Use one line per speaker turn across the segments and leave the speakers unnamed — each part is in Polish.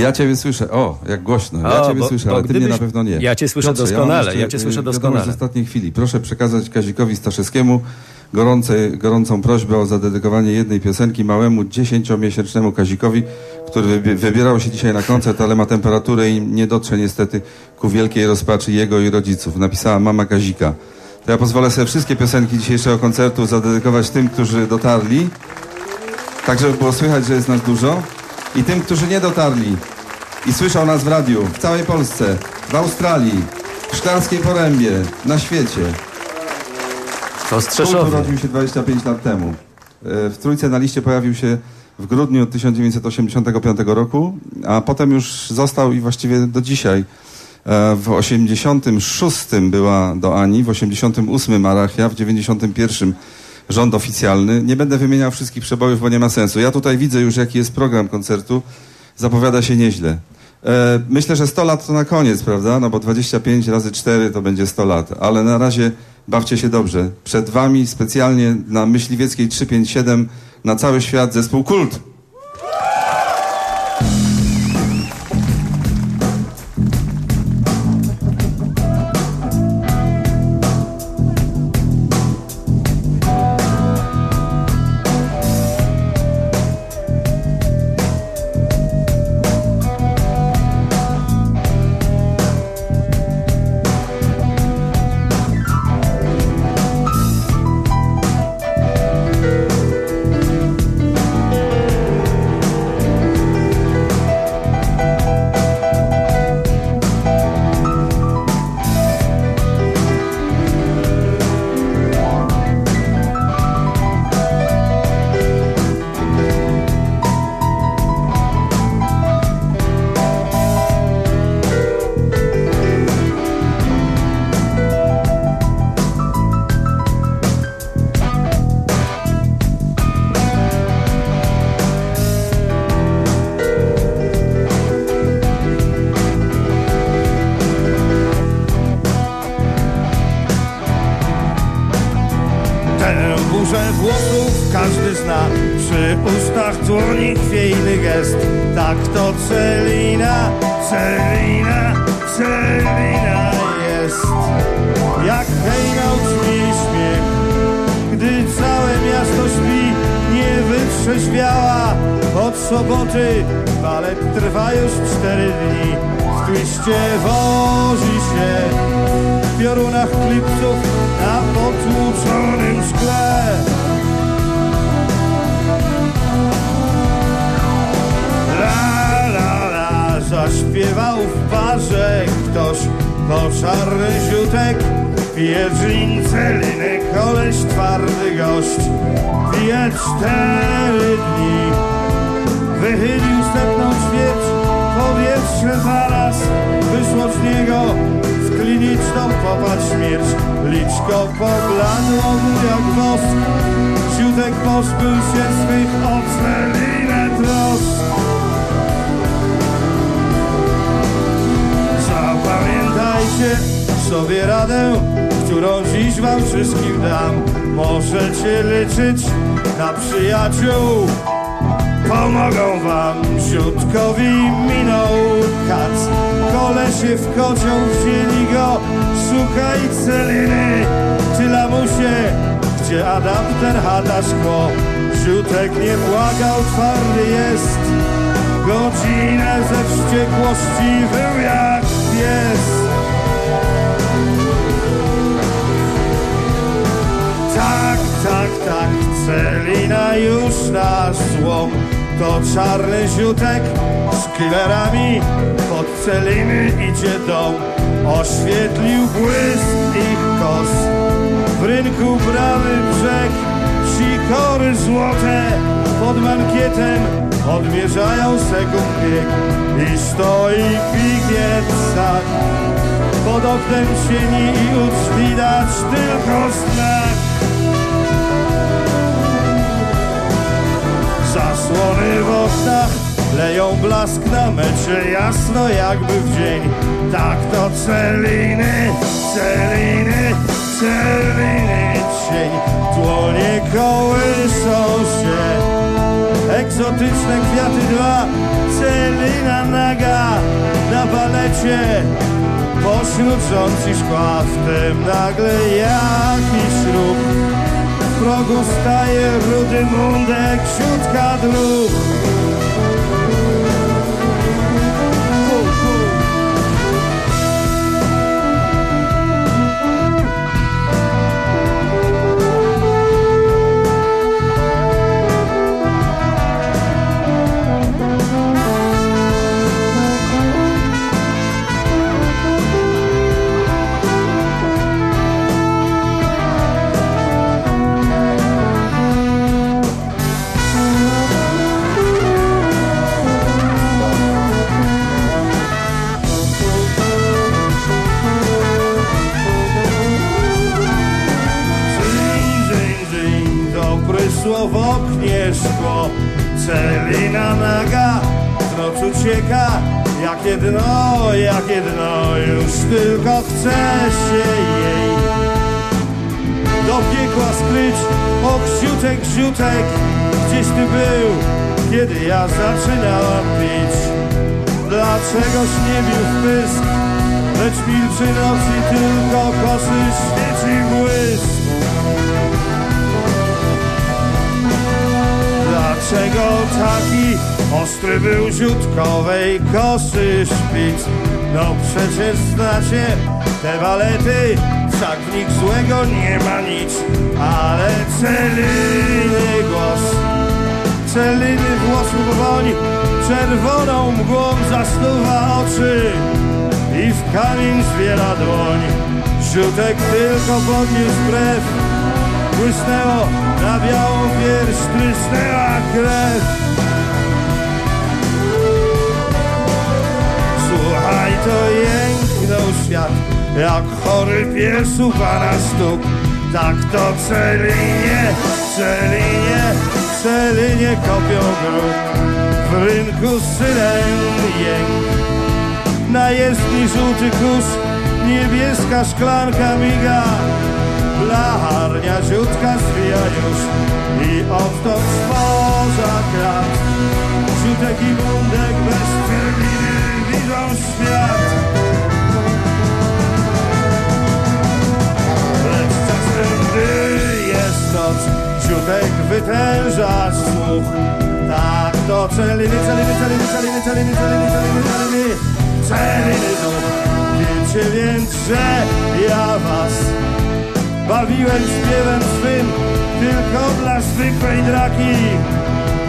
Ja ciebie słyszę. O, jak głośno. Ja
O,
ciebie
bo-
słyszę,
bo
ale ty mnie
gdybyś-
na pewno nie.
Ja cię słyszę
Piotrze,
doskonale,
jeszcze,
ja cię słyszę doskonale.
z ostatniej chwili. Proszę przekazać Kazikowi Staszewskiemu gorące, gorącą prośbę o zadedykowanie jednej piosenki małemu dziesięciomiesięcznemu Kazikowi, który wybi- wybierał się dzisiaj na koncert, ale ma temperaturę i nie dotrze niestety ku wielkiej rozpaczy jego i rodziców. Napisała mama Kazika. To ja pozwolę sobie wszystkie piosenki dzisiejszego koncertu zadedykować tym, którzy dotarli, tak żeby było słychać, że jest nas dużo, i tym, którzy nie dotarli i słyszał nas w radiu w całej Polsce, w Australii, w Szklarskiej Porębie, na świecie.
To Strzeszowy.
urodził się 25 lat temu. E, W trójce na liście pojawił się w grudniu 1985 roku, a potem już został i właściwie do dzisiaj. E, W 86 była do Ani, w 88 Arachia, w 91 rząd oficjalny. Nie będę wymieniał wszystkich przebojów, bo nie ma sensu. Ja tutaj widzę już, jaki jest program koncertu. Zapowiada się nieźle. E, Myślę, że 100 lat to na koniec, prawda? No bo 25 razy 4 to będzie 100 lat. Ale na razie bawcie się dobrze. Przed wami specjalnie na Myśliwieckiej 357 na cały świat zespół Kult. Gziutek Gdzieś ty był, kiedy ja zaczynałam pić. Dlaczegoś nie bił w pysk Lecz milczy noc i tylko kosy świeci błysk. Dlaczego taki ostry był ziutkowej kosy szpic? No przecież znacie te balety, wszak w nich złego nie ma nic, ale celiny głos, celiny włosów woń, czerwoną mgłą zasnuwa oczy i w kamień zbiera dłoń. Ziutek tylko podniósł brew, Błysnęło na białą pierś, trysnęła krew. Słuchaj, to jęknął świat, jak chory pies u pana stóp. Tak to celinie, celinie, celinie kopią grób. W rynku syren jęk, na jezdni żółty kurz, niebieska szklanka miga. Blacharnia ziutka zwija już i odtąd spoza krat. Ziutek i bundek bez terminy widzą świat. Ty jest noc, ciutek wytężasz słuch. Tak to czeliny, czeliny, czeliny, czeliny, czeliny, czeliny, czeliny, czeliny Czeliny duch. Wiecie więc, że ja was Bawiłem śpiewem swym Tylko dla zwykłej draki.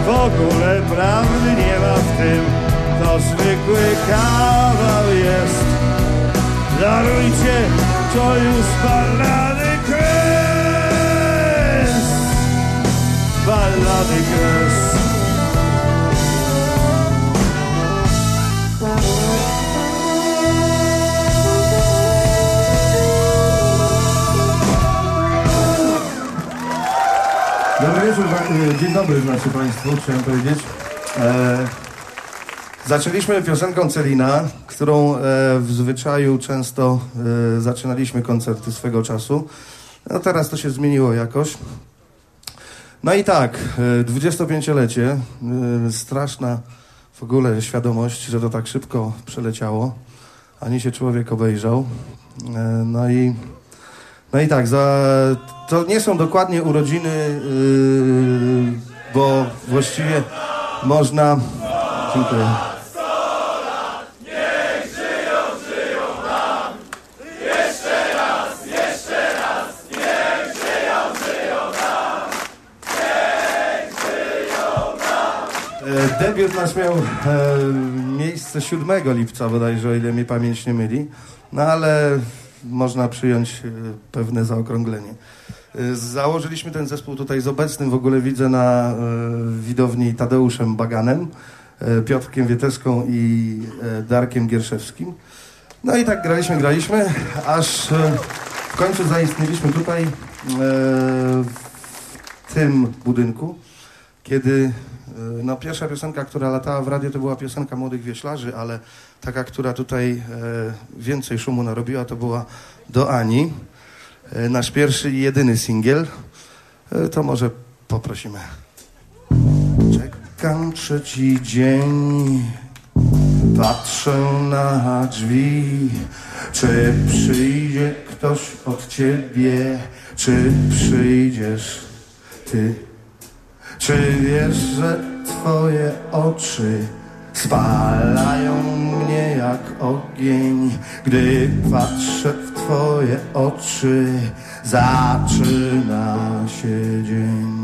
W ogóle prawdy nie ma w tym. To zwykły kawał jest. Darujcie, to już ballada Ballady kres
Dobry wieczór, pa- dzień dobry znaczy Państwu, chciałem powiedzieć. E, zaczęliśmy piosenką Celina, którą e, w zwyczaju często e, zaczynaliśmy koncerty swego czasu. No teraz to się zmieniło jakoś. No i tak, e, 25-lecie, e, straszna w ogóle świadomość, że to tak szybko przeleciało, ani się człowiek obejrzał. E, no i no i tak, za, to nie są dokładnie urodziny, bo właściwie można. Dziękuję. E, Debiut nasz miał e, miejsce 7 lipca bodajże, o ile mnie pamięć nie myli. No ale można przyjąć e, pewne zaokrąglenie. E, Założyliśmy ten zespół tutaj z obecnym w ogóle widzę na widowni Tadeuszem Baganem, Piotrkiem Wieteską i Darkiem Gierszewskim. No i tak graliśmy, graliśmy, aż w końcu zaistnieliśmy tutaj w tym budynku, kiedy Y, no pierwsza piosenka, która latała w radio to była piosenka Młodych Wieślarzy, ale taka, która tutaj y, więcej szumu narobiła to była Do Ani. Y, nasz pierwszy i jedyny singiel. To może poprosimy. Czekam trzeci dzień
Patrzę na drzwi, czy przyjdzie ktoś od ciebie, czy przyjdziesz ty. Czy wiesz, że twoje oczy spalają mnie jak ogień, gdy patrzę w twoje oczy, zaczyna się dzień.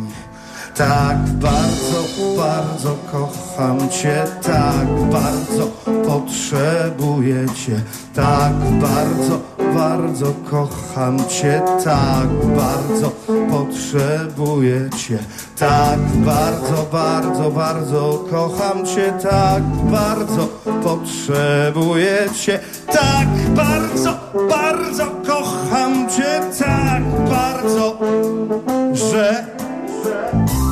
Tak bardzo, bardzo kocham Cię, tak bardzo potrzebuję Cię, tak bardzo, bardzo kocham Cię, tak bardzo potrzebuję Cię, tak bardzo, bardzo, bardzo kocham Cię, tak bardzo potrzebuję Cię, tak bardzo, bardzo kocham Cię, tak bardzo, że... że...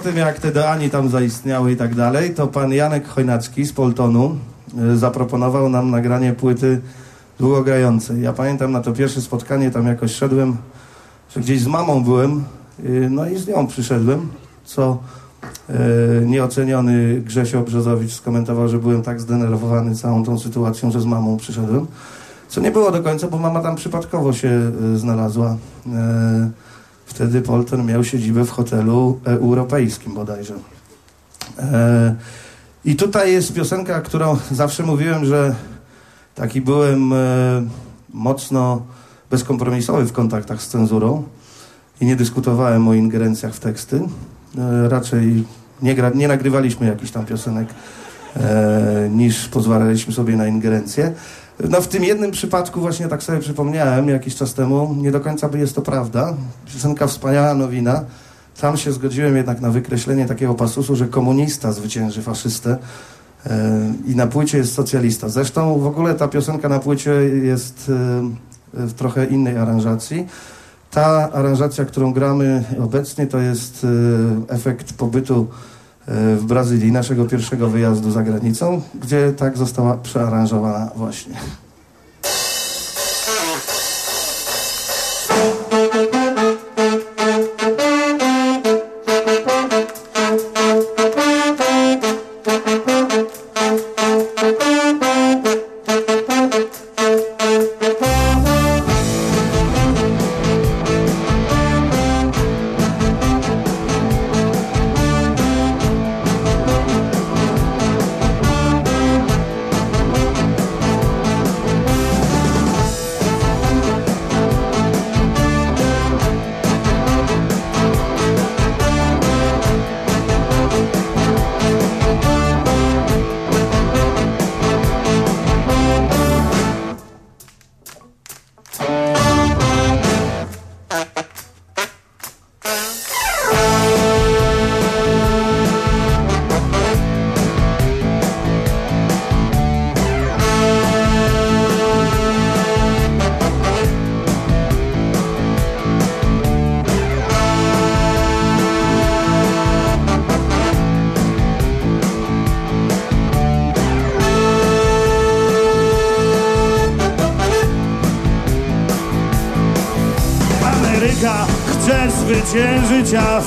tym, jak te Deani tam zaistniały i tak dalej, to pan Janek Chojnacki z Poltonu y, zaproponował nam nagranie płyty długogrającej. Ja pamiętam na to pierwsze spotkanie, tam jakoś szedłem, że gdzieś z mamą byłem,
y, no i z nią przyszedłem, co y, nieoceniony Grzesio Brzozowicz skomentował, że byłem tak zdenerwowany całą tą sytuacją, że z mamą przyszedłem. Co nie było do końca, bo mama tam przypadkowo się znalazła. Wtedy Polton miał siedzibę w hotelu europejskim bodajże. E, I tutaj jest piosenka, którą zawsze mówiłem, że taki byłem e, mocno bezkompromisowy w kontaktach z cenzurą i nie dyskutowałem o ingerencjach w teksty. E, raczej nie, gra, nie nagrywaliśmy jakichś tam piosenek, niż pozwalaliśmy sobie na ingerencję. No w tym jednym przypadku właśnie tak sobie przypomniałem jakiś czas temu, nie do końca by jest to prawda. Piosenka Wspaniała Nowina. Tam się zgodziłem jednak na wykreślenie takiego pasusu, że komunista zwycięży faszystę e, i na płycie jest socjalista. Zresztą w ogóle ta piosenka na płycie jest e, w trochę innej aranżacji. Ta aranżacja, którą gramy obecnie, to jest e, efekt pobytu w Brazylii, naszego pierwszego wyjazdu za granicą, gdzie tak została przearanżowana właśnie.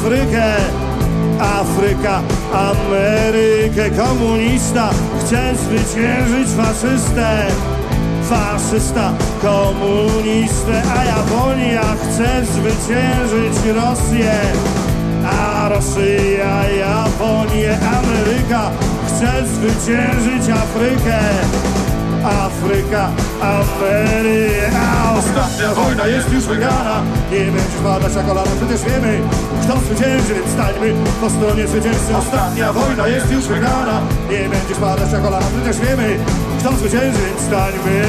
Afrykę. Afryka, Amerykę, komunista chce zwyciężyć faszystę. Faszysta, komunistę, a Japonia chce zwyciężyć Rosję. A Rosja, Japonię, Ameryka chce zwyciężyć Afrykę. Afryka, Ameryka Ostatnia wojna jest już wygrana Nie będziesz padać na kolana, przecież wiemy Kto zwycięży, stańmy po stronie zwycięzcy. Ostatnia wojna jest już wygrana. Nie będziesz padać na kolana, przecież wiemy. Kto zwycięży, stańmy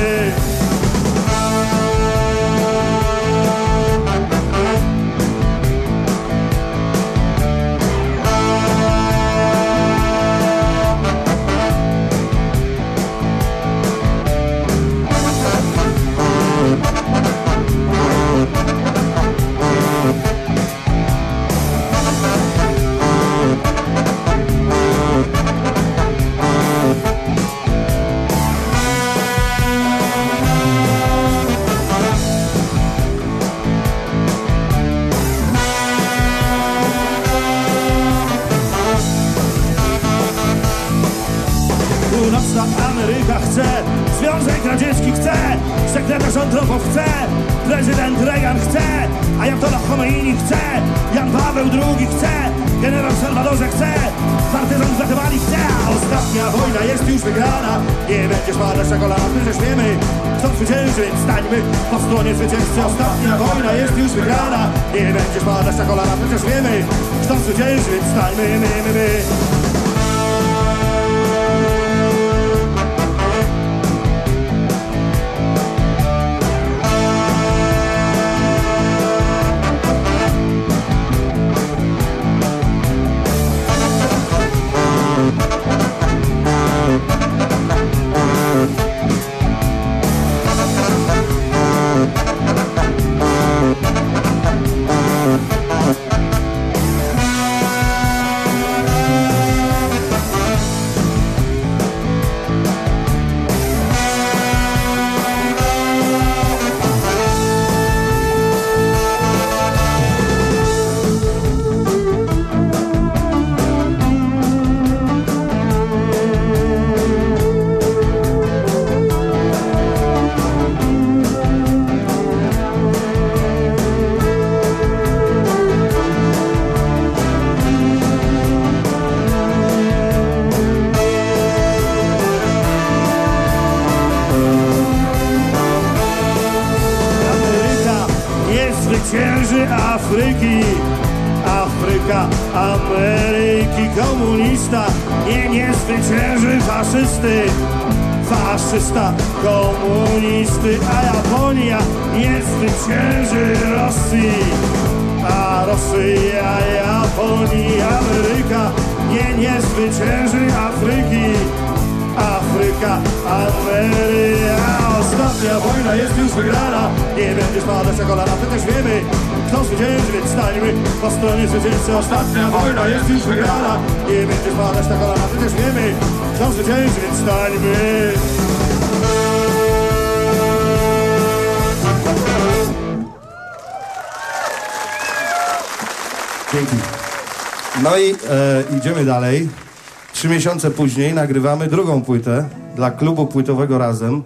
miesiące później nagrywamy drugą płytę dla klubu płytowego Razem.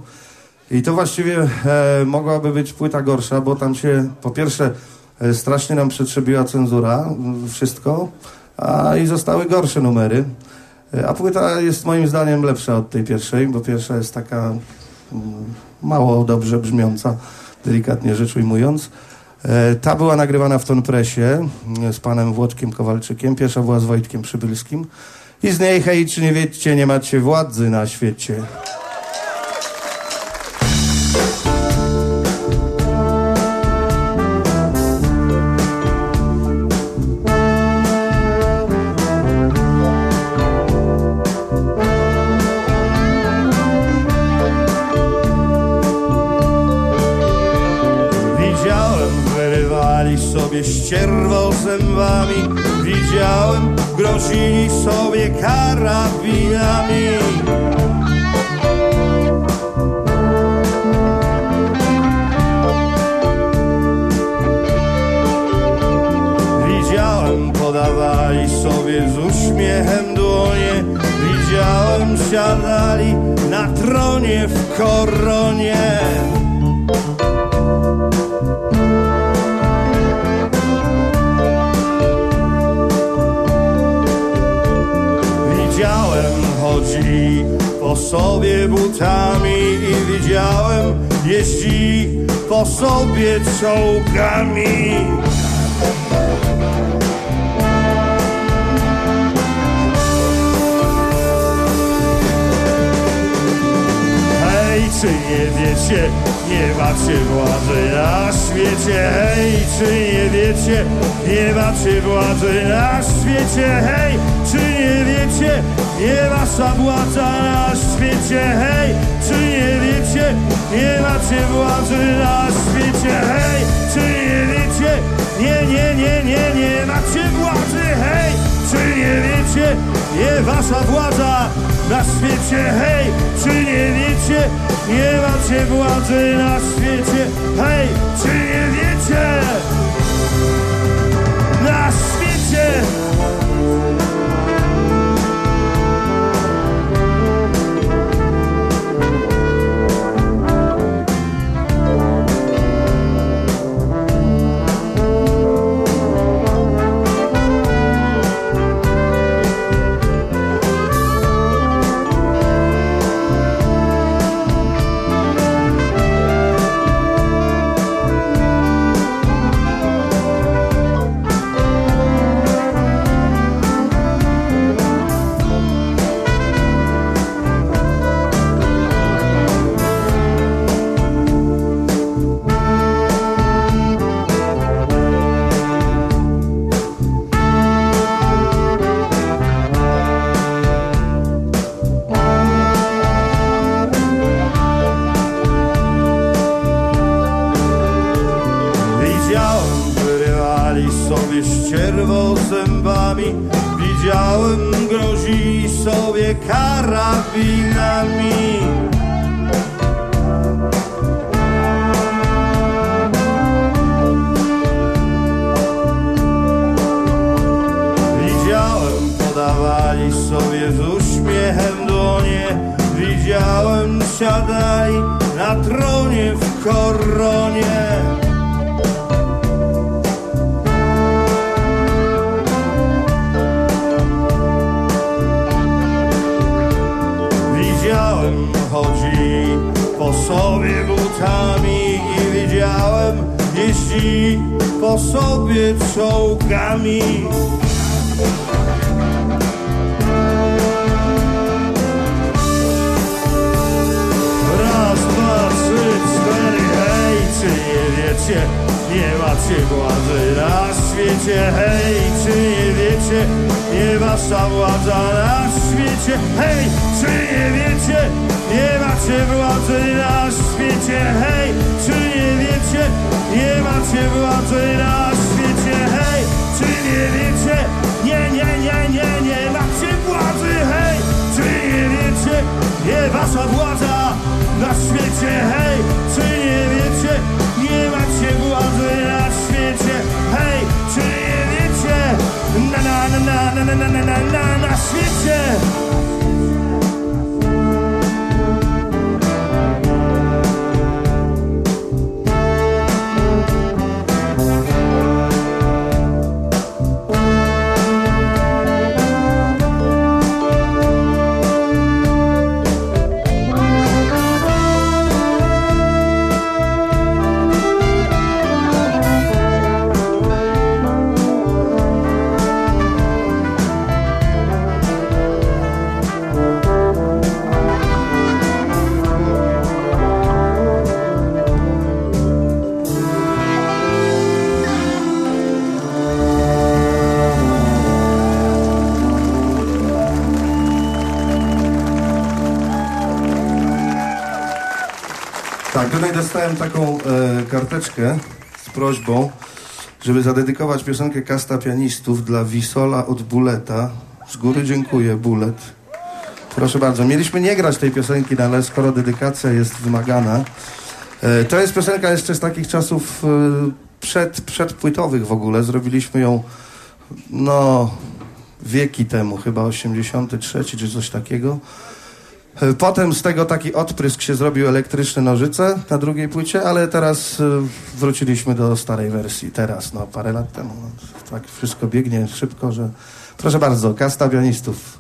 I to właściwie e, mogłaby być płyta gorsza, bo tam się po pierwsze e, strasznie nam przetrzebiła cenzura, m, wszystko, a i zostały gorsze numery. E, a płyta jest moim zdaniem lepsza od tej pierwszej, bo pierwsza jest taka mm, mało dobrze brzmiąca, delikatnie rzecz ujmując. E, Ta była nagrywana w Tonpresie mm, z panem Włodkiem Kowalczykiem. Pierwsza była z Wojtkiem Przybylskim. I z niej, hej, czy nie wiecie, nie macie władzy na świecie.
Ścierwo zębami grozili sobie karabinami. Widziałem, podawali sobie z uśmiechem dłonie. Widziałem, siadali na tronie w koronie butami i widziałem, jeździ po sobie czołgami. Hej, czy nie wiecie, nie macie władzy na świecie Hej, czy nie wiecie, nie macie władzy na świecie Hej, czy nie wiecie, nie wasza władza na świecie Hej, czy nie wiecie, nie macie władzy na świecie Hej, czy nie wiecie, nie, nie, nie, nie, nie macie władzy Hej, czy nie wiecie, nie wasza władza na świecie Hej, czy nie wiecie, nie macie władzy na świecie Hej, czy nie wiecie, na świecie
dostałem taką e, karteczkę z prośbą, żeby zadedykować piosenkę Kasta Pianistów dla Wisola od Buleta. Z góry dziękuję, Bulet. Proszę bardzo. Mieliśmy nie grać tej piosenki, no ale skoro dedykacja jest wymagana. E, to jest piosenka jeszcze z takich czasów e, przed, przedpłytowych w ogóle. Zrobiliśmy ją, no, wieki temu, chyba 83 czy coś takiego. Potem z tego taki odprysk się zrobił elektryczne nożyce na drugiej płycie, ale teraz e, wróciliśmy do starej wersji. Teraz, no parę lat temu. No, tak wszystko biegnie szybko, że... Proszę bardzo, kasta pianistów.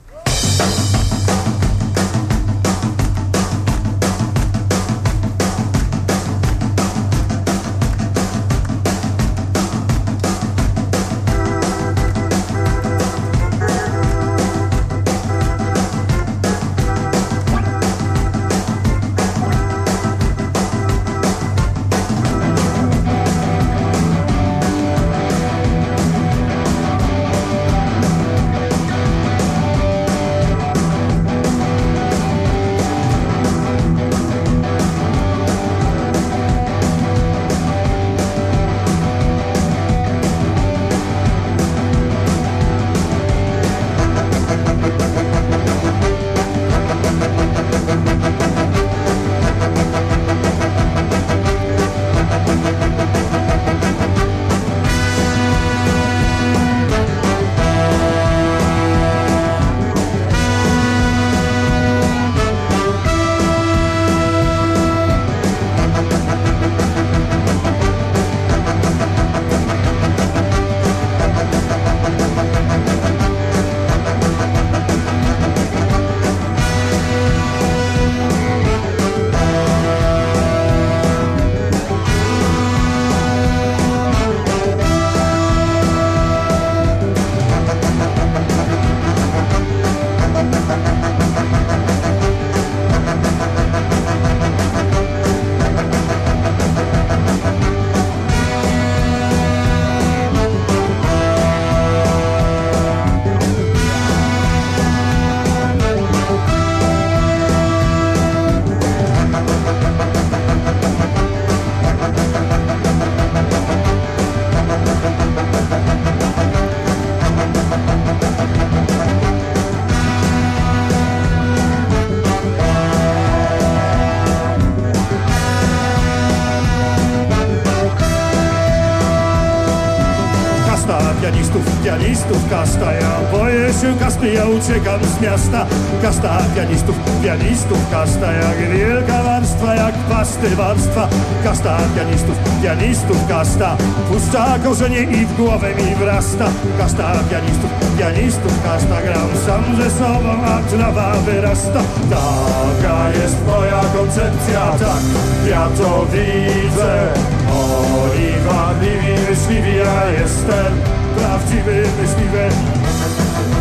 Kasta Ja boję się kasty, ja uciekam z miasta. Kasta pianistów, pianistów, kasta Jak wielka warstwa, jak pasty warstwa. Kasta pianistów, pianistów, kasta Puszcza korzenie i w głowę mi wrasta. Kasta pianistów, pianistów, kasta Gram sam ze sobą, a trawa wyrasta. Taka jest moja koncepcja, tak ja to widzę. Oni wadliwi, myśliwi, ja jestem prawdziwy myśliwy pianistów,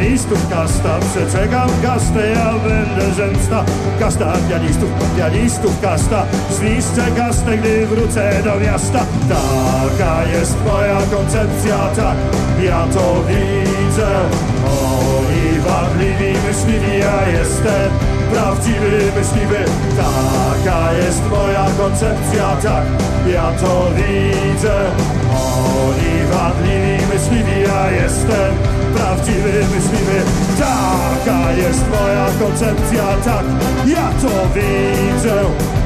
pianistów kasta Przeczekam kastę, ja będę zemsta Kasta pianistów, pianistów kasta. Zniszczę kastę, gdy wrócę do miasta. Taka jest moja koncepcja, tak. Ja to widzę. Oni wadliwi, myśliwi, ja jestem prawdziwy myśliwy. Taka jest moja koncepcja, tak. Ja to widzę. Oni wadliwi, myśliwi, ja jestem prawdziwy myśliwy. Taka jest moja koncepcja, tak ja to widzę.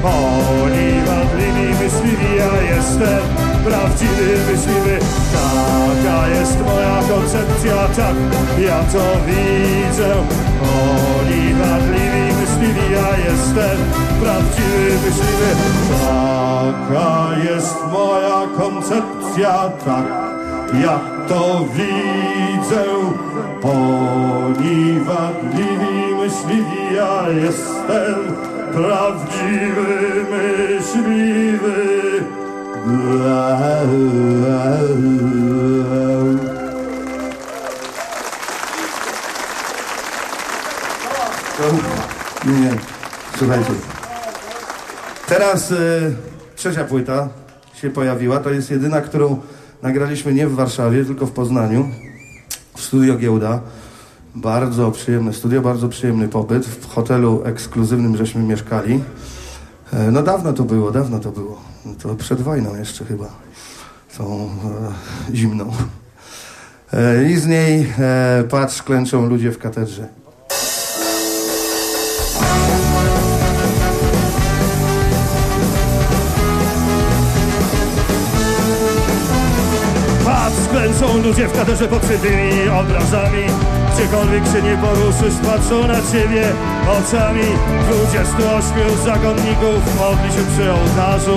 Oni wadliwi, myśliwi, ja jestem prawdziwy myśliwy. Taka jest moja koncepcja, tak ja to widzę. Oni wadliwi, myśliwi, ja jestem prawdziwy myśliwy. Taka jest moja koncepcja, tak ja to widzę Oni wadliwi, myśliwi, ja jestem prawdziwy myśliwy
Nie, nie, słuchajcie. Teraz e, trzecia płyta się pojawiła. To jest jedyna, którą nagraliśmy nie w Warszawie, tylko w Poznaniu. W studio Giełda. Bardzo przyjemne studio, bardzo przyjemny pobyt. W hotelu ekskluzywnym żeśmy mieszkali. E, no dawno to było, dawno to było. To przed wojną jeszcze chyba. Tą e, zimną. E, I z niej e, patrz, klęczą ludzie w katedrze.
Ludzie w kaderze pod krzywymi obrazami. Gdziekolwiek się nie poruszysz, patrzą na ciebie oczami. 28 zakonników modli się przy ołtarzu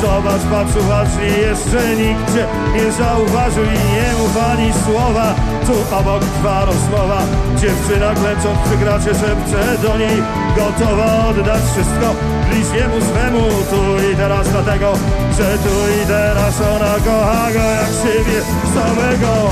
Zobacz, patrz uważnie, jeszcze nikt cię nie zauważył i nie mów ani słowa. Tu obok trwa rozmowa. Dziewczyna klęcząc przy kracie szepcze do niej. Gotowa oddać wszystko bliźniemu swemu. Tu i teraz dlatego, że tu i teraz ona kocha go jak siebie samego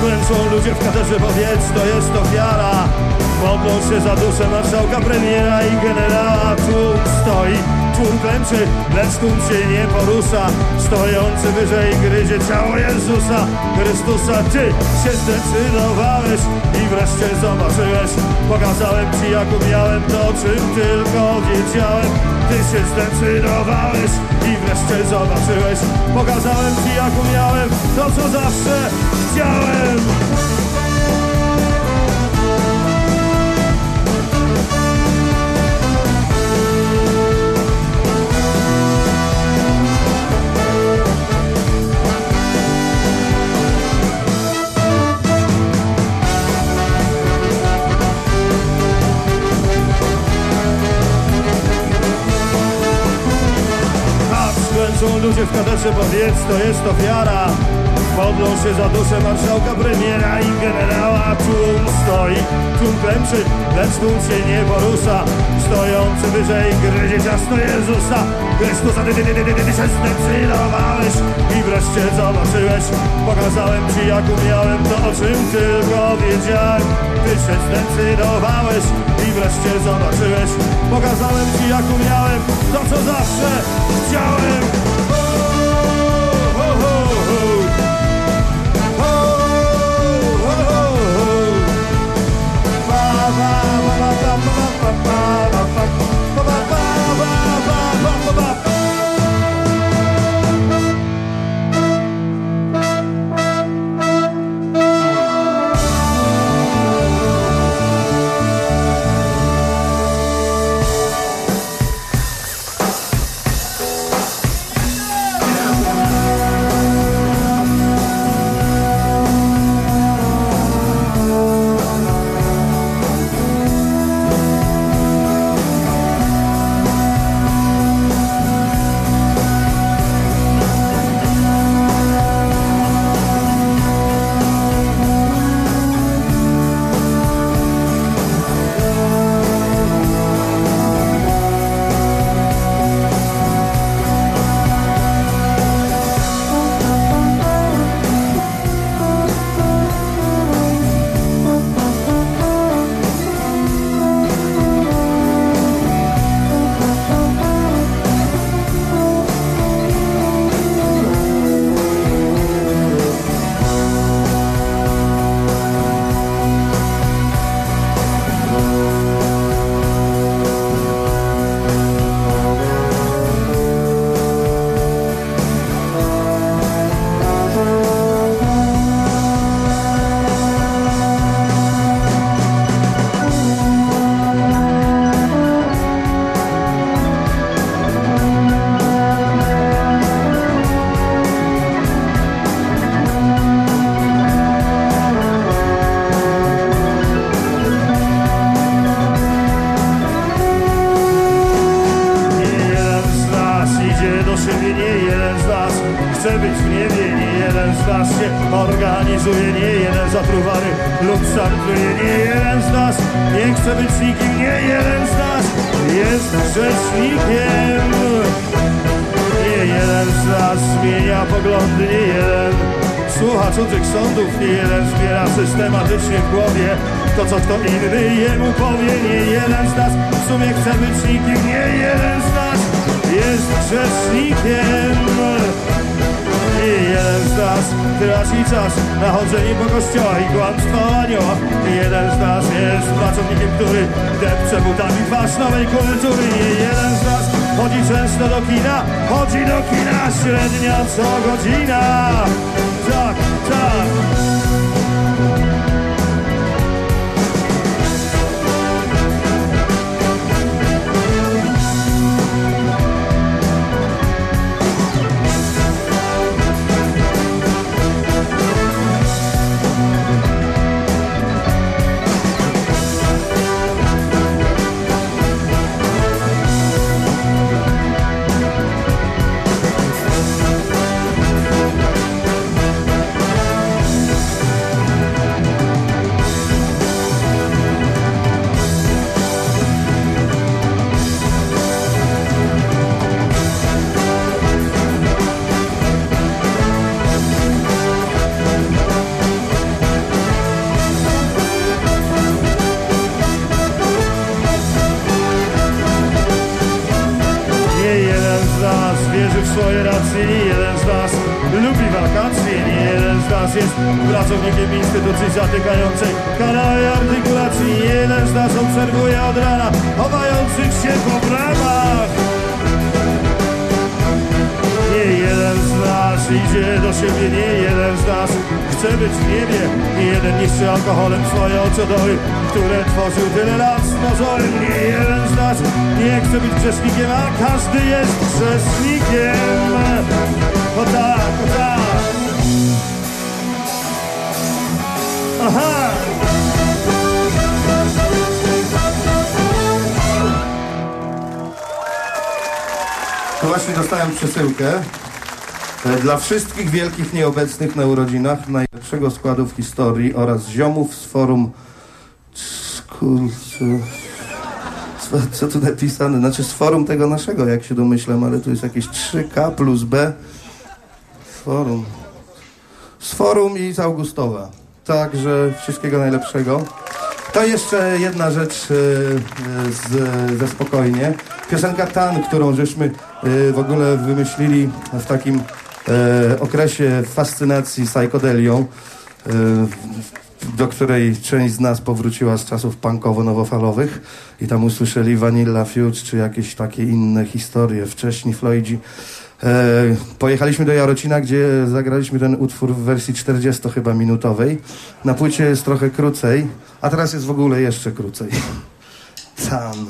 klęczą ludzie w katedrze, powiedz, to jest ofiara Modlą się za duszę marszałka, premiera i generała Tłum stoi, tłum klęczy, lecz tłum się nie porusza Stojący wyżej gryzie ciało Jezusa. Chrystusa Ty się zdecydowałeś i wreszcie zobaczyłeś. Pokazałem Ci jak umiałem to, czym tylko wiedziałem. Ty się zdecydowałeś i wreszcie zobaczyłeś. Pokazałem Ci jak umiałem to, co zawsze chciałem ludzie w katedrze, powiedz, to jest ofiara Modlą się za duszę marszałka, premiera i generała. Tłum stoi, tłum klęczy, lecz tłum się nie porusza. Stojący wyżej gryzie ciasno Jezusa. Chrystusa, ty, ty, ty, ty, ty, ty, ty się zdecydowałeś I wreszcie zobaczyłeś. Pokazałem ci jak umiałem to, o czym tylko wiedziałem. Ty się zdecydowałeś i wreszcie zobaczyłeś. Pokazałem ci jak umiałem to, co zawsze chciałem pa pa pa pa. Jeden z nas jest pracownikiem instytucji zatykającej kanały artykulacji, jeden z nas obserwuje od rana chowających się po bramach. Nie jeden z nas idzie do siebie, nie jeden z nas chce być w niebie. Nie jeden niszczy alkoholem swoje oczodoły, które tworzył tyle lat z pozorem. Nie jeden z nas nie chce być grzesznikiem, a każdy jest grzesznikiem. O tak, o tak. Aha!
To właśnie dostałem przesyłkę. E, Dla wszystkich wielkich nieobecnych na urodzinach najlepszego składu w historii oraz ziomów z forum... Co tu napisane? Znaczy z forum tego naszego, jak się domyślam, ale tu jest jakieś 3K plus B. Forum. Z forum i z Augustowa. Także wszystkiego najlepszego. To jeszcze jedna rzecz e, e, z, ze spokojnie. Piosenka Tan, którą żeśmy e, w ogóle wymyślili w takim okresie fascynacji psychodelią, do której część z nas powróciła z czasów punkowo-nowofalowych i tam usłyszeli Vanilla Fudge czy jakieś takie inne historie. Wcześniej Floydzi. E, pojechaliśmy do Jarocina, gdzie zagraliśmy ten utwór w wersji 40 chyba minutowej. Na płycie jest trochę krócej, a teraz jest w ogóle jeszcze krócej. Tan.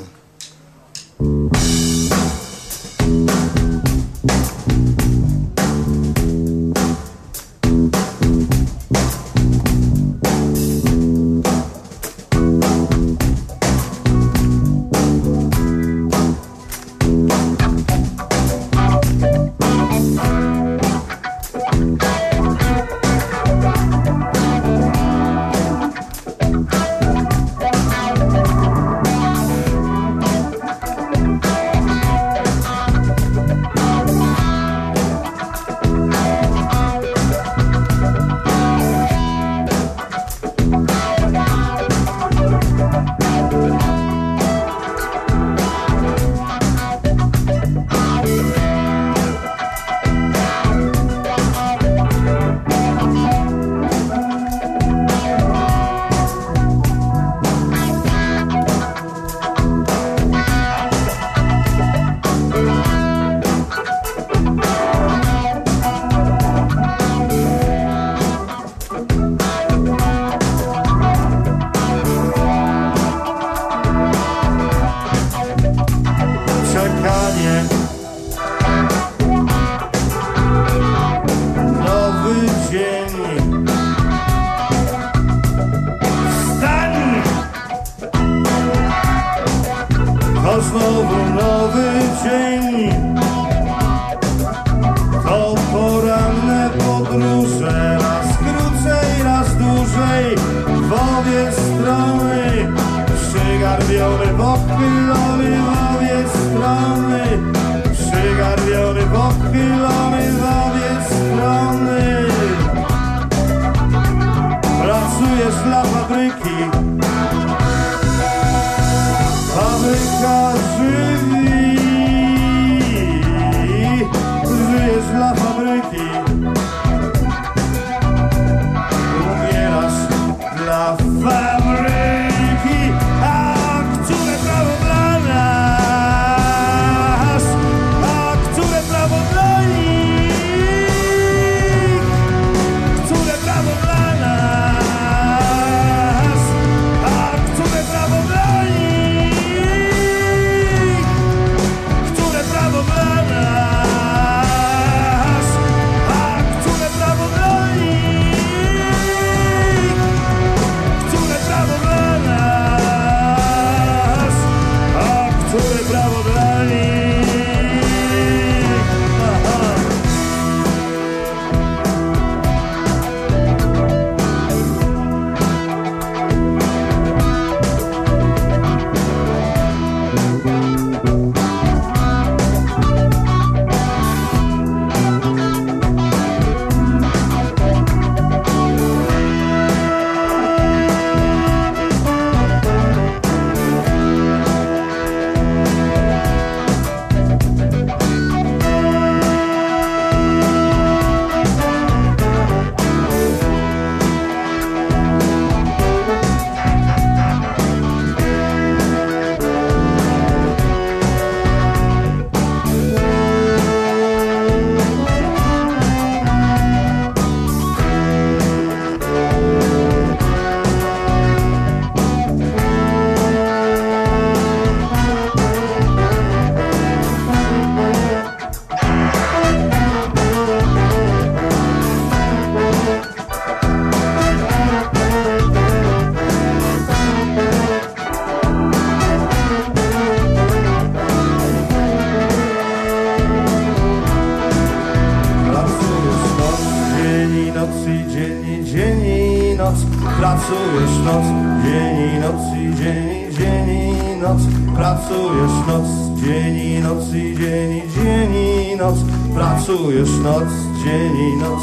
Noc, dzień i noc i dzień dzień i noc Pracujesz noc, dzień i noc i dzień dzień i noc Pracujesz noc, dzień i noc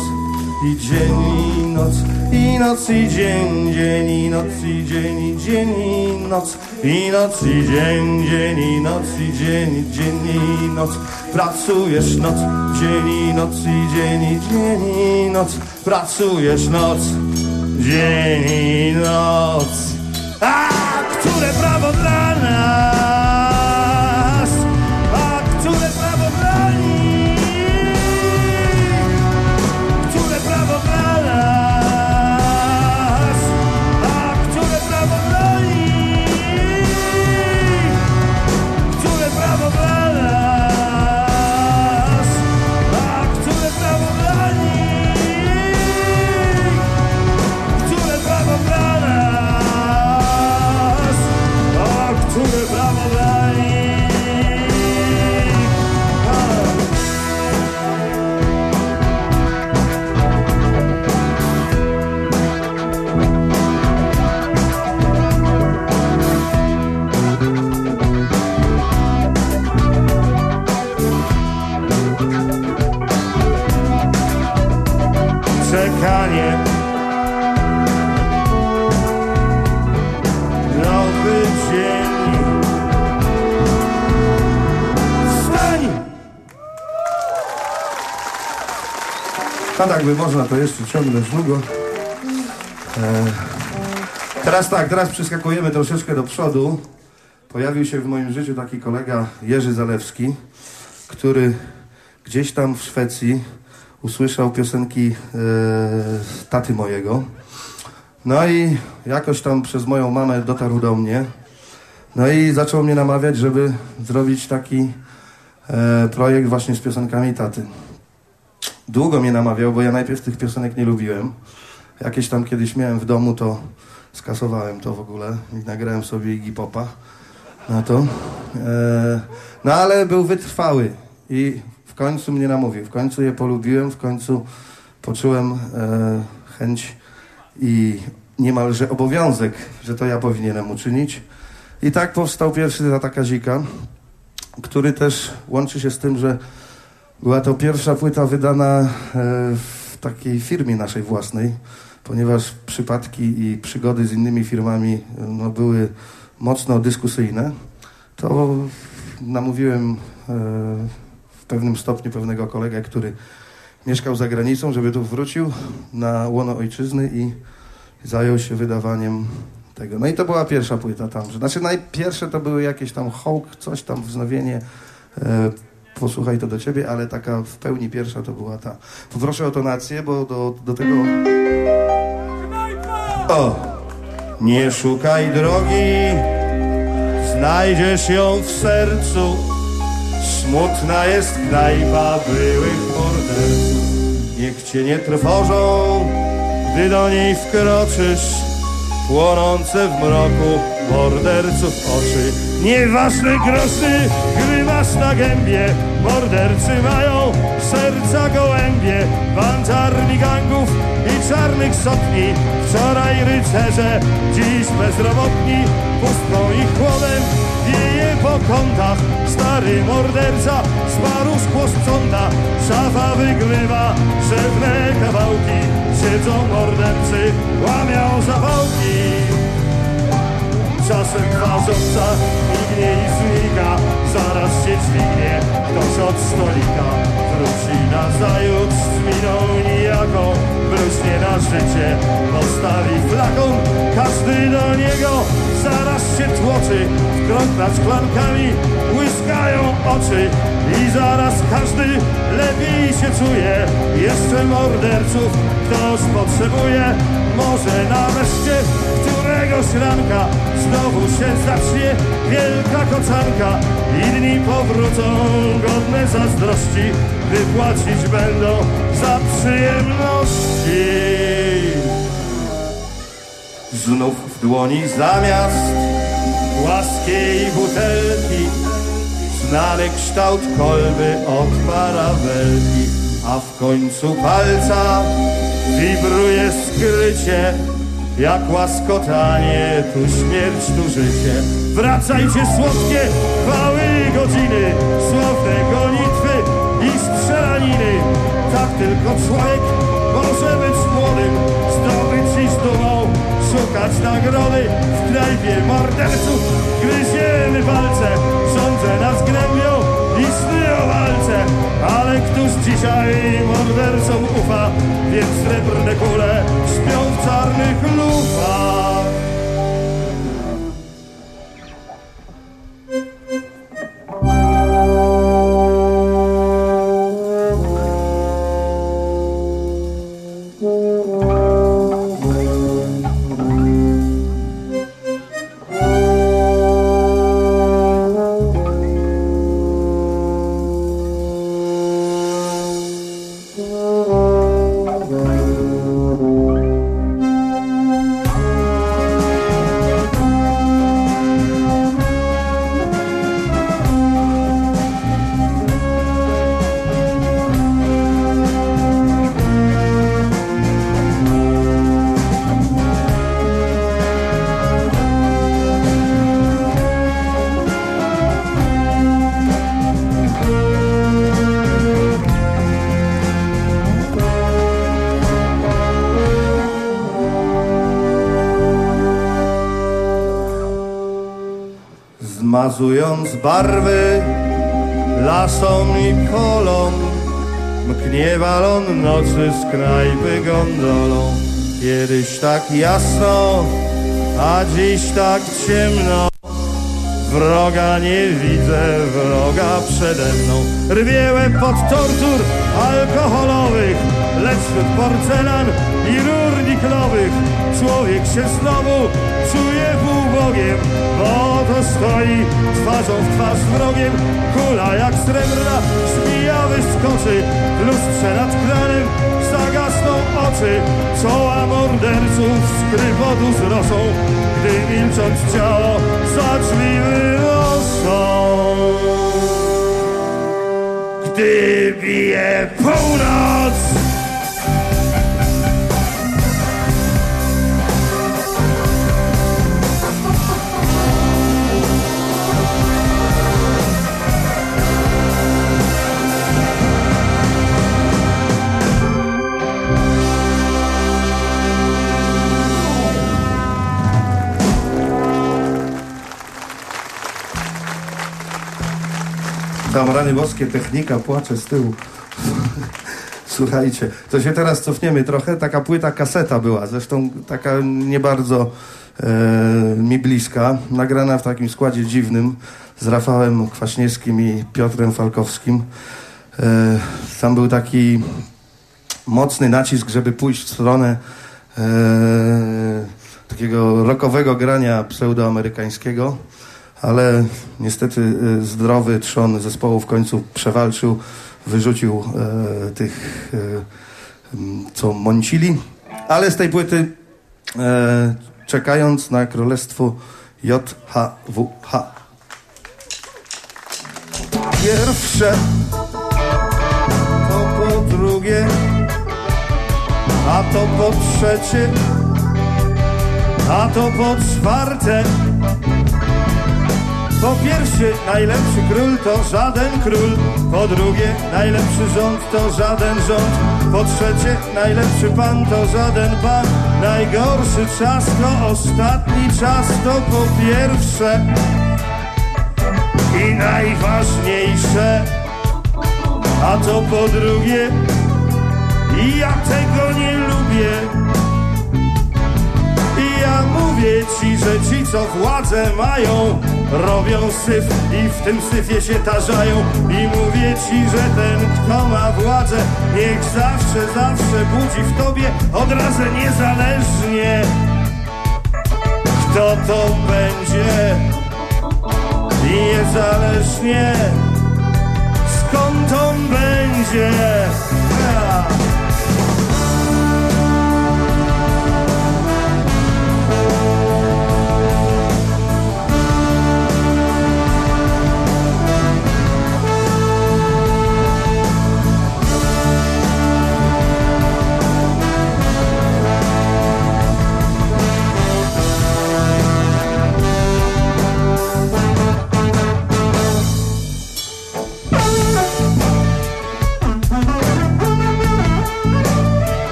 i dzień i noc i noc i dzień, dzień i noc i dzień i dzień i noc i noc i dzień, dzień i noc i dzień dzień i noc Pracujesz noc, dzień i noc i dzień i dzień i noc Pracujesz noc, dzień i noc. A które prawo dla
Tak by można, to jeszcze ciągnąć długo. E, teraz tak, teraz przeskakujemy troszeczkę do przodu. Pojawił się w moim życiu taki kolega Jerzy Zalewski, który gdzieś tam w Szwecji usłyszał piosenki e, taty mojego. No i jakoś tam przez moją mamę dotarł do mnie. No i zaczął mnie namawiać, żeby zrobić taki e, projekt właśnie z piosenkami taty. Długo mnie namawiał, bo ja najpierw tych piosenek nie lubiłem. Jakieś tam kiedyś miałem w domu, to skasowałem to w ogóle i nagrałem sobie Iggy Popa na to. E, no ale był wytrwały i w końcu mnie namówił. W końcu je polubiłem, w końcu poczułem e, chęć i niemalże obowiązek, że to ja powinienem uczynić. I tak powstał pierwszy Tata Kazika, który też łączy się z tym, że była to pierwsza płyta wydana e, w takiej firmie naszej własnej, ponieważ przypadki i przygody z innymi firmami e, no, były mocno dyskusyjne, to namówiłem e, w pewnym stopniu pewnego kolegę, który mieszkał za granicą, żeby tu wrócił na łono ojczyzny i zajął się wydawaniem tego. No i to była pierwsza płyta tam. Znaczy najpierwsze to były jakieś tam hołk, coś tam, wznowienie, posłuchaj to do ciebie, ale taka w pełni pierwsza to była ta. Poproszę o tonację, bo do, do tego...
O! Nie szukaj drogi, znajdziesz ją w sercu. Smutna jest knajpa byłych morderców. Niech cię nie trwożą, gdy do niej wkroczysz. Płonące w mroku morderców oczy. Nieważne groszy, gdy masz na gębie. Mordercy mają serca gołębie. Band armii gangów i czarnych sotni. Wczoraj rycerze, dziś bezrobotni. Pustką i chłodem wieje po kątach. Stary morderca zmarł szkło sprząta. Szafa wygrywa szewne kawałki. Siedzą mordercy, łamią zapałki. Czasem twarząca mignie i znika. Zaraz się dźwignie ktoś od stolika. Wróci na zajutrz z miną nijaką. Bluźnie na życie, postawi flakon Każdy do niego. Zaraz się tłoczy W krąg nad szklankami błyskają oczy. I zaraz każdy lepiej się czuje. Jeszcze morderców ktoś potrzebuje. Może nareszcie któregoś ranka Znowu się zacznie wielka kocanka. I dni powrócą godne zazdrości Wypłacić będą za przyjemności. Znów w dłoni zamiast płaskiej butelki Znany kształt kolby od parabelki A w końcu palca wibruje skrycie jak łaskotanie, tu śmierć, tu życie. Wracajcie słodkie chwały godziny, słowne gonitwy i strzelaniny. Tak tylko człowiek może być młodym, zdobyć i z dumą, szukać nagrody w knajpie morderców. Gryziemy palce, sądzę nas gnębią i sny o walce. Ale któż dzisiaj mordercom ufa, więc srebrne kule czarnych lufach. Zmazując barwy lasom i polom Mknie balon nocy z knajpy gondolą. Kiedyś tak jasno, a dziś tak ciemno. Wroga nie widzę, wroga przede mną. Rwiełem pod tortur alkoholowych Lecz wśród porcelan i rur niklowych Człowiek się znowu czuje półbogiem Bo to stoi twarzą w twarz wrogiem. Kula jak srebrna żmija wyskoczy W lustrze nad kranem zagasną oczy. Czoła morderców z krywodu zrosą Gdy milcząc ciało za drzwi Gdy bije północ Tam rany boskie, technika płacze z tyłu. Słuchajcie, to się teraz cofniemy trochę. Taka płyta kaseta była, zresztą taka nie bardzo e, mi bliska. Nagrana w takim składzie dziwnym z Rafałem Kwaśniewskim i Piotrem Falkowskim. E, tam był taki mocny nacisk, żeby pójść w stronę e, takiego rockowego grania pseudoamerykańskiego, ale niestety e, zdrowy trzon zespołu w końcu przewalczył, wyrzucił e, tych, e, co mącili. Ale z tej płyty, e, czekając na królestwo JHWH. Pierwsze, to po drugie, a to po trzecie, a to po czwarte. Po pierwsze, najlepszy król to żaden król. Po drugie, najlepszy rząd to żaden rząd. Po trzecie, najlepszy pan to żaden pan. Najgorszy czas to ostatni czas to po pierwsze. I najważniejsze, a to po drugie, i ja tego nie lubię. I ja mówię ci, że ci co władzę mają Robią syf i w tym syfie się tarzają. I mówię ci, że ten kto ma władzę Niech zawsze, zawsze budzi w tobie od razu niezależnie. Kto to będzie? Niezależnie. Skąd on będzie.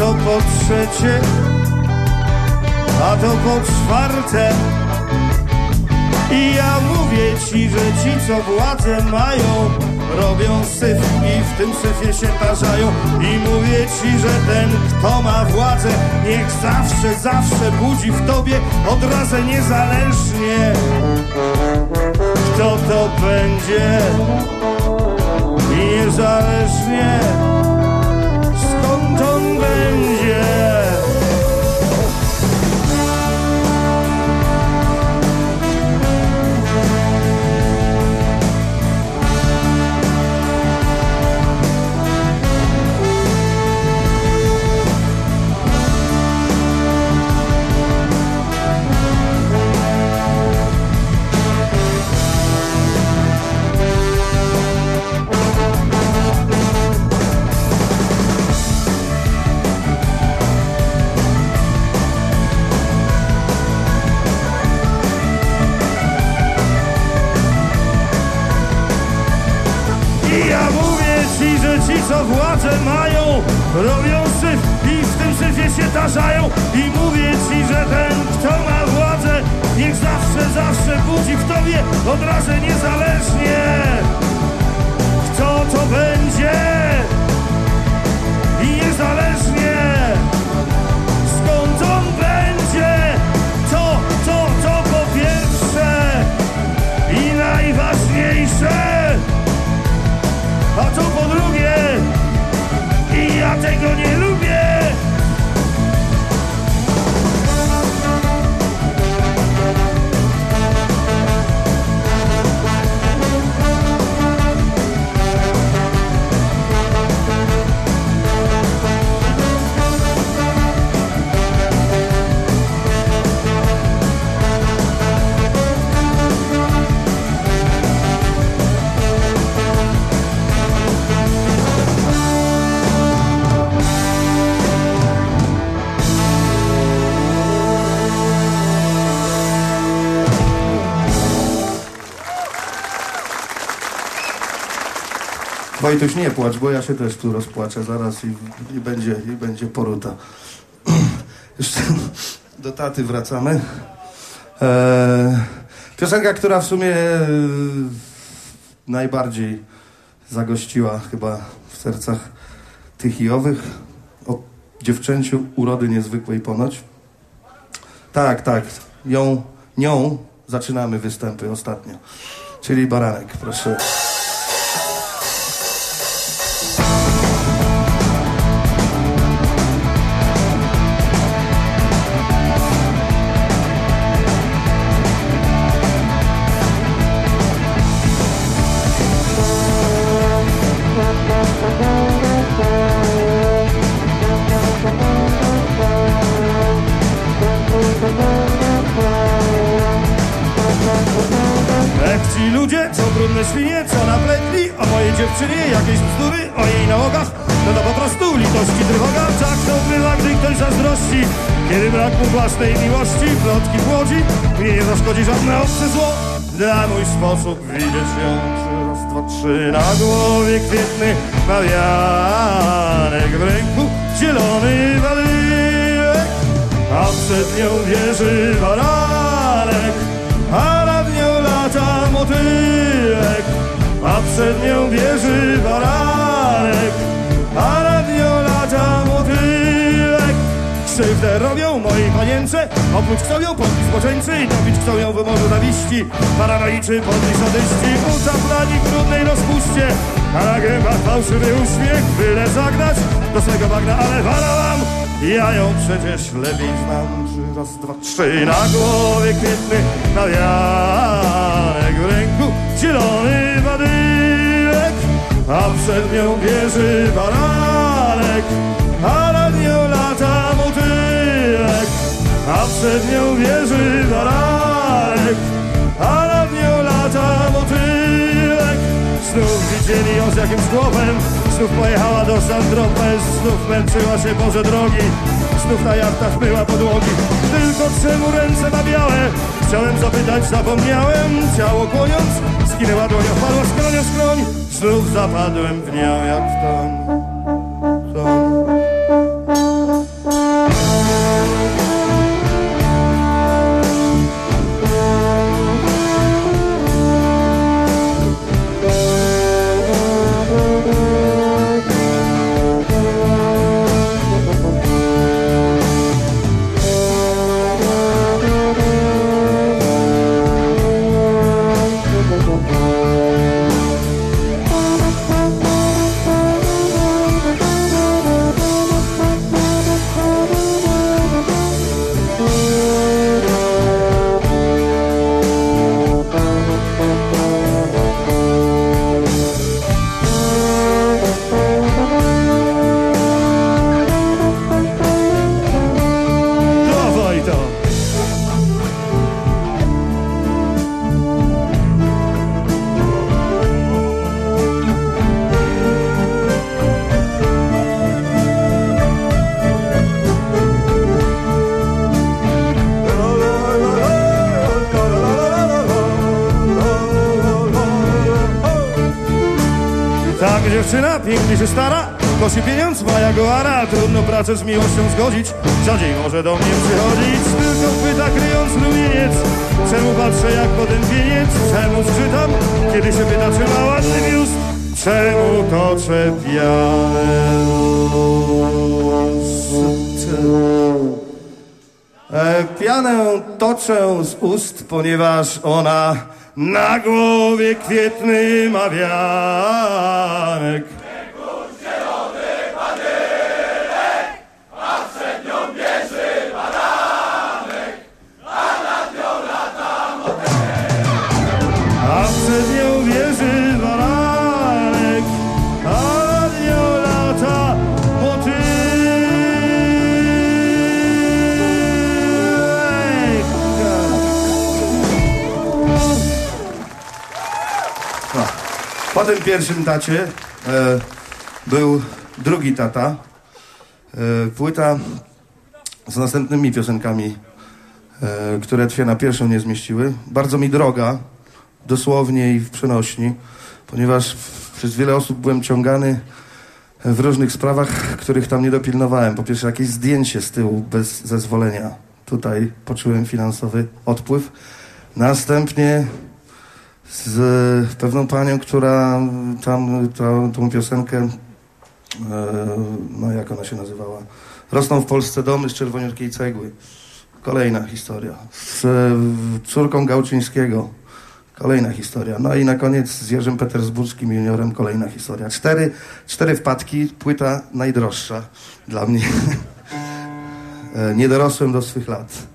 To po trzecie, a to po czwarte. I ja mówię ci, że ci co władzę mają, robią syf i w tym syfie się tarzają. I mówię ci, że ten kto ma władzę, niech zawsze, zawsze budzi w tobie od razu niezależnie kto to będzie niezależnie będzie. Co władzę mają Robią syf i w tym syfie się tarzają I mówię ci, że ten kto ma władzę Niech zawsze, zawsze budzi w tobie odrazę niezależnie. Kto to będzie? I niezależnie i ja tego nie lubię.
Wojtuś, nie płacz, bo ja się też tu rozpłaczę zaraz i, i, będzie, i będzie poruta. Jeszcze do taty wracamy. Eee, piosenka, która w sumie e, najbardziej zagościła chyba w sercach tych i owych. O dziewczęciu urody niezwykłej ponoć. Tak, tak. Ją, nią zaczynamy występy ostatnio. Czyli Baranek, proszę.
Trzy, na głowie kwietny Mawianek w ręku zielony walyjek A przed nią wieży Oprócz chcą ją podbić zboczeńcy I topić chcą ją w morzu zawiści Paranoi podbić sadyści Utaplani w trudnej rozpuście. A na fałszywy uśmiech Byle zagnać. Do swego bagna Ale walałam. Ja ją przecież lepiej znam. Trzy, raz, dwa, trzy. Na głowie kwietny nawianek W ręku zielony badylek A przed nią wieży baranek A przed nią wieży baranek A nad nią lata motylek Znów widzieli ją z jakimś głowem Znów pojechała do Sandropes Znów męczyła się Boże drogi. Znów na jachtach myła podłogi Tylko czemu ręce ma białe. Chciałem zapytać, zapomniałem Ciało kłoniąc, skinęła dłoń Wpadła skroń o skroń. Znów zapadłem w nią jak w ton
pracę z miłością zgodzić. Rzadziej może do mnie przychodzić Tylko pyta kryjąc rumieniec. Czemu patrzę jak potem pieniec Czemu zczytam, kiedy się pyta czy ma ładny biust Czemu toczę pianę
E, pianę toczę z ust, ponieważ ona
Na głowie kwietny ma wianek
tym pierwszym tacie e, był drugi tata. E, płyta z następnymi piosenkami, e, które się na pierwszą nie zmieściły. Bardzo mi droga, dosłownie i w przenośni, ponieważ przez wiele osób byłem ciągany w różnych sprawach, których tam nie dopilnowałem. Po pierwsze jakieś zdjęcie z tyłu bez zezwolenia. Tutaj poczułem finansowy odpływ. Następnie z pewną panią, która tam tą, tą piosenkę, e, no jak ona się nazywała? Rosną w Polsce domy z czerwoniutkiej cegły. Kolejna historia. Z e, córką Gałczyńskiego. Kolejna historia. No i na koniec z Jerzym Petersburskim juniorem kolejna historia. Cztery, cztery wpadki, płyta najdroższa dla mnie. E, Nie dorosłem do swych lat.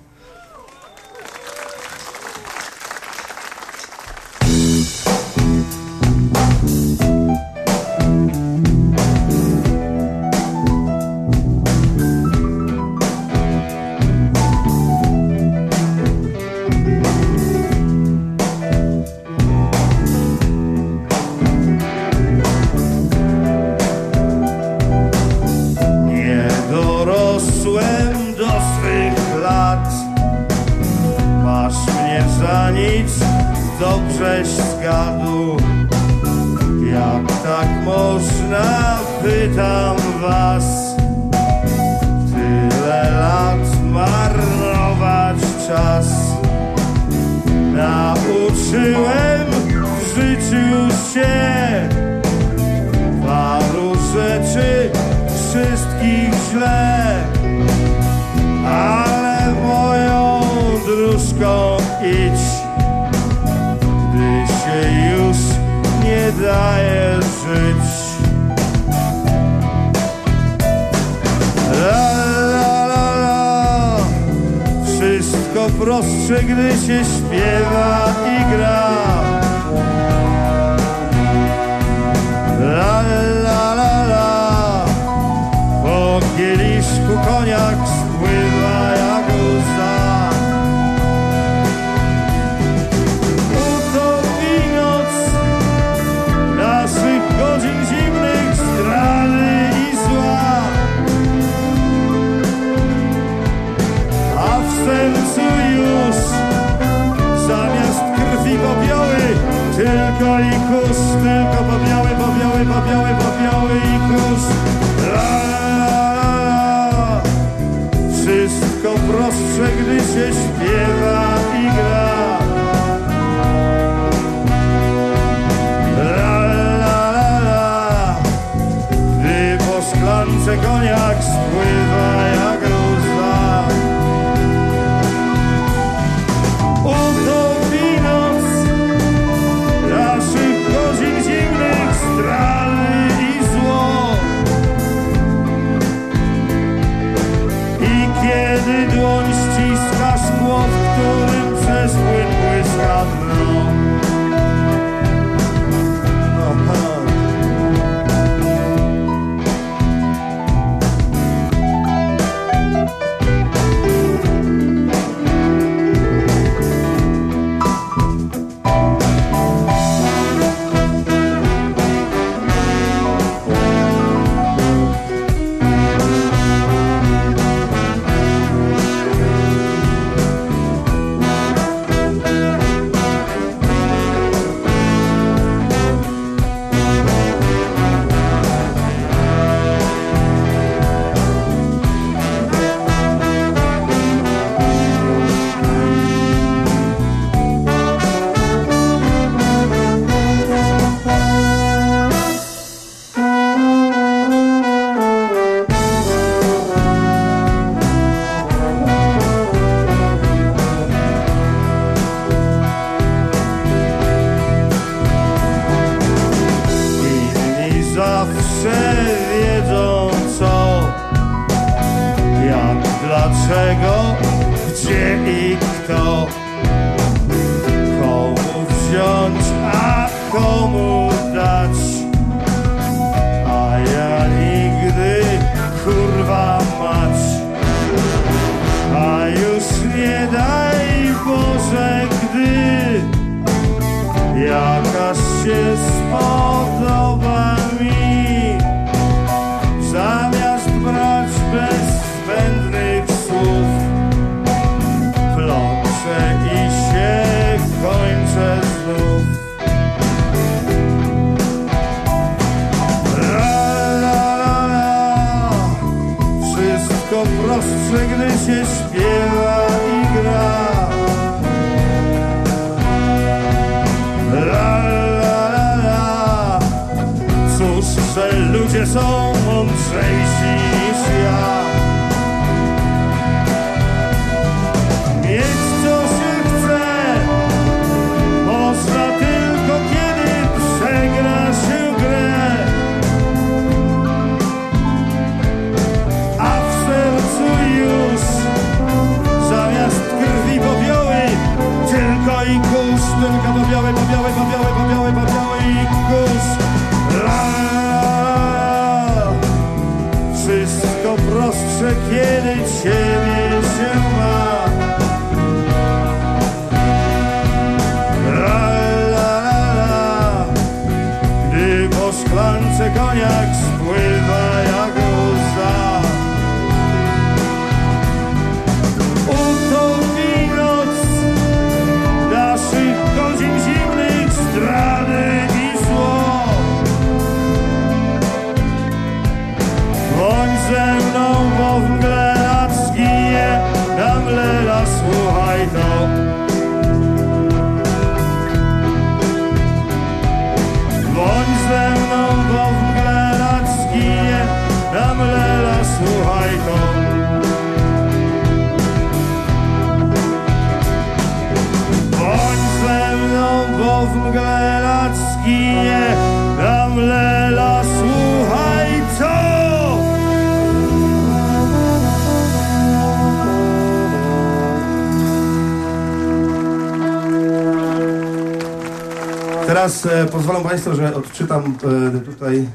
to,
że odczytam e, tutaj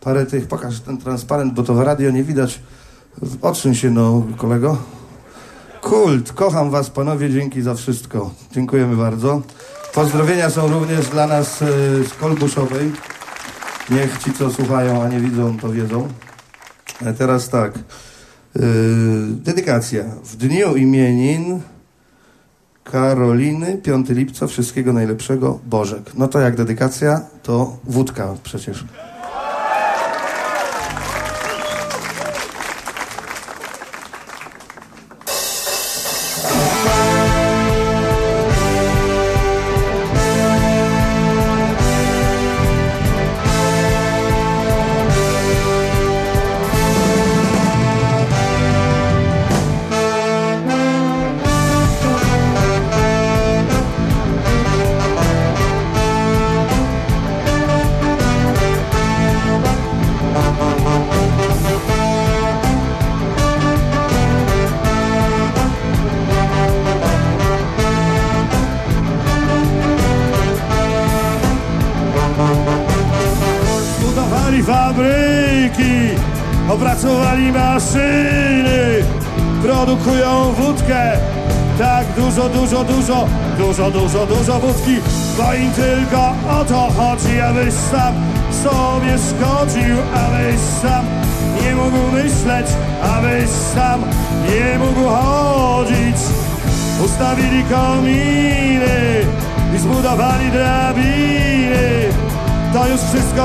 parę tych, pokaż ten transparent, bo to w radio nie widać. Otrzym się no, kolego. Kult, kocham was panowie, dzięki za wszystko. Dziękujemy bardzo. Pozdrowienia są również dla nas e, z Kolbuszowej. Niech ci, co słuchają, a nie widzą, to wiedzą. E, teraz tak. Dedykacja. W dniu imienin Karoliny, 5 lipca, wszystkiego najlepszego, Bożek. No to jak dedykacja, to wódka przecież.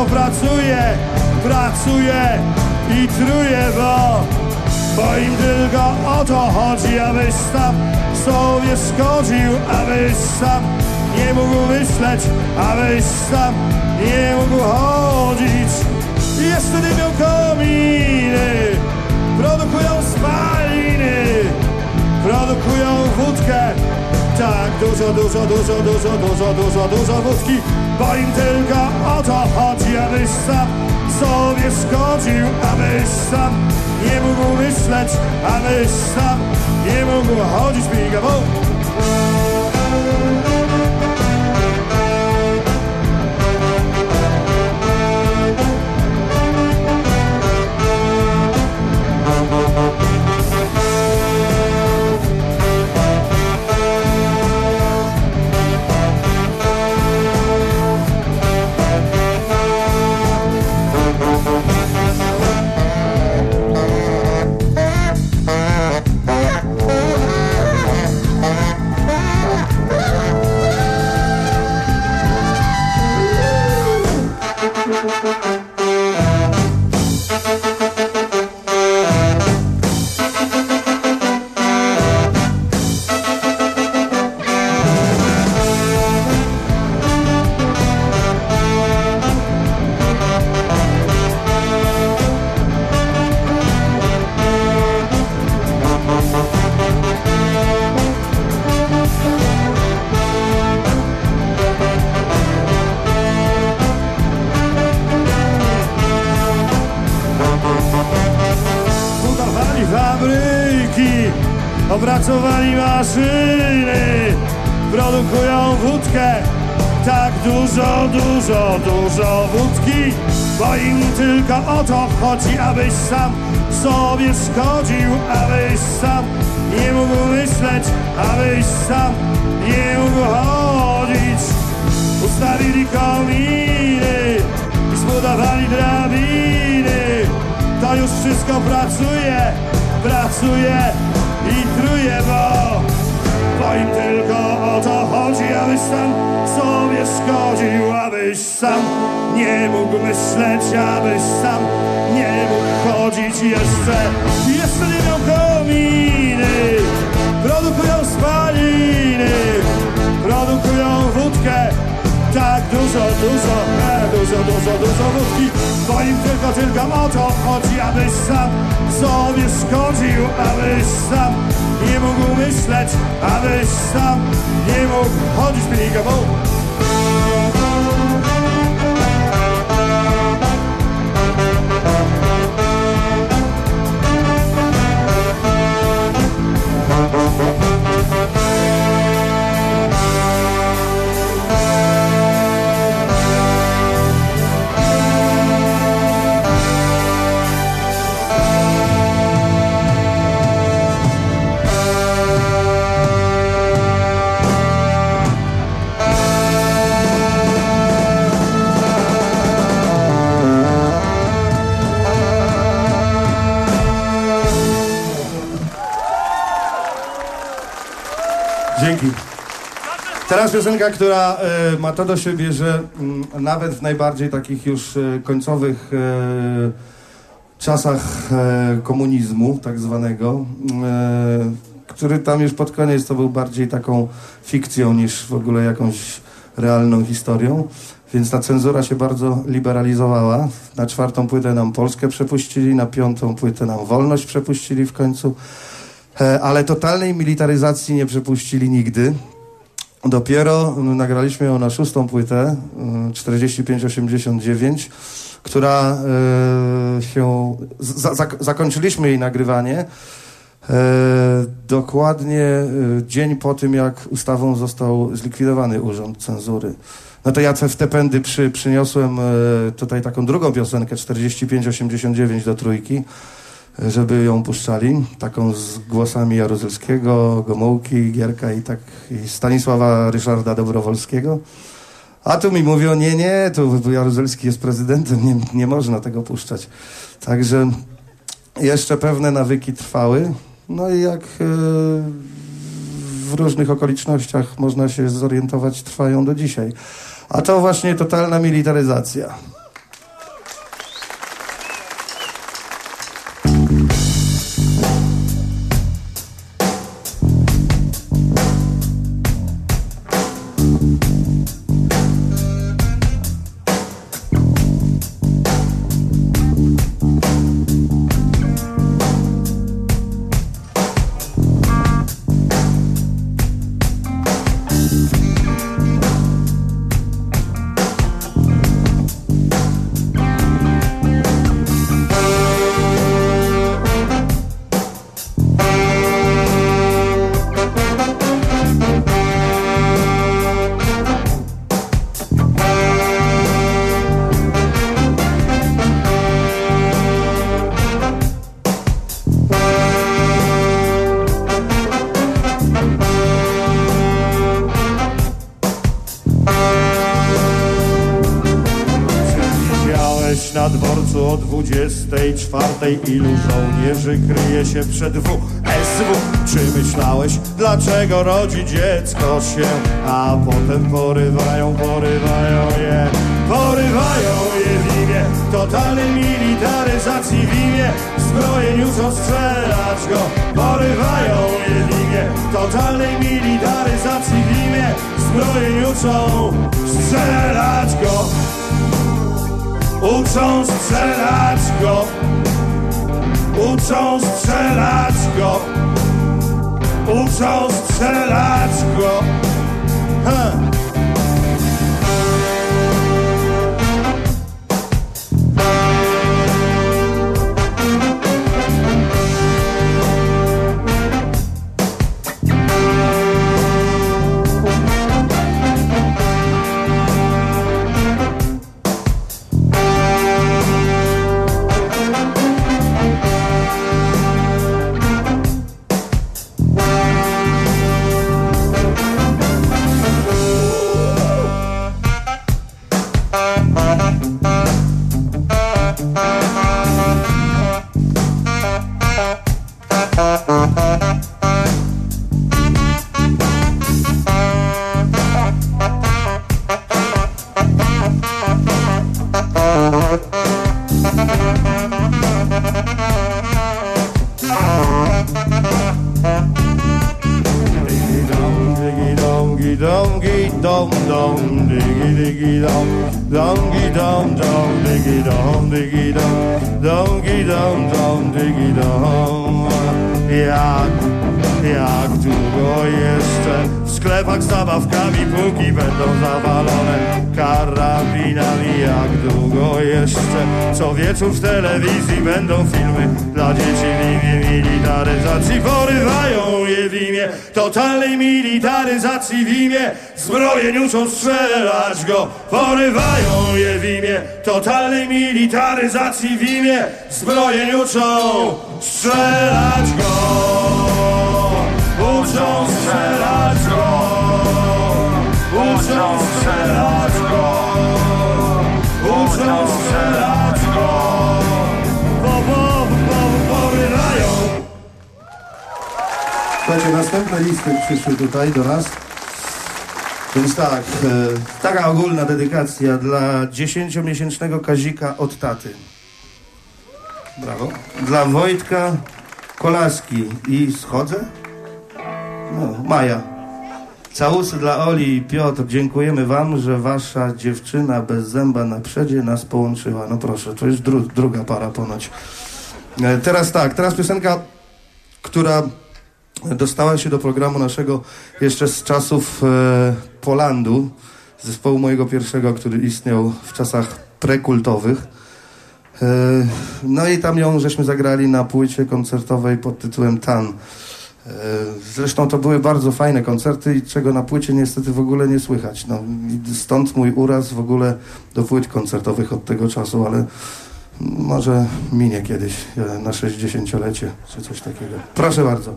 ciężko pracuję, pracuję i truje, bo, bo im tylko o to chodzi, abyś sam sobie szkodził, abyś sam nie mógł myśleć, abyś sam nie mógł chodzić. Jeszcze nie miał kominy, produkują spaliny, produkują wódkę, tak dużo, dużo, dużo, dużo, dużo, dużo, dużo wódki. Bańtelka o to chodzi, abyś sam sobie szkodził Abyś sam nie mógł myśleć, abyś sam nie mógł chodzić migawą sam nie mógł myśleć Abyś sam nie mógł chodzić migawą Dzięki. Teraz piosenka, która e, ma to do siebie, że mm, nawet w najbardziej takich już e, końcowych e, czasach e, komunizmu, tak zwanego, e, który tam już pod koniec to był bardziej taką fikcją niż w ogóle jakąś realną historią. Więc ta cenzura się bardzo liberalizowała. Na czwartą płytę nam Polskę przepuścili, na piątą płytę nam wolność przepuścili w końcu. E, ale totalnej militaryzacji nie przepuścili nigdy. Dopiero mm, nagraliśmy ją na szóstą płytę, mm, 4589, która e, się. Za, za, zakończyliśmy jej nagrywanie. E, dokładnie e, dzień po tym, jak ustawą został zlikwidowany urząd cenzury. No to ja w te pędy przy, przyniosłem tutaj taką drugą piosenkę, 4589 do trójki żeby ją puszczali, taką z głosami Jaruzelskiego, Gomułki, Gierka i tak i Stanisława Ryszarda Dobrowolskiego. A tu mi mówią, nie, nie, tu Jaruzelski jest prezydentem, nie, nie można tego puszczać. Także jeszcze pewne nawyki trwały, no i jak e, w różnych okolicznościach można się zorientować, trwają do dzisiaj. A to właśnie totalna militaryzacja. 24 ilu żołnierzy kryje się przed WSW? Czy myślałeś, dlaczego rodzi dziecko się, a potem porywają, porywają je, porywają je w imię totalnej militaryzacji, w imię zbrojeń uczą strzelać go, porywają je w imię totalnej militaryzacji, w imię zbrojeń uczą strzelać go. Uczą strzelać go Uczą strzelać go Uczą strzelać go ha. Militaryzacji, w imię zbrojeń uczą strzelać go. Porywają je w imię totalnej militaryzacji, w imię zbrojeń uczą strzelać go.
Słuchajcie, następne listy przyszły tutaj do nas. Więc tak, e, taka ogólna dedykacja dla dziesięciomiesięcznego Kazika od taty. Brawo. Dla Wojtka Kolaski i schodzę? No, Maja. Całusy dla Oli i Piotr. Dziękujemy wam, że wasza dziewczyna bez zęba na przedzie nas połączyła. No proszę, to jest dru druga para ponoć. E, Teraz tak, teraz piosenka, która dostała się do programu naszego jeszcze z czasów e, Polandu, zespołu mojego pierwszego, który istniał w czasach prekultowych. E, no i tam ją żeśmy zagrali na płycie koncertowej pod tytułem Tan. E, Zresztą to były bardzo fajne koncerty czego na płycie niestety w ogóle nie słychać. No, stąd mój uraz w ogóle do płyt koncertowych od tego czasu, ale może minie kiedyś e, na 60-lecie czy coś takiego. Proszę bardzo.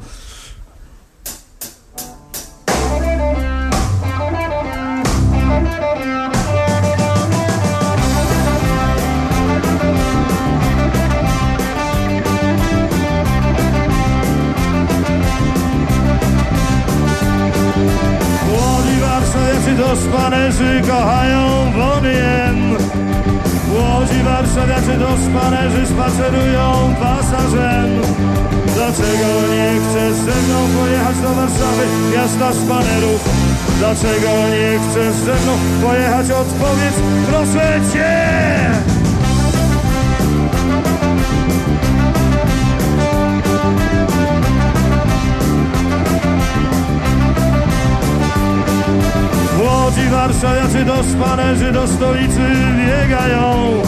Spanerzy kochają wodien. Łodzi warszawiacy do spanerzy spacerują pasażem. Dlaczego nie chcesz ze mną pojechać do Warszawy, miasta spanerów? Dlaczego nie chcesz ze mną pojechać? Odpowiedz, proszę cię! Łodzi warszawiacy do spanerzy do stolicy biegają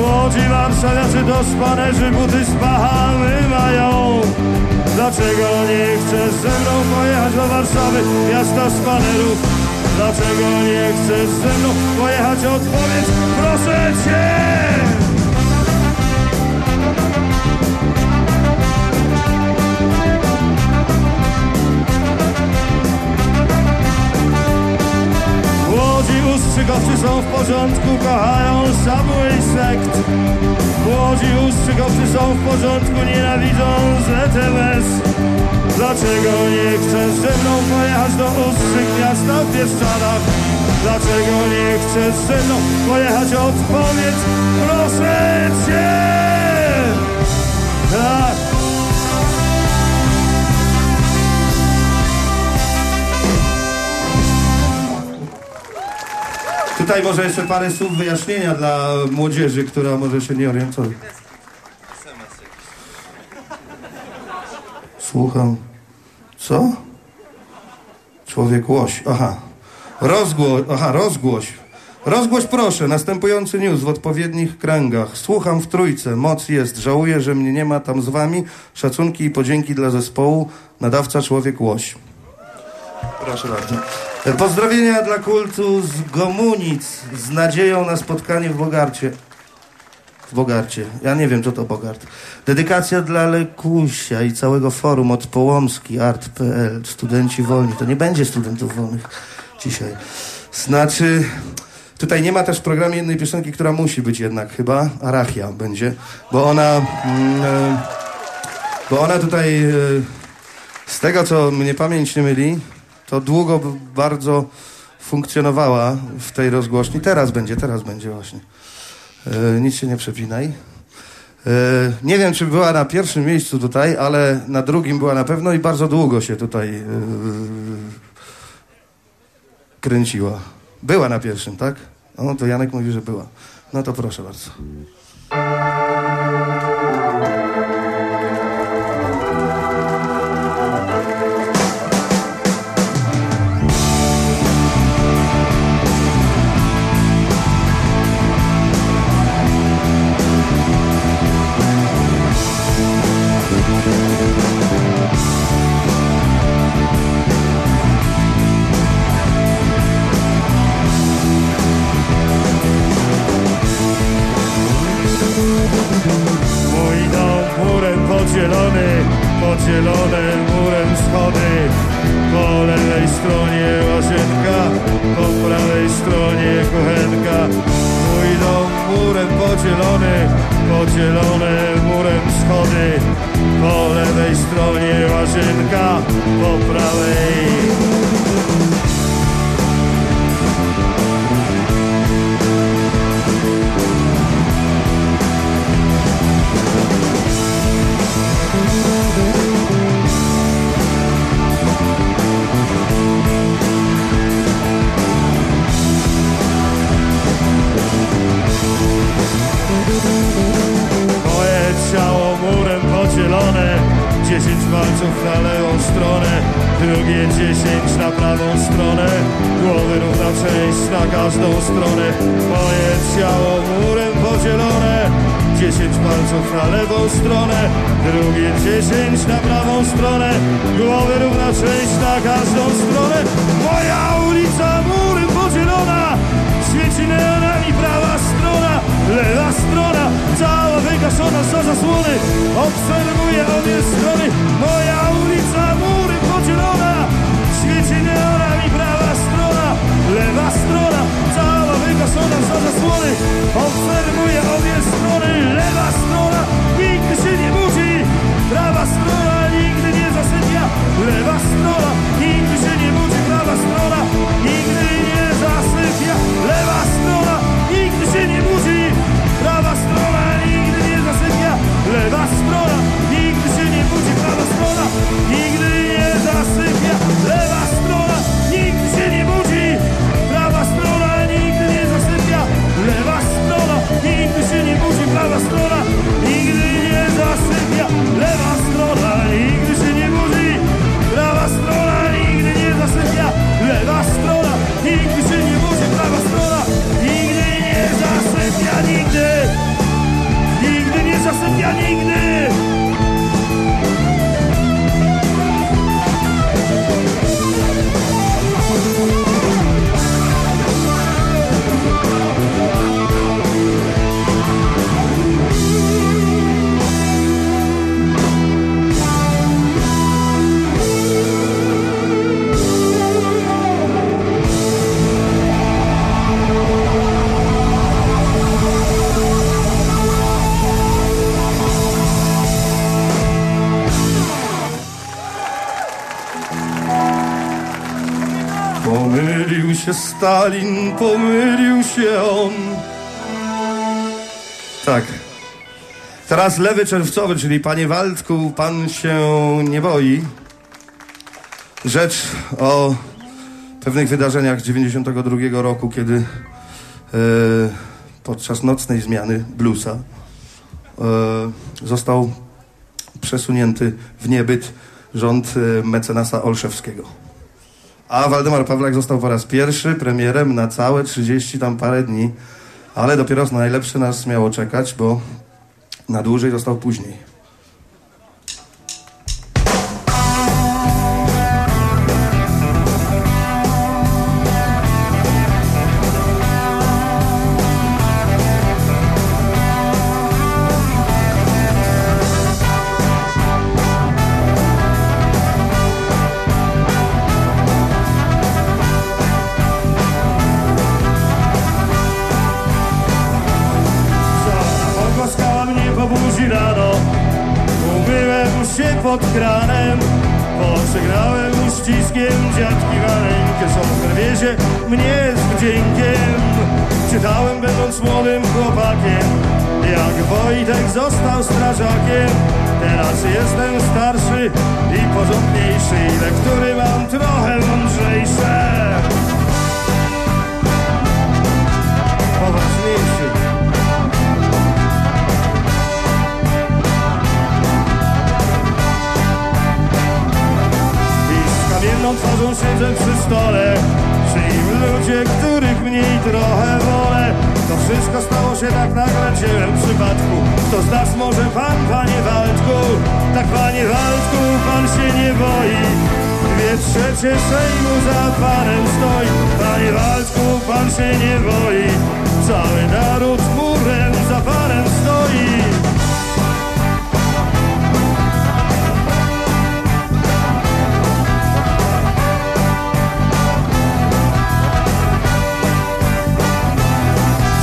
Łodzi warszawiacy do spanerzy buty z mają Dlaczego nie chcesz ze mną pojechać do Warszawy, miasta spanerów? Dlaczego nie chcesz ze mną pojechać? Odpowiedz, proszę cię! Łodzi ustrzykowcy są w porządku, kochają Subway Sekt W Łodzi ustrzykowcy są w porządku, nienawidzą ZMS Dlaczego nie chcesz ze mną pojechać do Ustrzyk miasta w Bieszczadach? Dlaczego nie chcesz ze mną pojechać? Odpowiedz, proszę Cię! Tak.
Może jeszcze parę słów wyjaśnienia dla młodzieży, która może się nie orientuje. Słucham. Co? Człowiek łoś. Aha. Rozgłoś. Aha, rozgłoś. Rozgłoś proszę. Następujący news w odpowiednich kręgach. Słucham w trójce. Moc jest. Żałuję, że mnie nie ma tam z wami. Szacunki i podzięki dla zespołu. Nadawca Człowiek Łoś. Proszę bardzo. Pozdrowienia dla kultu z Gomunic z nadzieją na spotkanie w Bogarcie. W Bogarcie. Ja nie wiem, co to Bogart. Dedykacja dla Lekusia i całego forum od Połomski, art.pl. Studenci wolni. To nie będzie studentów wolnych dzisiaj. Znaczy, tutaj nie ma też w programie jednej piosenki, która musi być jednak chyba. Arachia będzie, bo ona... Mm, e, bo ona tutaj... E, z tego, co mnie pamięć nie myli, to długo bardzo funkcjonowała w tej rozgłośni. Teraz będzie, teraz będzie właśnie. E, nic się nie przepinaj. E, nie wiem, czy była na pierwszym miejscu tutaj, ale na drugim była na pewno i bardzo długo się tutaj e, kręciła. Była na pierwszym, tak? O, to Janek mówi, że była. No to proszę bardzo.
Podzielone murem schody. Po lewej stronie łazienka, po prawej stronie kuchenka. Mój dom murem podzielony, podzielone murem schody. Po lewej stronie łazienka, po prawej Moje ciało murem podzielone Dziesięć palców na lewą stronę Drugie dziesięć na prawą stronę. Głowy równa część na każdą stronę. Moje ciało murem podzielone Dziesięć palców na lewą stronę Drugie dziesięć na prawą stronę. Głowy równa część na każdą stronę. Moja ulica murem podzielona Świeci neonami prawa strona Lewa strona Cała wygaszona za zasłony Obserwuję obie strony. Moja ulica murem podzielona. Świeci neonami prawa strona. Lewa strona Cała wygaszona za zasłony Obserwuję obie strony. Lewa strona Nigdy się nie budzi. Prawa strona nigdy nie zasypia. Lewa strona nigdy się nie budzi. Prawa strona nigdy nie zasypia. Lewa strona nigdy się nie budzi nigdy nie zasypia. Lewa strona nigdy się nie budzi, prawa strona nigdy nie zasypia. Lewa strona nigdy się nie budzi, prawa strona
nigdy nie zasypia. Lewa strona nigdy się
nie budzi, prawa strona nigdy nie zasypia. Lewa strona nigdy się nie budzi, prawa strona nigdy. Nigdy nie zasypia, nigdy.
Się Stalin, pomylił się on. Tak. Teraz lewy czerwcowy, czyli panie Waldku, pan się nie boi. Rzecz o pewnych wydarzeniach 92 roku, kiedy e, podczas nocnej zmiany bluesa e, został przesunięty w niebyt rząd e, mecenasa Olszewskiego. A Waldemar Pawlak został po raz pierwszy premierem na całe 30 tam parę dni, ale dopiero na najlepsze nas miało czekać, bo na dłużej został później.
Uściskiem dziadki maleńkie Są w krwiezie mnie z wdziękiem Czytałem będąc młodym chłopakiem. Jak Wojtek został strażakiem Teraz jestem starszy i porządniejszy. Lektury mam trochę mądrzejsze z kamienną twarzą siedzę przy stole Żyją ludzie, których mniej trochę wolę. To wszystko stało się tak nagle dziełem przypadku. Kto z nas może pan, panie Waldku? Tak, panie Waldku, pan się nie boi. Dwie trzecie Sejmu za panem stoi. Panie Waldku, pan się nie boi. Cały naród murem za panem stoi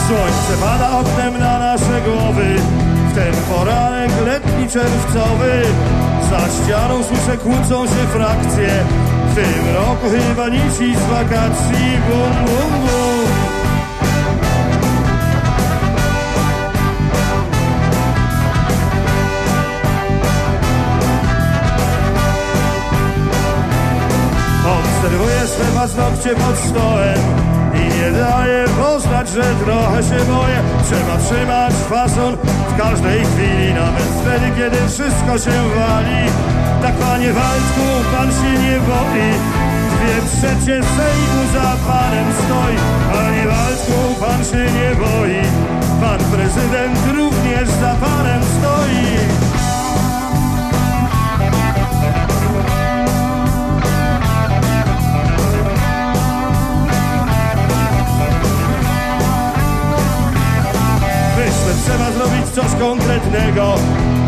Słońce pada oknem na nasze głowy. W ten poranek letni czerwcowy. Za ścianą słyszę kłócą się frakcje. W tym roku chyba nici z wakacji. Bum, bum, bum. Obserwuję swe paznokcie pod stołem. I nie daję poznać, że trochę się boję. Trzeba trzymać fason w każdej chwili Nawet wtedy, kiedy wszystko się wali. Tak panie Waldku, pan się nie boi. Dwie trzecie Sejmu za panem stoi. Panie Waldku, pan się nie boi. Pan prezydent również za panem stoi trzeba zrobić coś konkretnego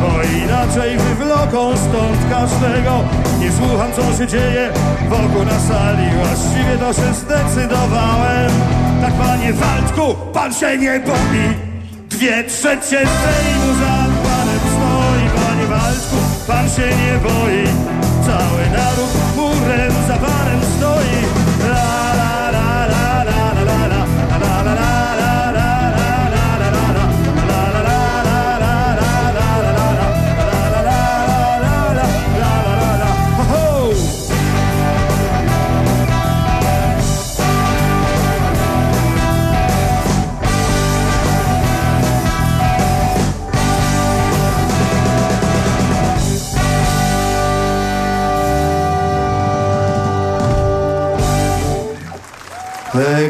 Bo inaczej wywloką stąd każdego. Nie słucham co się dzieje wokół na sali Właściwie to się zdecydowałem. Tak panie Waldku, pan się nie boi Dwie trzecie Sejmu za panem stoi Panie Waldku, pan się nie boi. Cały naród murem za panem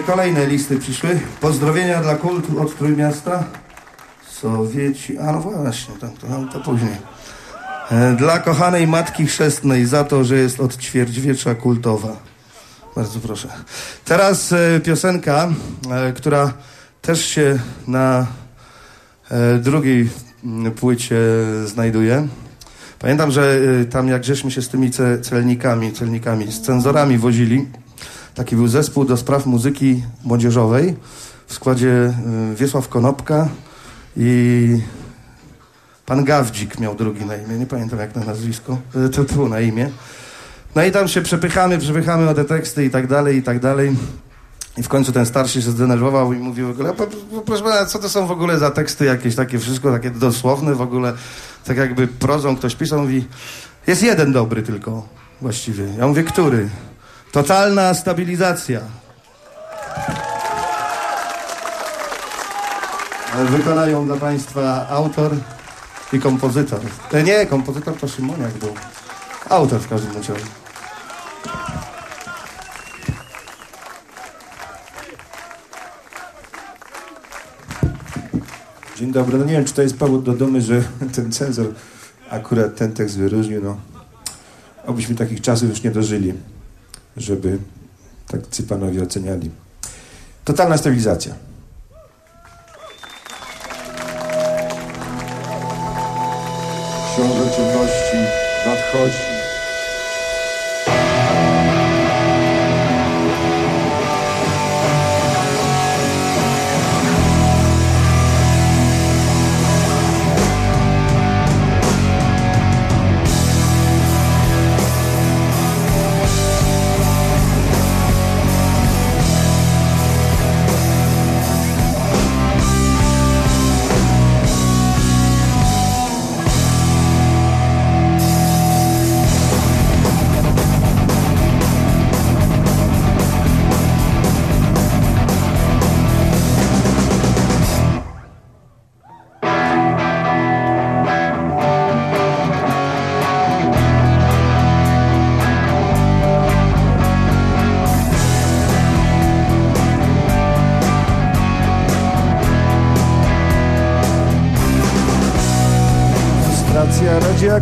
Kolejne listy przyszły. Pozdrowienia dla kultu od Trójmiasta. Sowieci. A no właśnie, tam, to, to później. E, Dla kochanej matki chrzestnej za to, że jest od ćwierćwiecza kultowa. Bardzo proszę. Teraz e, piosenka, e, która też się na e, drugiej płycie znajduje. Pamiętam, że e, tam jak żeśmy się z tymi ce, celnikami, celnikami, z cenzorami wozili, taki był zespół do spraw muzyki młodzieżowej w składzie y, Wiesław Konopka i pan Gawdzik miał drugi na imię, nie pamiętam jak na nazwisko, y, to było na imię. No i tam się przepychamy, przepychamy o te teksty i tak dalej, i tak dalej. I w końcu ten starszy się zdenerwował i mówił w ogóle, "Po- po- proszę pana, co to są w ogóle za teksty jakieś takie, wszystko takie dosłowne w ogóle, tak jakby prozą ktoś pisał, mówi, jest jeden dobry tylko właściwie. Ja mówię, który? Totalna stabilizacja. Wykonają dla Państwa autor i kompozytor. E, nie, kompozytor to Szymoniak był. Autor w każdym razie.
Dzień dobry. No nie wiem, czy to jest powód do dumy, że ten cenzor akurat ten tekst wyróżnił. No, obyśmy takich czasów już nie dożyli, żeby tak cypanowie oceniali. Totalna stabilizacja. Książę ciemności nadchodzi.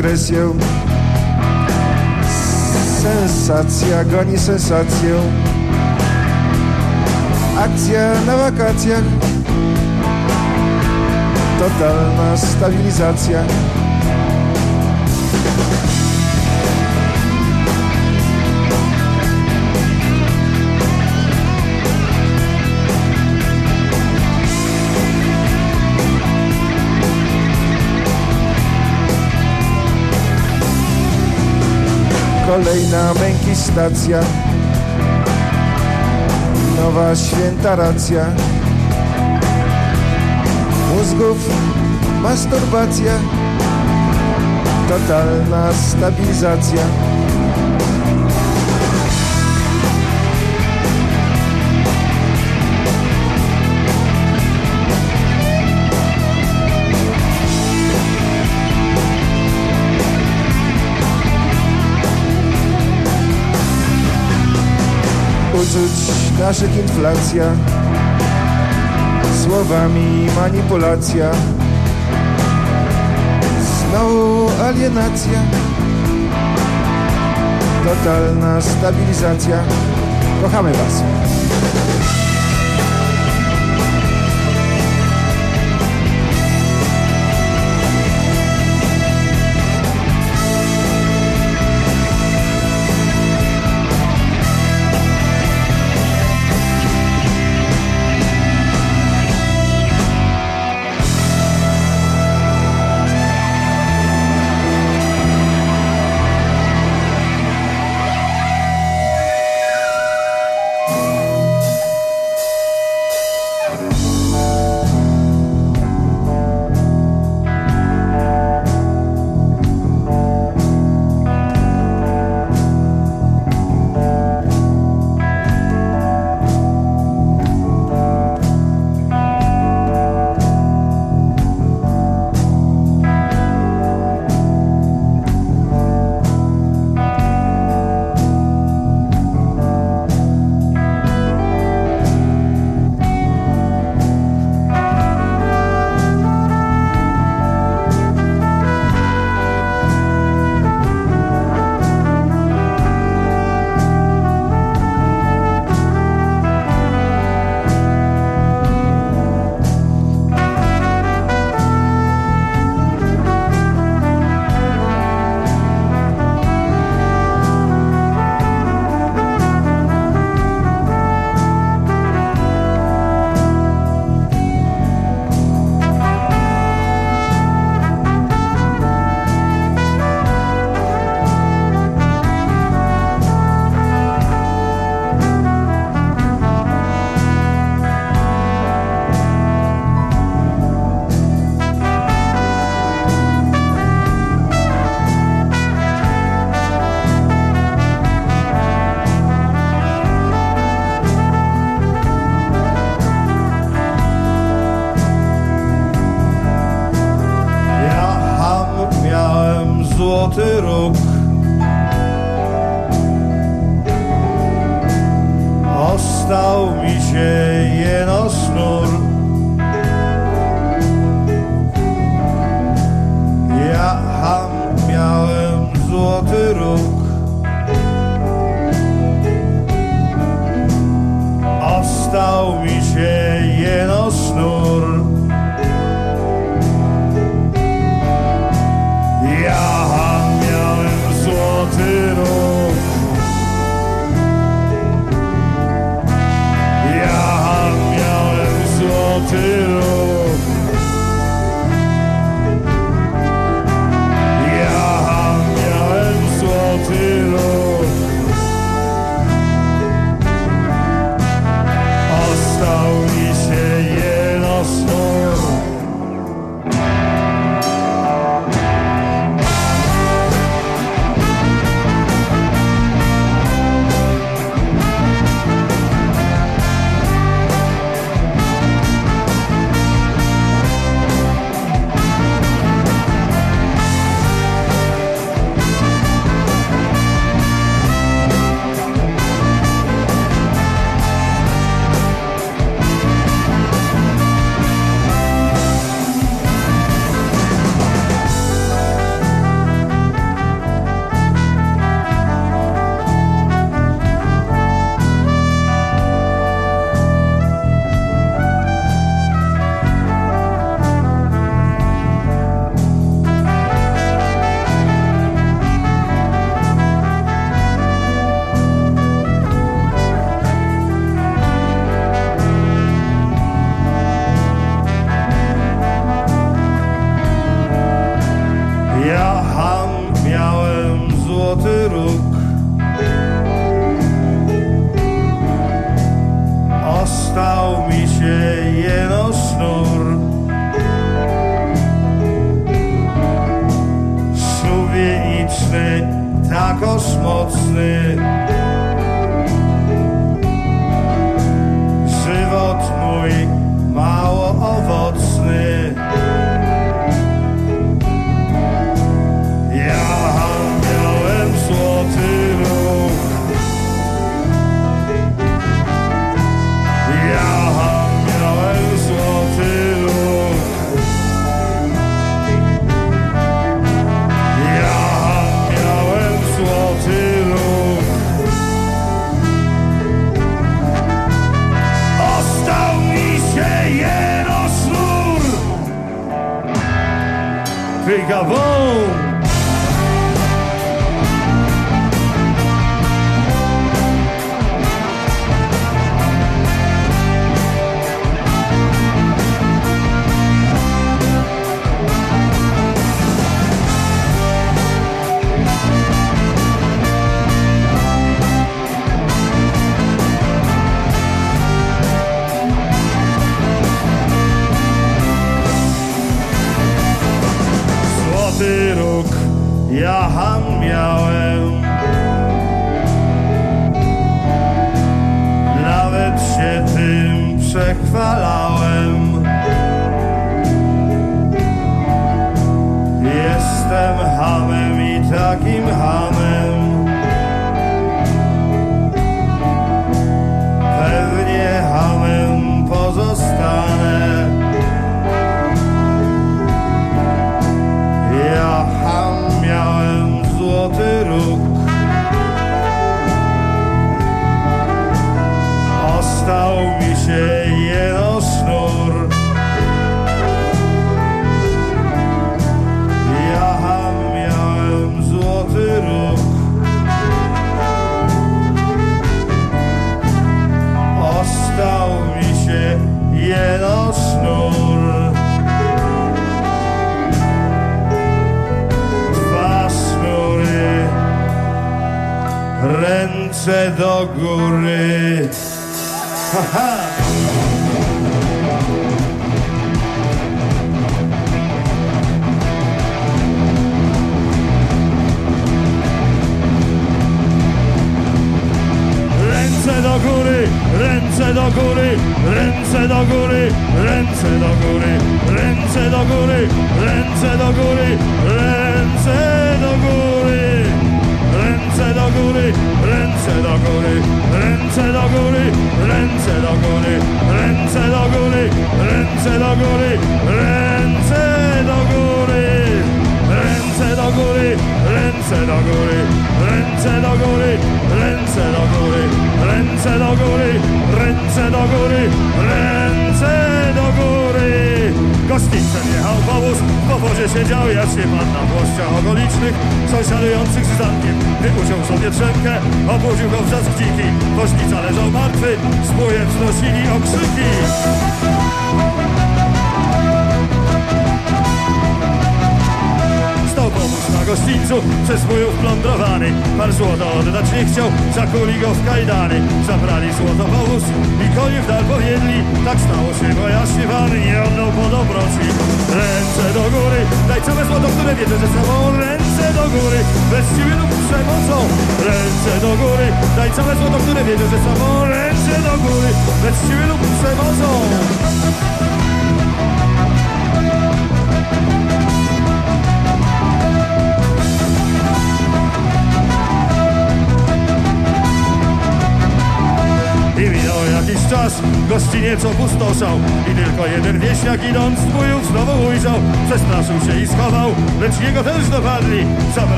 Agresję. Sensacja goni sensację. Akcja na wakacjach. Totalna stabilizacja. Kolejna męki stacja. Nowa święta racja. Mózgów masturbacja. Totalna stabilizacja. Uczuć naszych inflacja. Słowami manipulacja. Znowu alienacja. Totalna stabilizacja. Kochamy Was.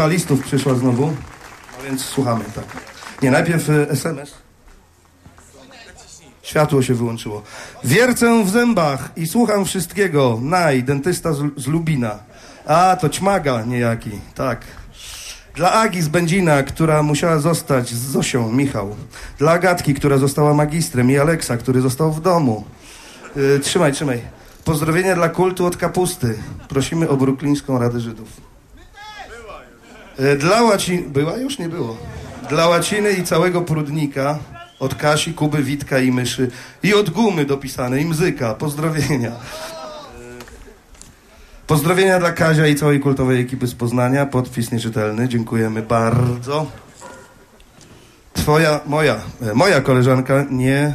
A,
kupa listów przyszła znowu, no więc słuchamy, tak. Nie, najpierw y, SMS. Światło się wyłączyło. Wiercę w zębach i słucham wszystkiego. Naj, dentysta z, Lubina. A, to ćmaga niejaki, tak. Dla Agi z Będzina, która musiała zostać z Zosią, Michał. Dla Agatki, która została magistrem i Aleksa, który został w domu. Y, trzymaj, trzymaj. Pozdrowienia dla kultu od kapusty. Prosimy o bruklińską Radę Żydów. E, Dla łacin... Była? Już nie było. Dla łaciny i całego prudnika od Kasi, Kuby, Witka i Myszy i od gumy dopisanej Mzyka. Pozdrowienia. E, Pozdrowienia dla Kazia i całej kultowej ekipy z Poznania. Podpis nieczytelny. Dziękujemy bardzo. Twoja, moja, e, moja koleżanka nie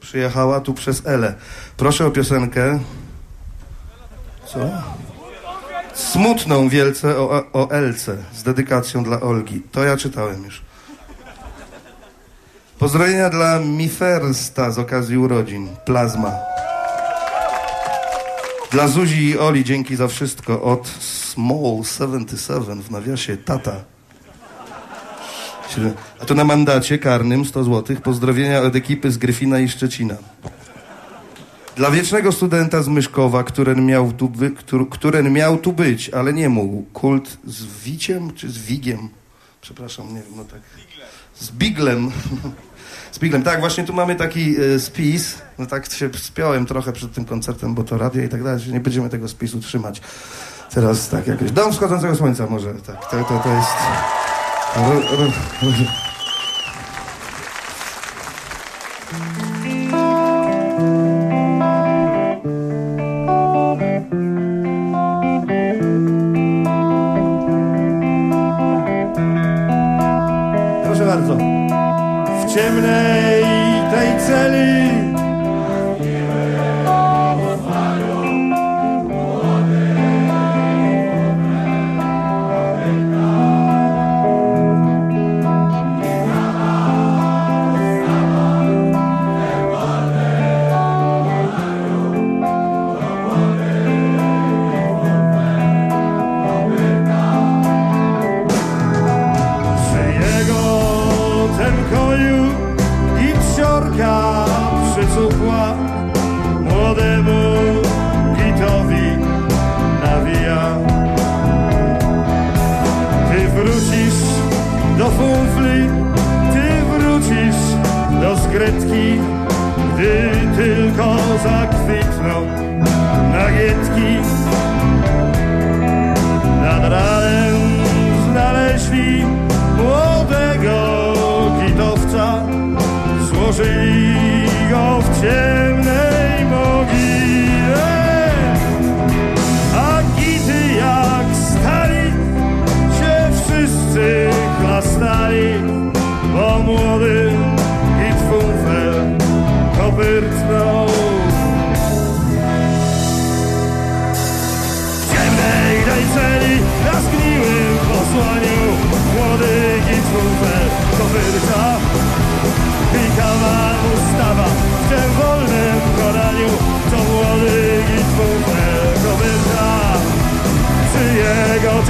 przyjechała tu przez Elę. Proszę o piosenkę. Co? Smutną wielce o, o Elce z dedykacją dla Olgi. To ja czytałem już. Pozdrowienia dla Mifersta z okazji urodzin. Plazma. Dla Zuzi i Oli dzięki za wszystko od Small 77 w nawiasie tata. A tu na mandacie karnym 100 zł. Pozdrowienia od ekipy z Gryfina i Szczecina. Dla wiecznego studenta z Myszkowa, któren miał tu, by, który, miał tu być, ale nie mógł. Kult z Wiciem czy z Wigiem? Przepraszam, nie wiem, no tak. Z Biglem. Z Biglem. Tak, właśnie tu mamy taki e, spis. No tak się spiąłem trochę przed tym koncertem, bo to radio i tak dalej, nie będziemy tego spisu trzymać. Teraz tak jakoś. Dom wschodzącego słońca może, tak. To, to, to jest... Ro, ro, ro.
W ciemnej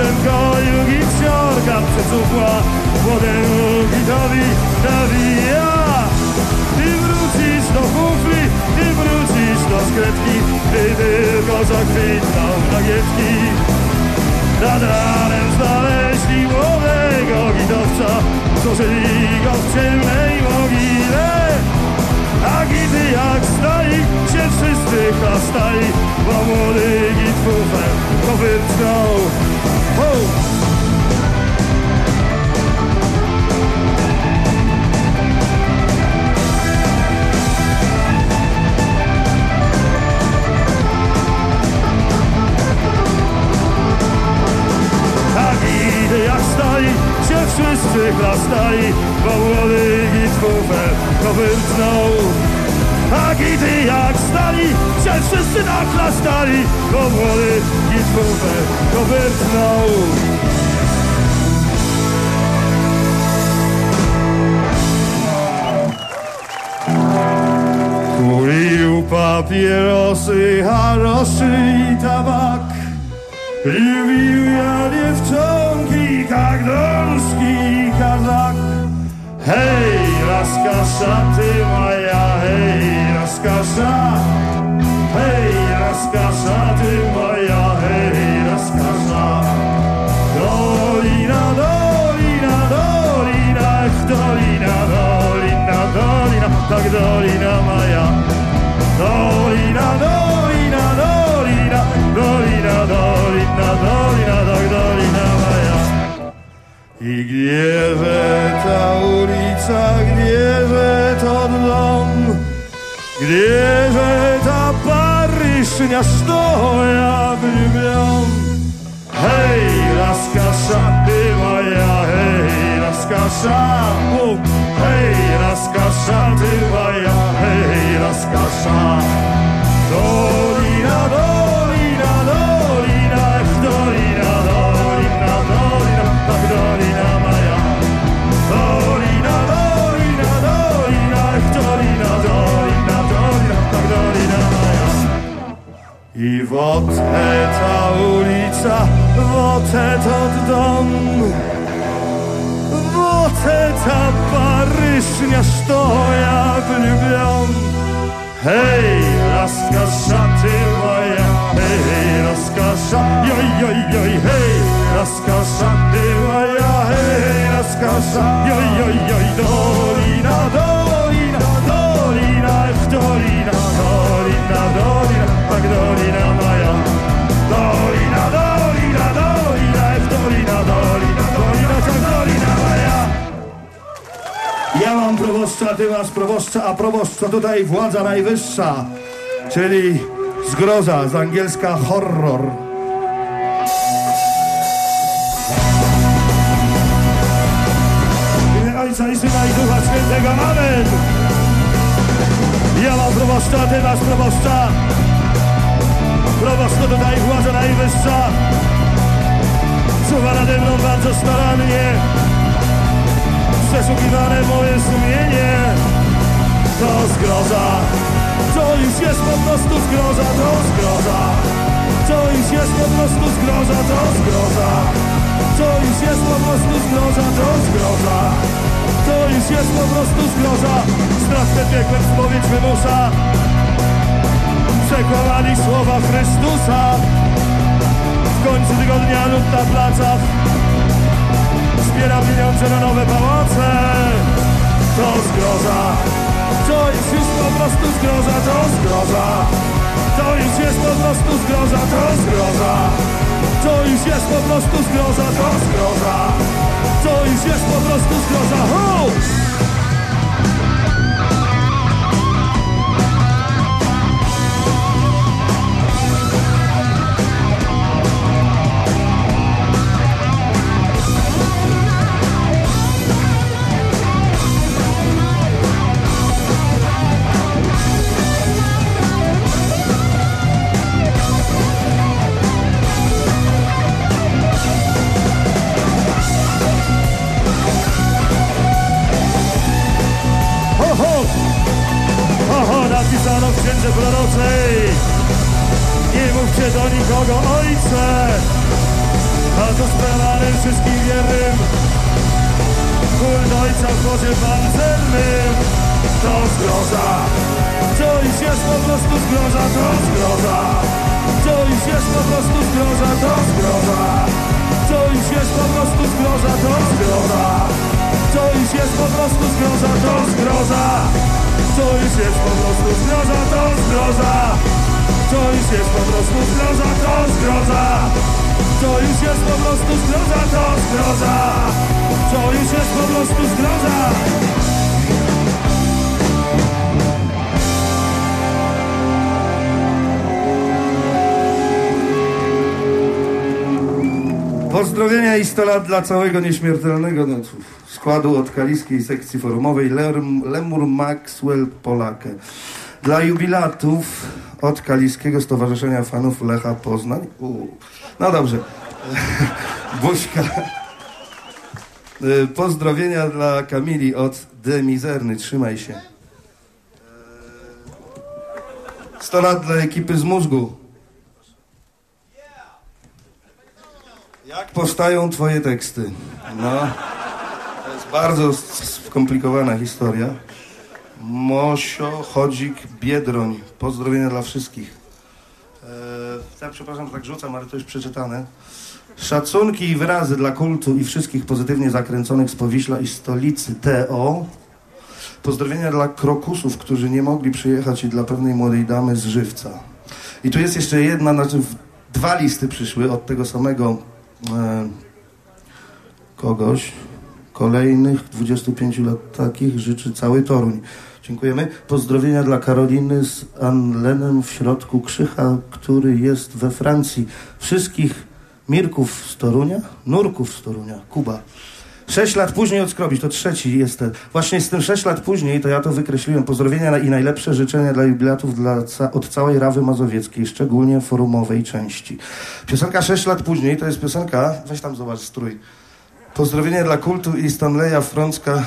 Szewczenko, Jugi, Ciorka przecupła Młodemu Gitowi nawija Ty wrócisz do kufli, ty wrócisz do skrytki Ty tylko zakwitną nagiewki. Nad ranem znaleźli młodego gitowca Złożyli go w ciemnej mogile. A gdy jak stali, się wszyscy chlastali, bo młody git kufel. Whoa. Haroszy i tabak. Lubił ja dziewczonki, jak dążki kazak. Hej, ulica, gdzieże to dom, gdzieże ta Paryżnia stoja wybią. Hej, laskasza, ty moja, hej, laskasza, I wote ta ulica, wote to dom, wote ta Paryżnia stoja lubią. Hej, laska szaty moja, hej, laska szaty, joj, joj, joj, hej, laska szaty moja, hej, laska szaty, joj, joj, joj, dolina, dolina, dolina, dolina, dolina, dolina, dolina moja. Dolina, dolina, dolina, ech, dolina, dolina, dolina, tak dolina moja. Ja mam proboszcza, ty masz proboszcza, a proboszcz tutaj władza najwyższa, czyli zgroza, z angielska horror. Ojca i Syna i Ducha Świętego, Amen! Ja mam proboszcza, ty masz proboszcza, proboszcz to tutaj władza najwyższa, czuwa nade mną bardzo starannie, przeszukiwane moje sumienie. To zgroza, to już jest po prostu zgroza, to zgroza. To już jest po prostu zgroza, to zgroza. To już jest po prostu zgroza, to zgroza. To już jest po prostu zgroza. Strach piekłem spowiedź wymusza Przekłamali słowa Chrystusa W końcu tygodnia lub na placach zbiera pieniądze na nowe pałace. To zgroza, to jest już po prostu zgroza, to zgroza. To już jest po prostu zgroza, to zgroza. To już jest po prostu zgroza, to zgroza. To już jest po prostu zgroza. Księdze proroczej. Nie mówcie do nikogo ojcze, a to sprawane wszystkim wiernym. Kult ojca w wodzie pancernym. To zgroza, już jest po prostu zgroza, to zgroza. Już jest po prostu zgroza, to zgroza. Już jest po prostu zgroza, to zgroza. Już jest po prostu zgroza, to zgroza. To jest po prostu zgroza, to zgroza. To jest po prostu zgroza, to zgroza. To jest po prostu zgroza, to zgroza. To jest po prostu zgroza.
Pozdrowienia i 100 lat dla całego nieśmiertelnego no, tu, składu od kaliskiej sekcji forumowej Lem, Lemur Maxwell Polakę. Dla jubilatów od Kaliskiego Stowarzyszenia Fanów Lecha Poznań. U, no dobrze. Buźka. Y, Pozdrowienia dla Kamili od Demizerny. Trzymaj się. 100 lat dla ekipy z mózgu. Jak powstają twoje teksty? No, bardzo skomplikowana historia. Mosio, Chodzik, Biedroń. Pozdrowienia dla wszystkich. Eee, ja przepraszam, że tak rzucam, ale to już przeczytane. Szacunki i wyrazy dla kultu i wszystkich pozytywnie zakręconych z Powiśla i stolicy TO. Pozdrowienia dla krokusów, którzy nie mogli przyjechać i dla pewnej młodej damy z Żywca. I tu jest jeszcze jedna, znaczy dwa listy przyszły od tego samego e, kogoś. Kolejnych 25 lat takich życzy cały Toruń. Dziękujemy. Pozdrowienia dla Karoliny z Anlenem w środku Krzycha, który jest we Francji. Wszystkich Mirków z Torunia, Nurków z Torunia, Kuba. Sześć lat później od Skrobisz, to trzeci jest ten. Właśnie z tym sześć lat później, to ja to wykreśliłem. Pozdrowienia i najlepsze życzenia dla jubilatów dla ca od całej Rawy Mazowieckiej, szczególnie forumowej części. Piosenka sześć lat później to jest piosenka, weź tam zobacz strój. Pozdrowienia dla kultu i Stanleya, Frącka,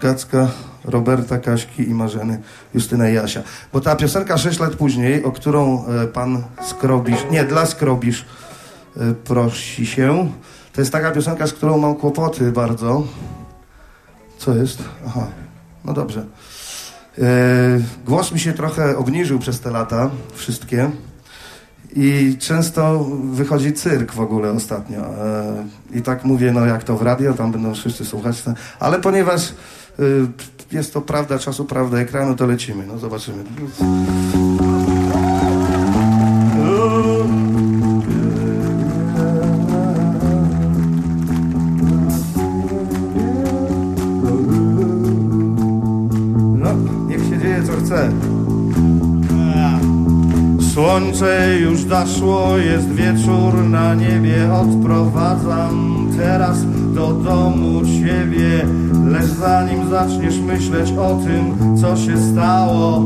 Gacka, Roberta, Kaśki i Marzeny, Justyna i Jasia. Bo ta piosenka sześć lat później, o którą e, pan Skrobisz, nie, dla Skrobisz e, prosi się, to jest taka piosenka, z którą mam kłopoty bardzo. Co jest? Aha, no dobrze. E, głos mi się trochę obniżył przez te lata, wszystkie. I często wychodzi cyrk w ogóle ostatnio. E, I tak mówię, no jak to w radio, tam będą wszyscy słuchać. Ale ponieważ y, jest to prawda czasu, prawda ekranu, to lecimy. No zobaczymy.
Słońce już zaszło, jest wieczór na niebie. Odprowadzam teraz do domu ciebie. Lecz zanim zaczniesz myśleć o tym, co się stało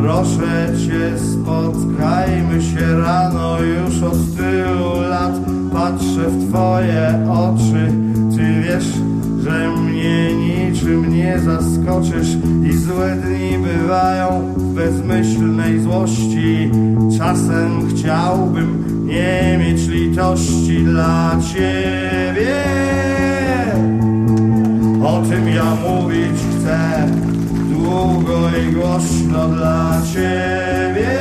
Proszę cię, spotkajmy się rano Już od tylu lat. Patrzę w twoje oczy. Ty wiesz, że mnie niczym nie zaskoczysz I złe dni bywają w bezmyślnej złości. Czasem chciałbym nie mieć litości dla ciebie. O tym ja mówić chcę? Długo i głośno dla ciebie.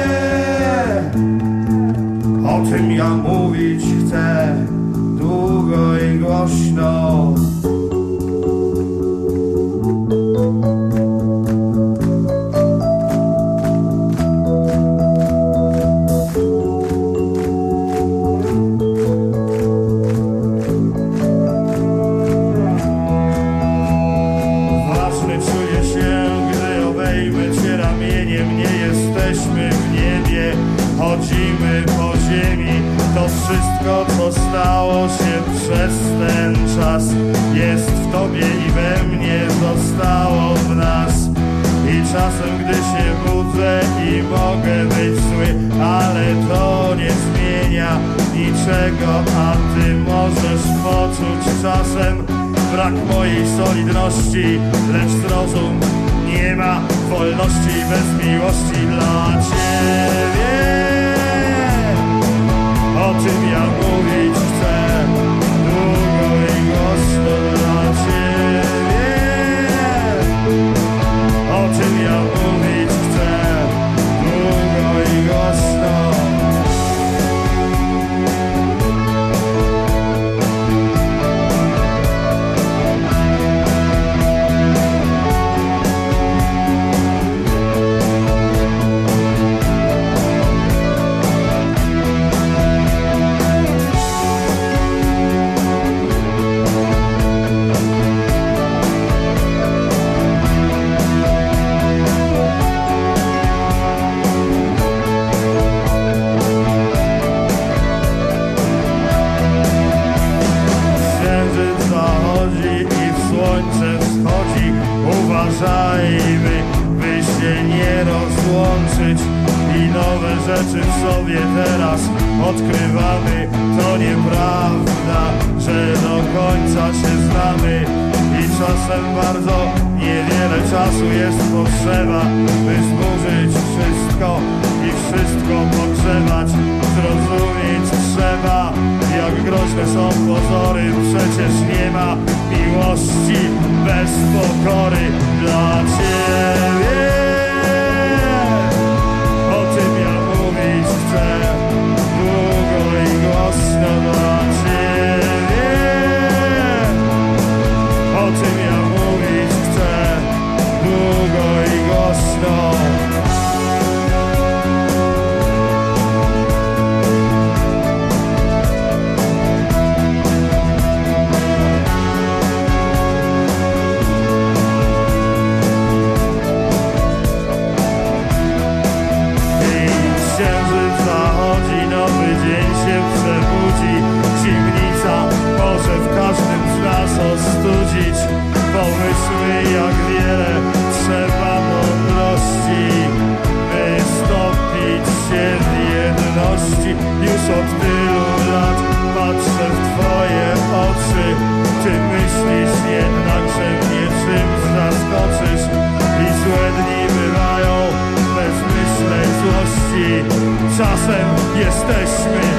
O tym ja mówić chcę? Długo i głośno wszystko, co stało się przez ten czas. Jest w tobie i we mnie, zostało w nas. I czasem, gdy się budzę i mogę być zły Ale to nie zmienia niczego. A ty możesz poczuć czasem brak mojej solidności Lecz zrozum, nie ma wolności bez miłości dla ciebie O tym ja mówić chcę? Długo i głośno dla ciebie. O tym ja mówić rzeczy w sobie teraz odkrywamy. To nieprawda, że do końca się znamy i czasem bardzo niewiele czasu jest potrzeba, by zburzyć wszystko i wszystko pogrzebać. Zrozumieć trzeba, jak groźne są pozory, przecież nie ma miłości bez pokory dla Ciebie. O tym ja mówić chcę, długo i głośno. Jesteśmy bez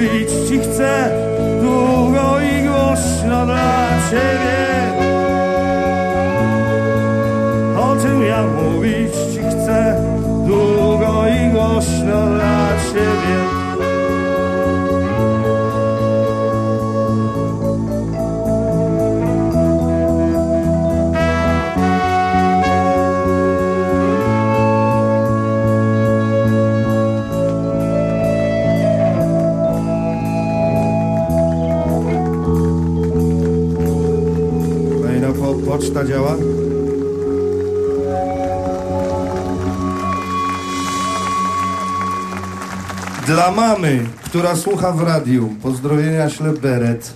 mówić ci chcę długo i głośno dla ciebie. O tym ja mówić ci chcę długo i głośno dla
działa. Dla mamy, która słucha w radiu, pozdrowienia śle Beret.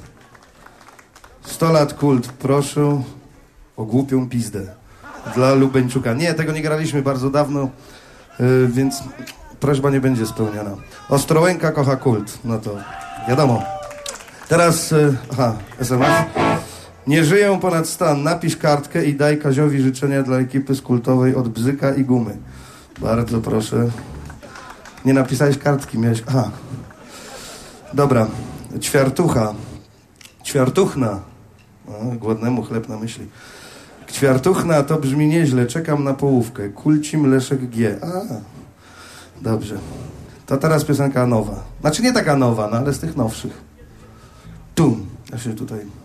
100 lat kult, proszę o głupią pizdę. Dla Lubeńczuka. Nie, tego nie graliśmy bardzo dawno, y, więc prośba nie będzie spełniona. Ostrołęka kocha kult, no to wiadomo. Teraz, y, aha, SMS. Nie żyję ponad stan. Napisz kartkę i daj Kaziowi życzenia dla ekipy skultowej od Bzyka i Gumy. Bardzo proszę. Nie napisałeś kartki, miałeś... Aha. Dobra. Ćwiartucha. Ćwiartuchna. O, głodnemu chleb na myśli. Ćwiartuchna to brzmi nieźle. Czekam na połówkę. Kulcim Leszek G. A, dobrze. To teraz piosenka nowa. Znaczy nie taka nowa, no ale z tych nowszych. Tu. Ja się tutaj...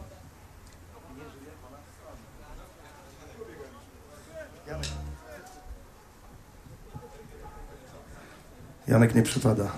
Janek nie przypada.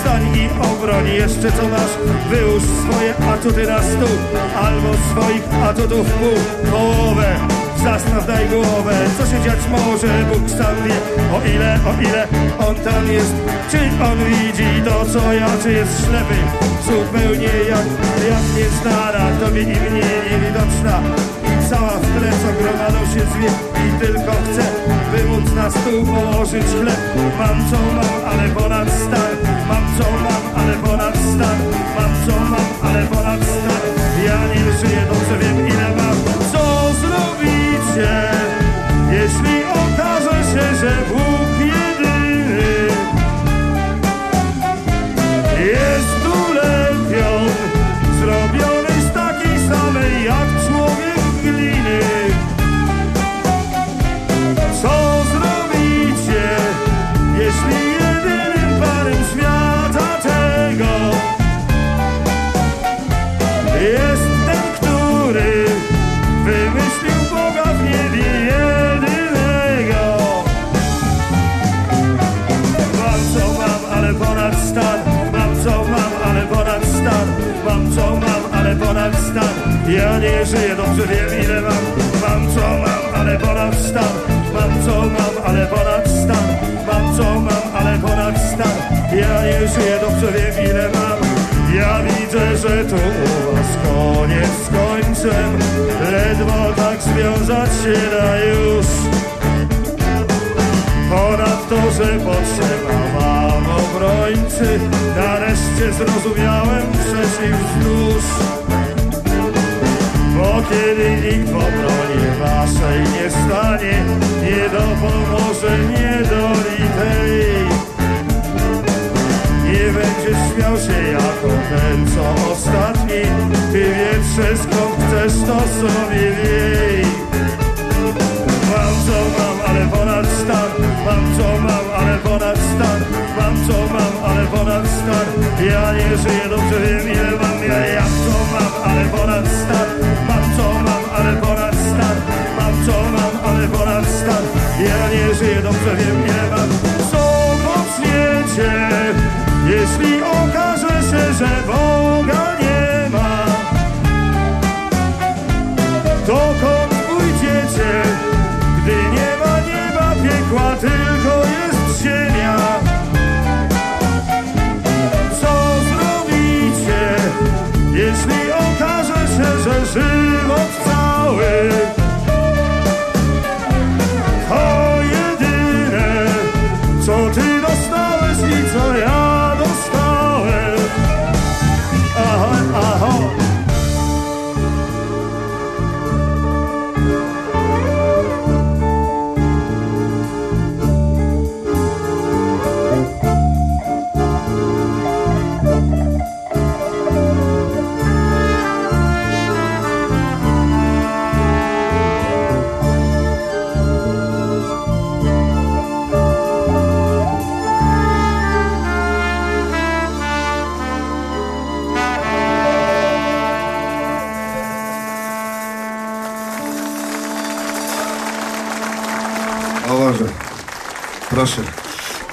Stań i obroń jeszcze co masz, wyłóż swoje atuty na stół, albo swoich atutów pół, połowę. Zastaw daj głowę, co się dziać może, Bóg sam wie O ile, o ile On tam jest. Czy On widzi to, co ja, czy jest ślepy? Zupełnie jak, jak nieznana Tobie i mnie niewidoczna. I cała w tle, co gromadą się zwie I tylko chce, by móc na stół położyć chleb. Mam co mam, ale ponad stan Mam co mam, ale ponad stan. Mam co mam, ale ponad stan. Ja nie żyję, dobrze wiem ile mam. Co zrobicie, jeśli okaże się, że Bóg ponad stan. Ja nie żyję, dobrze wiem ile mam, mam co mam, ale ponad stan, mam co mam, ale ponad stan, mam co mam, ale ponad stan. Ja nie żyję, dobrze wiem ile mam. Ja widzę, że tu u was koniec z końcem. Ledwo tak związać się da już. Ponadto, że potrzeba wam obrońcy. Nareszcie zrozumiałem przeciw wzdłuż Bo kiedy nikt w obronie waszej nie stanie Nie dopomoże niedolitej nie będziesz śmiał się jako ten, co ostatni. Ty wietrze skąd chcesz, to sobie wiej. Mam co ponad Mam co mam, ale ponad stan. Mam co mam, ale ponad stan. Ja nie żyję, dobrze wiem ile mam. Ja jak co mam, ale ponad stan. Mam co mam, ale ponad stan. Mam co mam, ale ponad stan. Ja nie żyję, dobrze wiem ile mam. Co poczniecie jeśli okaże się, że Boga nie ma, dokąd pójdziecie, piekła, tylko jest ziemia? Co zrobicie, jeśli okaże się, że żywot cały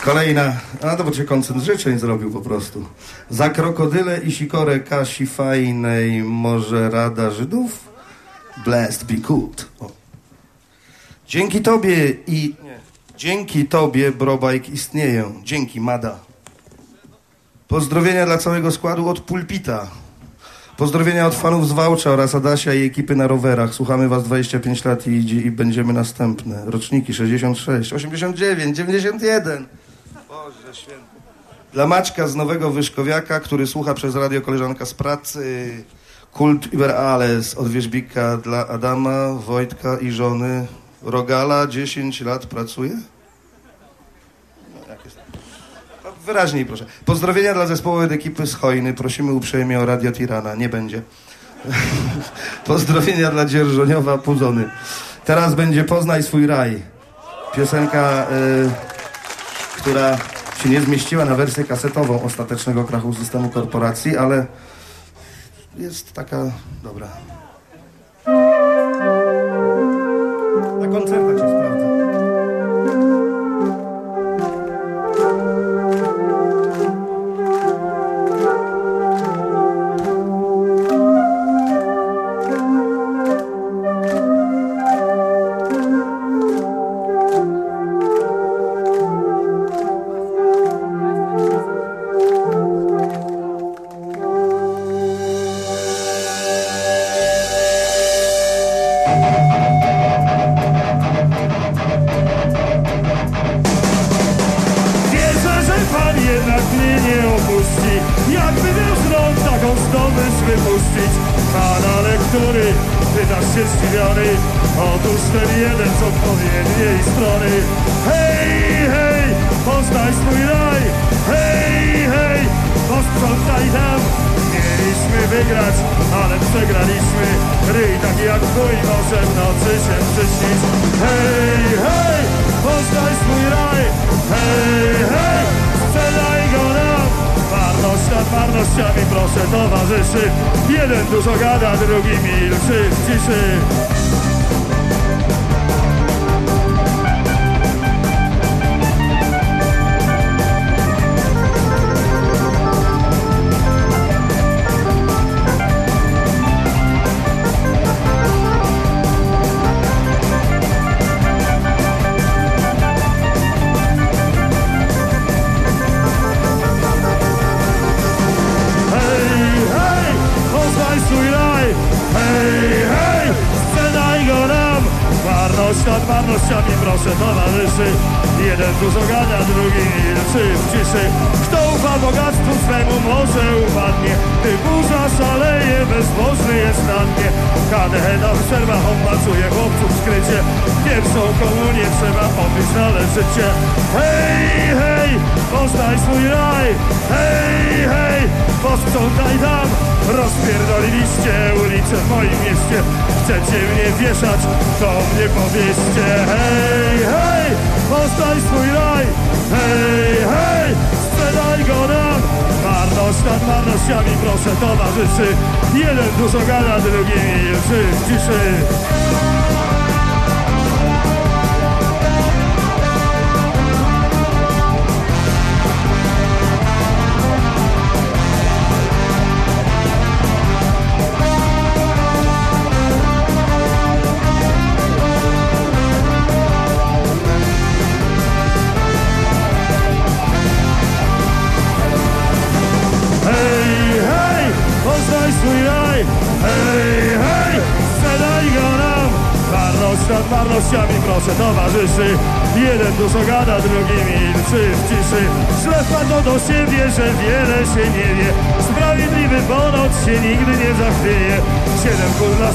Kolejna, a to bo cię koncert życzeń zrobił po prostu. Za krokodyle i sikorę Kasi Fajnej może Rada Żydów? Blessed be good. O. Dzięki tobie i... Nie. Dzięki tobie Brobajk istnieją. Dzięki Mada. Pozdrowienia dla całego składu od Pulpita. Pozdrowienia od fanów z Wałcza oraz Adasia i ekipy na rowerach. Słuchamy was 25 lat i, i będziemy następne. Roczniki 66, 89, 91. Boże święty. Dla Maćka z Nowego Wyszkowiaka, który słucha przez radio koleżanka z pracy. Kult über alles od Wierzbika dla Adama, Wojtka i żony. Rogala 10 lat pracuje? No? No, Wyraźniej proszę. Pozdrowienia dla zespołu od ekipy z Hojny. Prosimy uprzejmie o Radio Tirana. Nie będzie. Pozdrowienia dla Dzierżoniowa Puzony. Teraz będzie Poznaj swój raj. Piosenka, y, która się nie zmieściła na wersję kasetową ostatecznego krachu systemu korporacji, ale jest taka dobra. Na koncertach
się zdziwiony Otóż ten jeden z odpowiedniej strony. Hej, hej, poznaj swój raj. Hej, hej, posprzątaj tam. Mieliśmy wygrać, ale przegraliśmy. Ryj taki jak twój może w nocy się przyśnić. Hej, hej, poznaj swój raj. Hej, hej, sprzedaj go Marność nad marnościami proszę towarzyszy. Jeden dużo gada, drugi milczy. W ciszy ciszy. Kto ufa bogactwu swemu może upadnie. Gdy burza szaleje, bezbożny jest na dnie. Kadeta w przerwach opłacuje chłopców skrycie. Pierwszą komunię trzeba odbyć należycie Hej, hej, poznaj swój raj. Hej, hej, posprzątaj tam Rozpierdoliliście ulicę w moim mieście. Chcecie mnie wieszać, to mnie powieście. Hej, hej, poznaj swój raj Hej, hej, sprzedaj go nam. Marność nad marnościami proszę towarzyszy. Jeden dużo gada, drugi milczy w ciszy Hej, hej, sprzedaj go nam. Marność nad marnościami proszę towarzyszy. Jeden dużo gada, drugi milczy w ciszy. Szlef ma to do siebie, że wiele się nie wie. Sprawiedliwy ponoć się nigdy nie zachwieje. Siedem kul na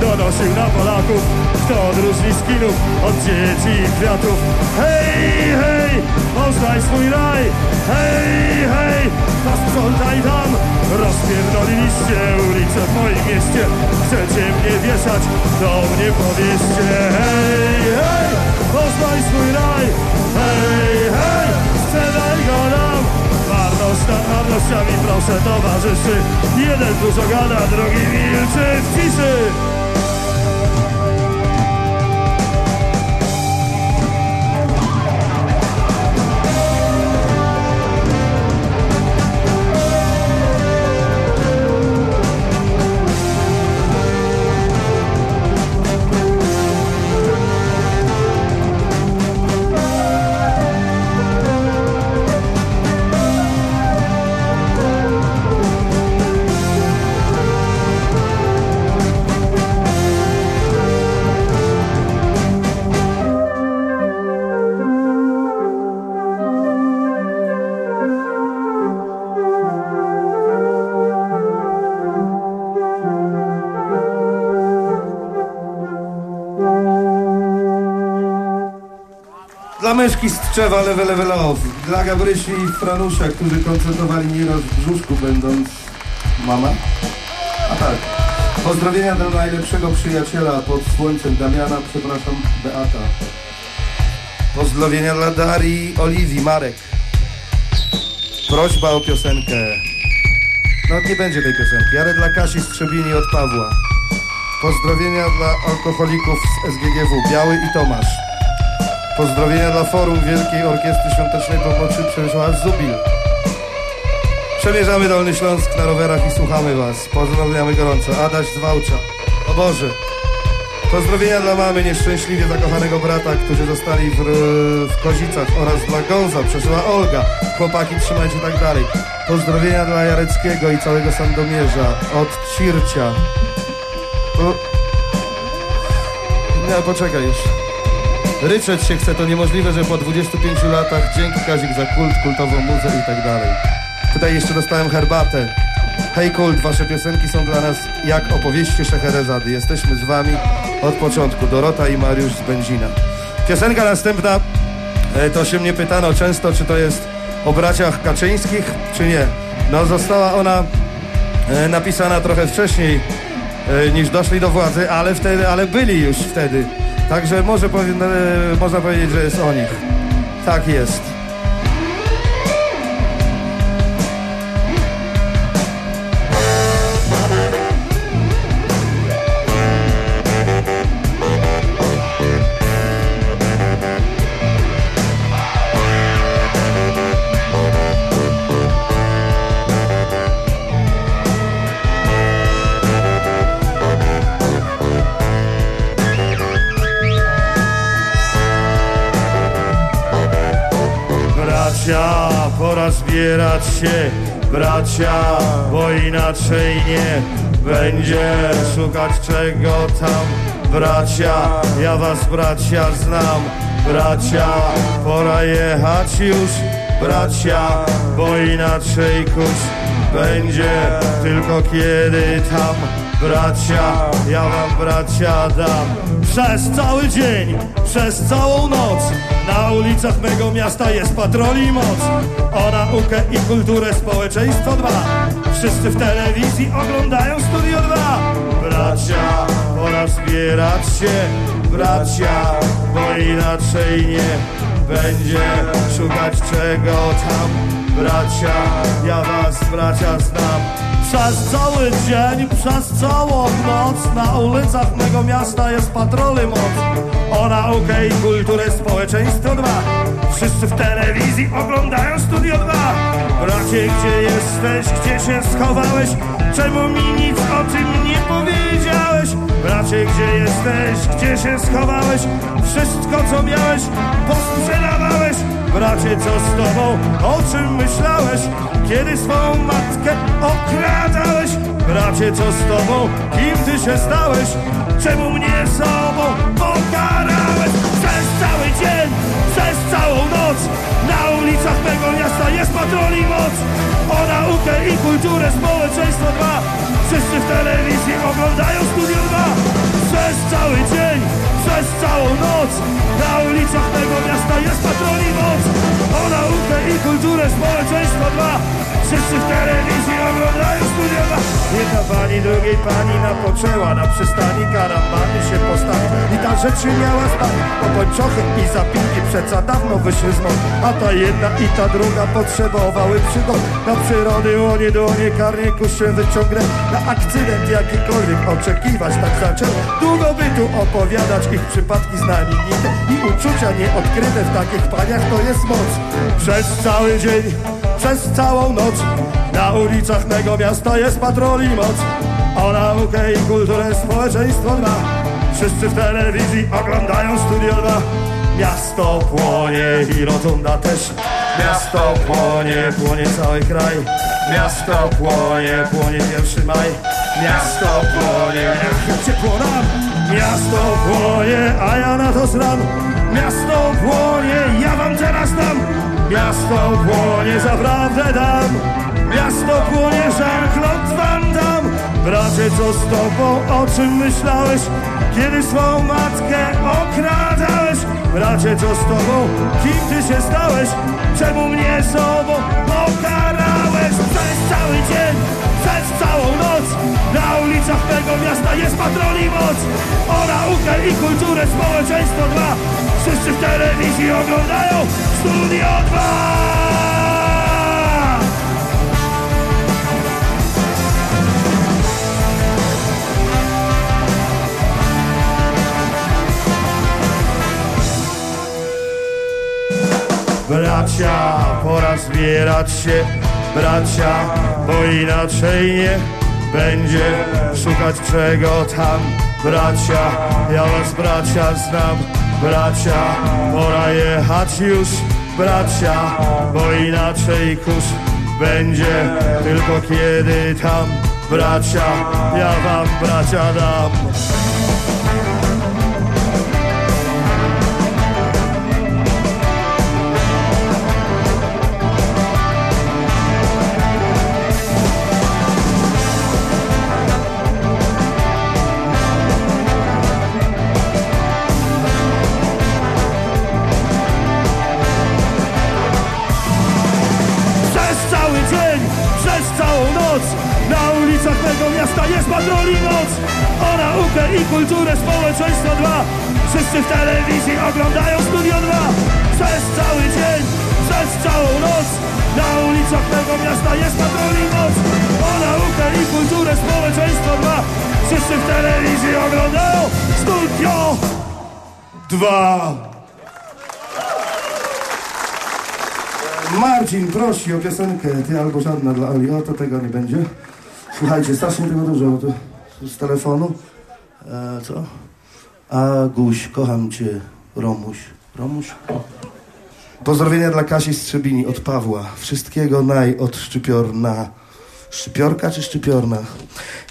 donosił na Polaków. Kto odróżni skinów od dzieci i kwiatów? Hej, hej, poznaj swój raj. Hej, hej, posprzątaj tam Rozpierdoliliście ulicę w moim mieście. Chcecie mnie wieszać, to mnie powieście Hej, hej, poznaj swój raj. Hej, hej, sprzedaj go nam. Marność nad marnościami proszę towarzyszy. Jeden dużo gada, drugi milczy w ciszy
myszki z Tczewa Level Level Off. Dla Gabrysi i Franusia, którzy koncertowali nieraz w brzuszku, będąc... Mama? A tak. Pozdrowienia dla najlepszego przyjaciela pod słońcem Damiana, przepraszam, Beata. Pozdrowienia dla Darii, Oliwii, Marek. Prośba o piosenkę. No nie będzie tej piosenki, ale dla Kasi Strzebini od Pawła. Pozdrowienia dla alkoholików z SGGW, Biały i Tomasz. Pozdrowienia dla Forum Wielkiej Orkiestry Świątecznej Pomocy Przemysław Zubil. Przemierzamy Dolny Śląsk na rowerach i słuchamy Was. Pozdrawiamy gorąco. Adaś z. O Boże. Pozdrowienia dla mamy nieszczęśliwie zakochanego brata, którzy zostali w, w Kozicach oraz dla Gonza, przesyła Olga. Chłopaki, trzymajcie tak dalej. Pozdrowienia dla Jareckiego i całego Sandomierza od Circia. Po... Nie, poczekaj już. Ryczeć się chce, to niemożliwe, że po 25 latach dzięki Kazik za kult, kultową muzę i tak dalej. Tutaj jeszcze dostałem herbatę. Hej kult, wasze piosenki są dla nas jak opowieści Szeherezady. Jesteśmy z wami od początku. Dorota i Mariusz z Będzina. Piosenka następna, e, to się mnie pytano często, czy to jest o braciach Kaczyńskich, czy nie. No została ona e, napisana trochę wcześniej e, niż doszli do władzy, ale wtedy, ale byli już wtedy. Także może można powiedzieć, że jest o nich. Tak jest.
Pora zbierać się, bracia, bo inaczej nie będzie szukać czego tam. Bracia, ja was bracia znam, bracia, pora jechać już, bracia, bo inaczej kuś będzie tylko kiedy tam. Bracia, ja wam bracia dam Przez cały dzień, przez całą noc Na ulicach mego miasta jest patroli i moc O naukę i kulturę społeczeństwo dba Wszyscy w telewizji oglądają Studio 2 Bracia, pora zbierać się. Bracia, bo inaczej nie będzie szukać czego tam. Bracia, ja was bracia znam przez cały dzień, przez całą noc Na ulicach mego miasta jest patroli moc O naukę i kulturę społeczeństwo dba Wszyscy w telewizji oglądają Studio 2 Bracie, gdzie jesteś, gdzie się schowałeś? Czemu mi nic o tym nie powiedziałeś? Bracie, gdzie jesteś, gdzie się schowałeś? Wszystko co miałeś, posprzedawałeś Bracie, co z tobą, o czym myślałeś? Kiedy swą matkę okradałeś? Bracie, co z tobą, kim ty się stałeś? Czemu mnie sobą pokarałeś? Przez cały dzień, przez całą noc Na ulicach mego miasta jest patroli moc O naukę i kulturę społeczeństwo dba Wszyscy w telewizji oglądają Studio 2 Przez cały dzień, przez całą noc. Na ulicach mego miasta jest patroli moc. O naukę i kulturę społeczeństwo dba Wszyscy w telewizji oglądają Studio 2 Jedna pani drugiej pani napoczęła Na przystani karambany się postawi I ta rzecz się miała stać. O pończochy i zapinki przeca dawno wyszły z mocy A ta jedna i ta druga potrzebowały przygód Na przyrody łonie dłonie karniku się wyciągnę. Na akcydent jakikolwiek oczekiwać tak zaczęło Długo by tu opowiadać ich przypadki znamienite I uczucia nieodkryte w takich paniach to jest moc. Przez cały dzień przez całą noc Na ulicach mego miasta jest patroli moc. O naukę i kulturę społeczeństwo dba Wszyscy w telewizji oglądają Studio 2 Miasto płonie i rotunda też. Miasto płonie, płonie cały kraj. Miasto płonie, płonie pierwszy maj Miasto płonie, ciepło nam Miasto płonie, a ja na to zram Miasto płonie, ja wam teraz dam Miasto płonie, zaprawdę dam Miasto płonie, Jean-Claude Van Damme Bracie, co z tobą, o czym myślałeś? Kiedy swą matkę okradałeś Bracie, co z tobą? Kim ty się stałeś? Czemu mnie sobą pokarałeś? Przez cały dzień, przez całą noc. Na ulicach tego miasta jest patrol i moc. O naukę i kulturę społeczeństwo dba Wszyscy w telewizji oglądają Studio 2 Bracia, pora zbierać się Bracia, bo inaczej nie będzie Szukać czego tam. Bracia, ja was bracia znam. Bracia, pora jechać już. Bracia, bo inaczej kurz będzie Tylko kiedy tam. Bracia, ja wam bracia dam kulturę społeczeństwo dba Wszyscy w telewizji oglądają Studio 2 Przez cały dzień, przez całą noc Na ulicach tego miasta jest patrol i moc O naukę i kulturę społeczeństwo dba Wszyscy w telewizji oglądają Studio 2
Marcin prosi o piosenkę Ty albo żadna dla Oli. O, to tego nie będzie. Słuchajcie, strasznie tego dużo bo z telefonu. E, co? Aguś, kocham Cię, Romuś. Romuś? Pozdrowienia dla Kasi Strzebini od Pawła. Wszystkiego naj od Szczypiorna. Szczypiorka czy Szczypiorna?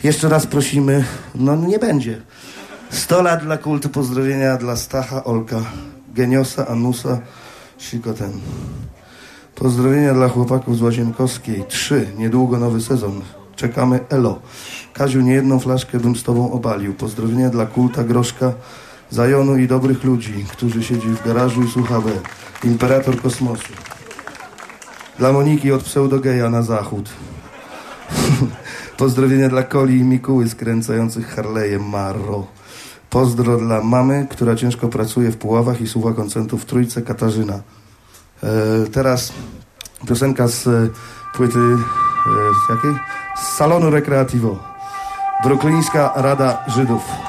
Jeszcze raz prosimy. No nie będzie. 100 lat dla kultu. Pozdrowienia dla Stacha, Olka, Geniosa, Anusa, Sikoten. Pozdrowienia dla chłopaków z Łazienkowskiej. Trzy. Niedługo nowy sezon. Czekamy Elo. Kaziu, nie jedną flaszkę bym z tobą obalił. Pozdrowienia dla Kulta, Groszka, Zajonu i dobrych ludzi, którzy siedzi w garażu i słucha. Imperator kosmosu. Dla Moniki od pseudogeja na zachód. Pozdrowienia dla Koli i Mikuły skręcających Harley'em Marro. Pozdro dla mamy, która ciężko pracuje w Puławach i słucha koncertu w Trójce Katarzyna. E, teraz piosenka z e, płyty e, z jakiej? Salonu Recreativo. Bruklińska Rada Żydów.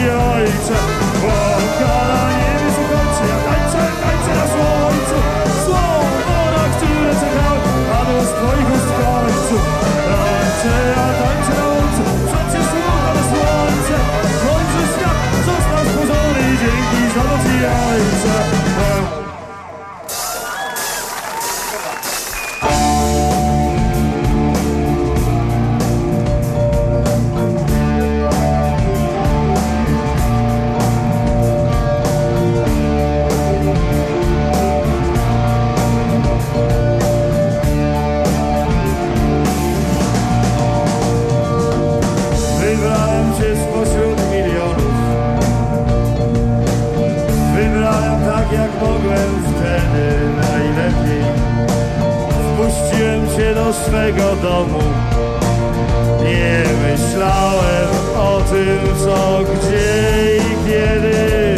creator domu. Nie myślałem o tym, co, gdzie i kiedy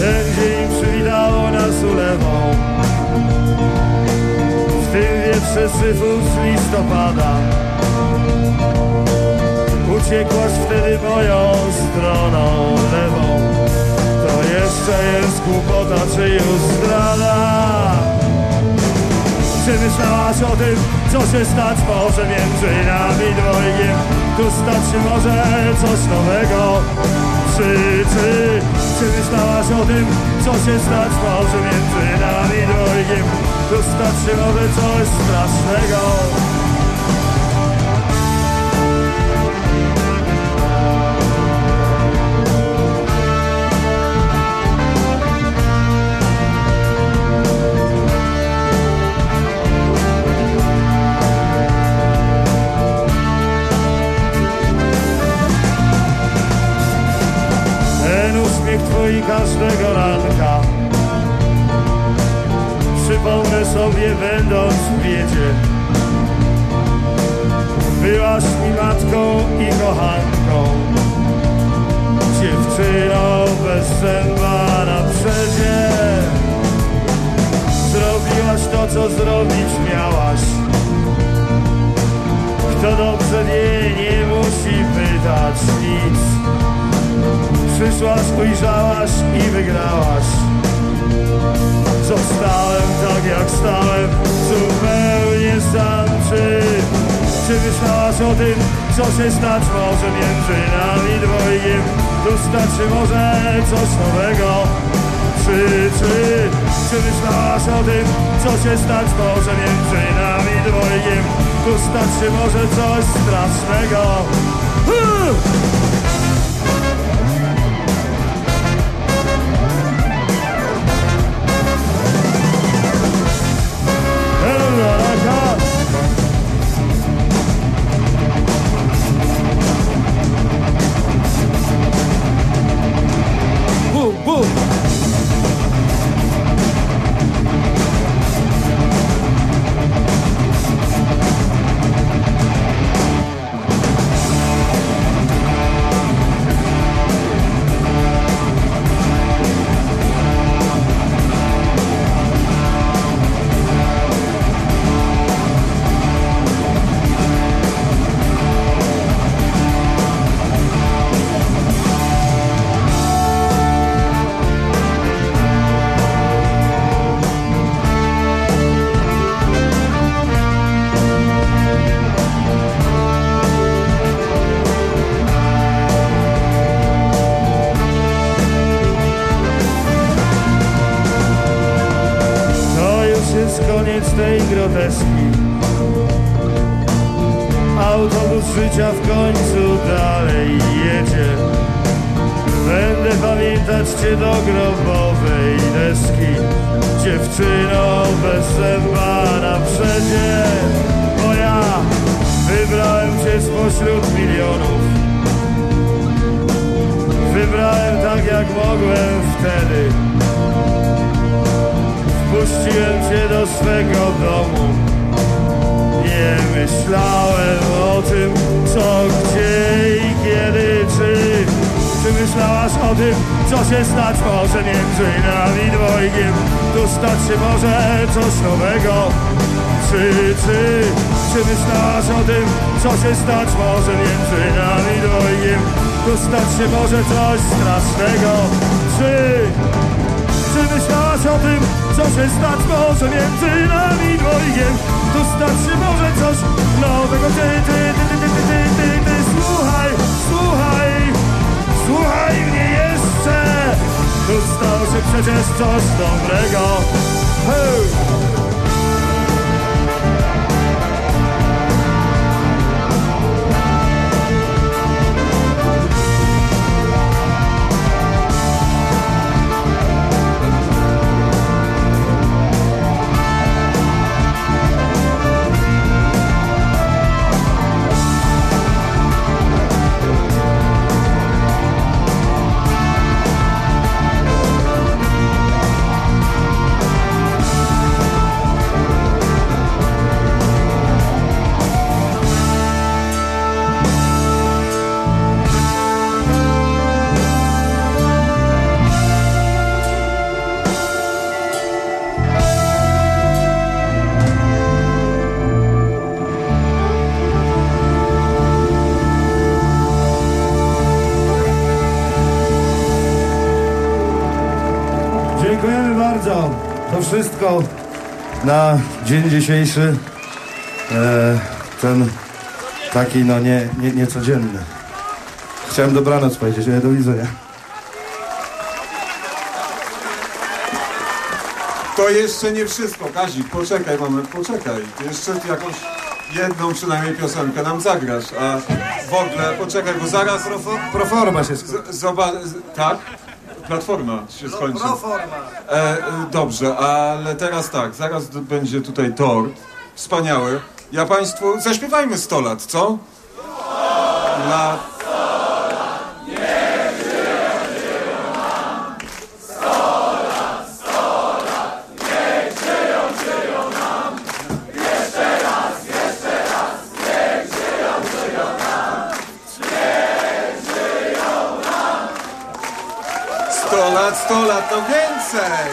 Ten dzień przywitało nas ulewą. W tym wietrze syfu z listopada Uciekłaś wtedy moją stroną lewą. To jeszcze jest głupota czy już zdrada? Czy myślałaś o tym, co się stać może między nami dwojgiem? Tu stać się może coś nowego? Czy, czy, czy myślałaś o tym? Co się stać może między nami dwojgiem? Tu stać się może coś strasznego? I każdego ranka. Przypomnę sobie będąc w biedzie. Byłaś mi matką i kochanką. Dziewczyno bez zęba na przedzie Zrobiłaś to, co zrobić miałaś. Kto dobrze wie, nie musi pytać nic Przyszłaś, ujrzałaś i wygrałaś. Zostałem tak jak stałem, zupełnie sam. Czy Czy myślałaś o tym, co się stać może między nami dwojgiem Tu starczy może coś nowego? Czy, czy, czy myślałaś o tym, co się stać może między nami dwojgiem Tu starczy może coś strasznego? Huh! Na dzień dzisiejszy. E, ten taki, no nie, nie, niecodzienny. Chciałem dobranoc powiedzieć, ale do widzenia.
To jeszcze nie wszystko. Kazik, poczekaj moment, poczekaj. Jeszcze jakąś jedną przynajmniej piosenkę nam zagrasz, a w ogóle poczekaj, bo zaraz...
Proforma się skończy.
Zobacz, tak? Platforma się skończy. E, e, dobrze, ale teraz tak, zaraz będzie tutaj tort. Wspaniały. Ja Państwu, zaśpiewajmy 100 lat, co? Lat.
100 lat, to więcej!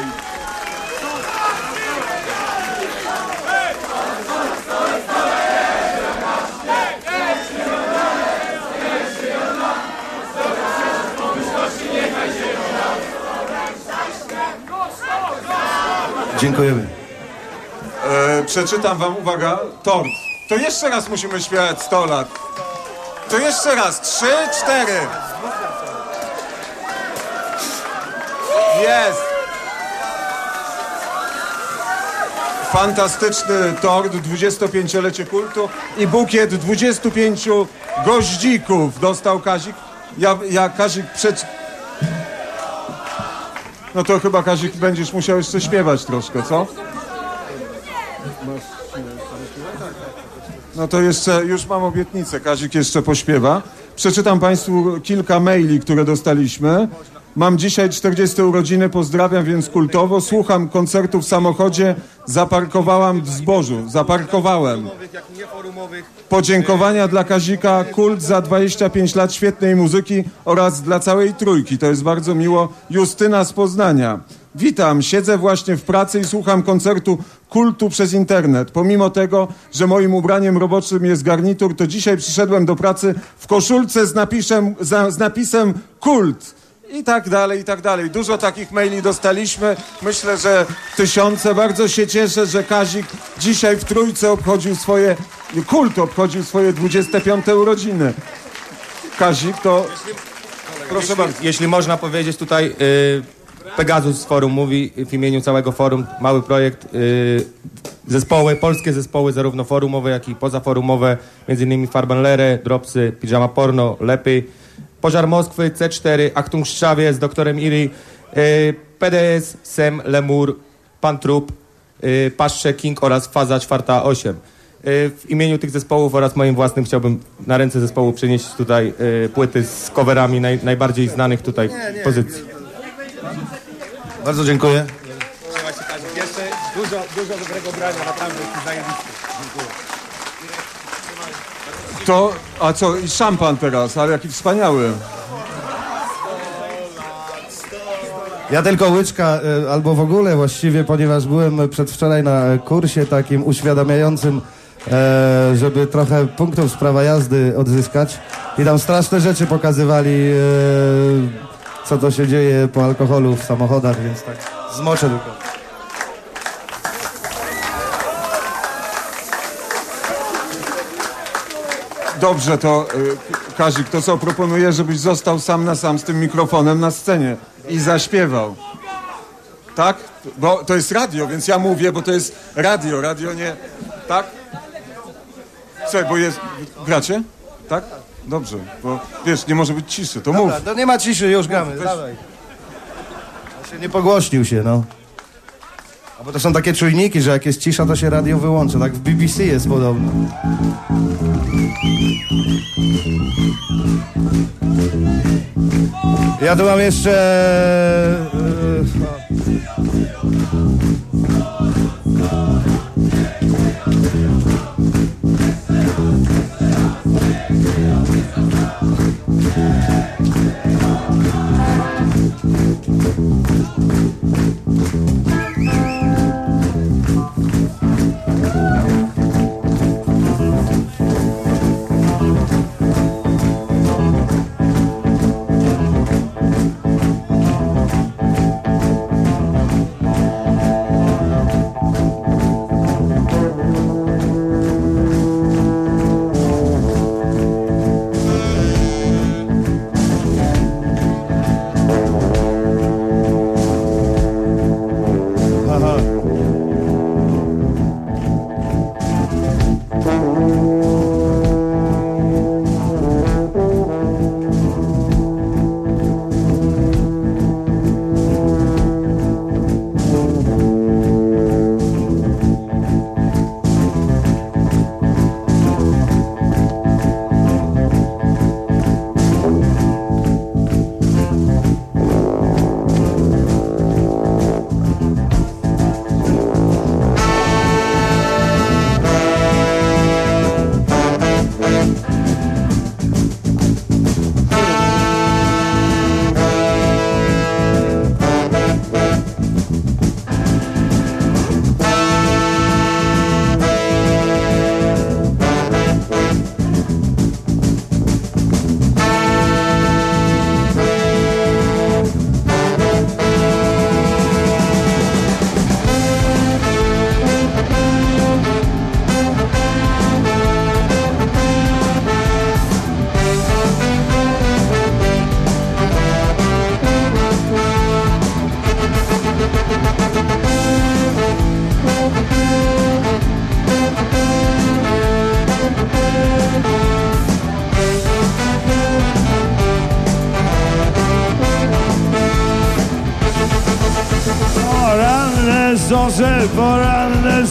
Dziękujemy.
E, przeczytam wam, uwaga, tort. To jeszcze raz musimy śpiewać 100 lat. To jeszcze raz, trzy, cztery. Jest. Fantastyczny tort, 25-lecie kultu i bukiet 25 goździków dostał Kazik. Ja, ja Kazik przed... No to chyba Kazik będziesz musiał jeszcze śpiewać troszkę, co? No to jeszcze, już mam obietnicę, Kazik jeszcze pośpiewa. Przeczytam Państwu kilka maili, które dostaliśmy. Mam dzisiaj 40 urodziny, pozdrawiam więc kultowo. Słucham koncertu w samochodzie, zaparkowałam w zbożu, zaparkowałem. Podziękowania dla Kazika, kult za 25 lat świetnej muzyki oraz dla całej trójki. To jest bardzo miło. Justyna z Poznania. Witam, siedzę właśnie w pracy i słucham koncertu kultu przez internet. Pomimo tego, że moim ubraniem roboczym jest garnitur, to dzisiaj przyszedłem do pracy w koszulce z z napisem kult. I tak dalej, i tak dalej. Dużo takich maili dostaliśmy. Myślę, że tysiące. Bardzo się cieszę, że Kazik dzisiaj w Trójce obchodził swoje, kult obchodził swoje 25 urodziny. Kazik, to proszę bardzo.
Jeśli można powiedzieć tutaj, y, Pegasus z forum mówi w imieniu całego forum, mały projekt, y, zespoły, polskie zespoły, zarówno forumowe, jak i pozaforumowe, między innymi Farbanlere, Dropsy, Pijama Porno, Lepiej, Pożar Moskwy, C4, Achtung Szczawie z doktorem Iri, y, PDS, Sem, Lemur, Pan Trup, y, Paszcze, King oraz Faza 4-8. Y, W imieniu tych zespołów oraz moim własnym chciałbym na ręce zespołu przynieść tutaj płyty z coverami naj, najbardziej znanych tutaj pozycji.
Bardzo dziękuję.
Jeszcze dużo, dużo dobrego grania, naprawdę zajebiste.
To, a co, i szampan teraz, ale jaki wspaniały.
Ja tylko łyczka, e, albo w ogóle właściwie, ponieważ byłem przedwczoraj na kursie takim uświadamiającym, e, żeby trochę punktów z prawa jazdy odzyskać. I tam straszne rzeczy pokazywali, e, co to się dzieje po alkoholu w samochodach, więc tak zmoczę tylko.
Dobrze, to y, Kazik, to co proponuję, żebyś został sam na sam z tym mikrofonem na scenie i zaśpiewał. Tak? Bo to jest radio, więc ja mówię, bo to jest radio, radio nie... Tak? Co, bo jest... Gracie? Tak? Dobrze, bo wiesz, nie może być ciszy, to mów.
Dobra, to nie ma ciszy, już gramy, dawaj. Ja się nie pogłośnił się, no. A bo to są takie czujniki, że jak jest cisza, to się radio wyłącza. Tak w BBC jest podobno. Ja tu mam jeszcze... E,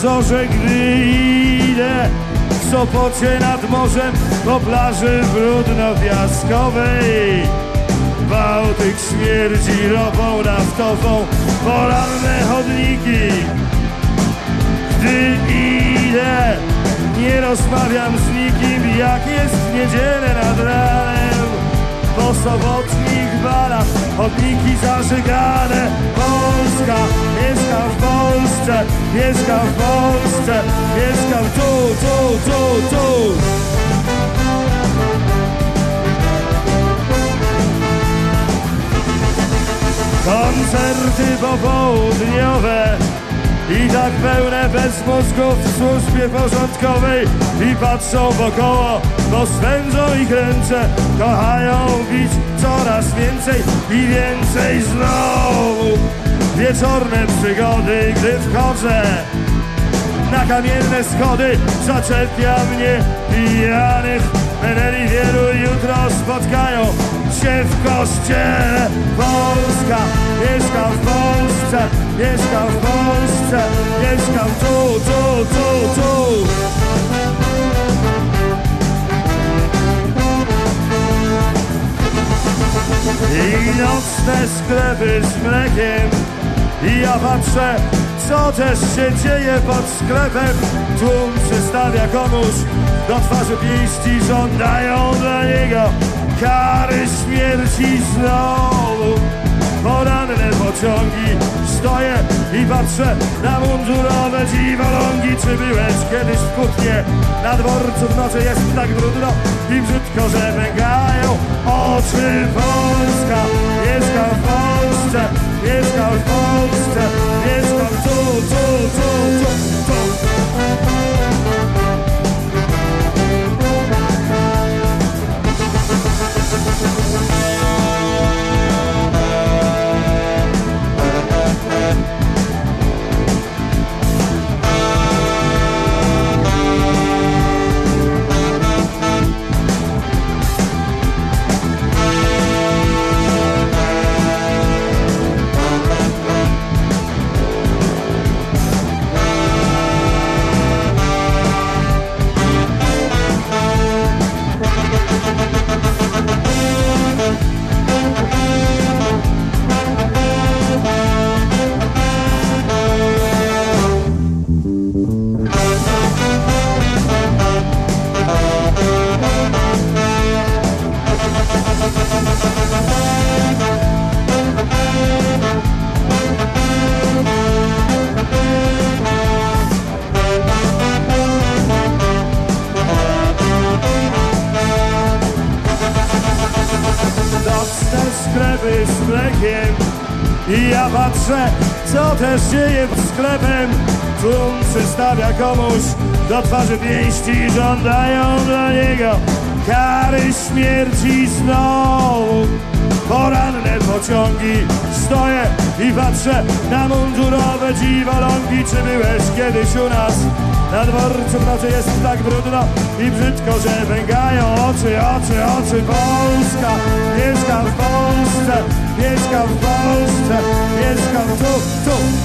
orzech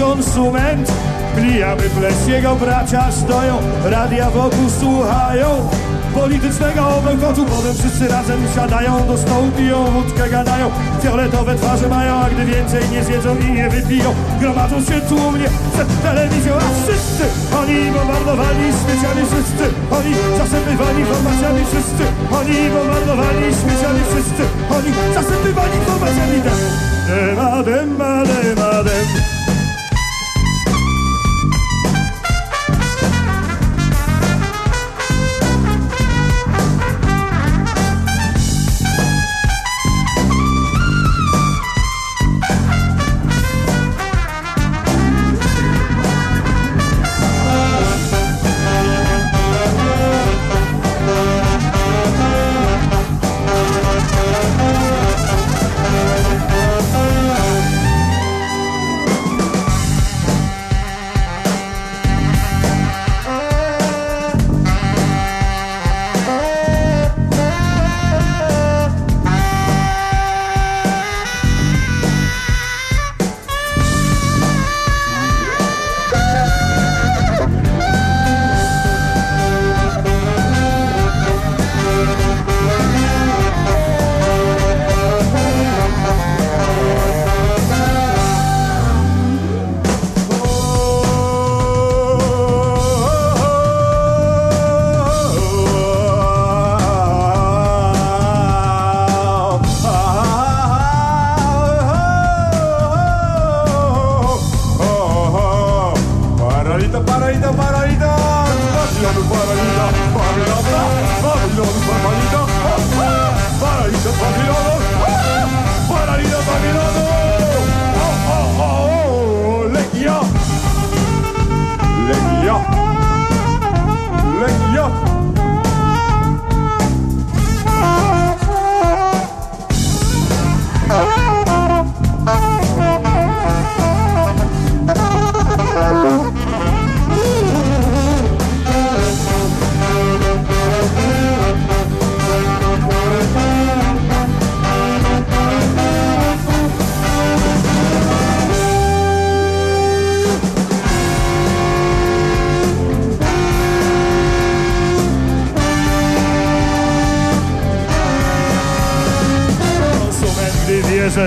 konsument. Klija by pleć, jego bracia stoją Radia wokół słuchają. Politycznego bełkotu Potem wszyscy razem siadają do stołu Piją wódkę, gadają. Fioletowe twarze mają, a gdy więcej nie zjedzą i nie wypiją Gromadzą się tłumnie przed telewizją A wszyscy oni bombardowani śmieciami wszyscy Oni zasypywani informacjami wszyscy Oni bombardowani śmieciami wszyscy Oni zasypywani informacjami dem dem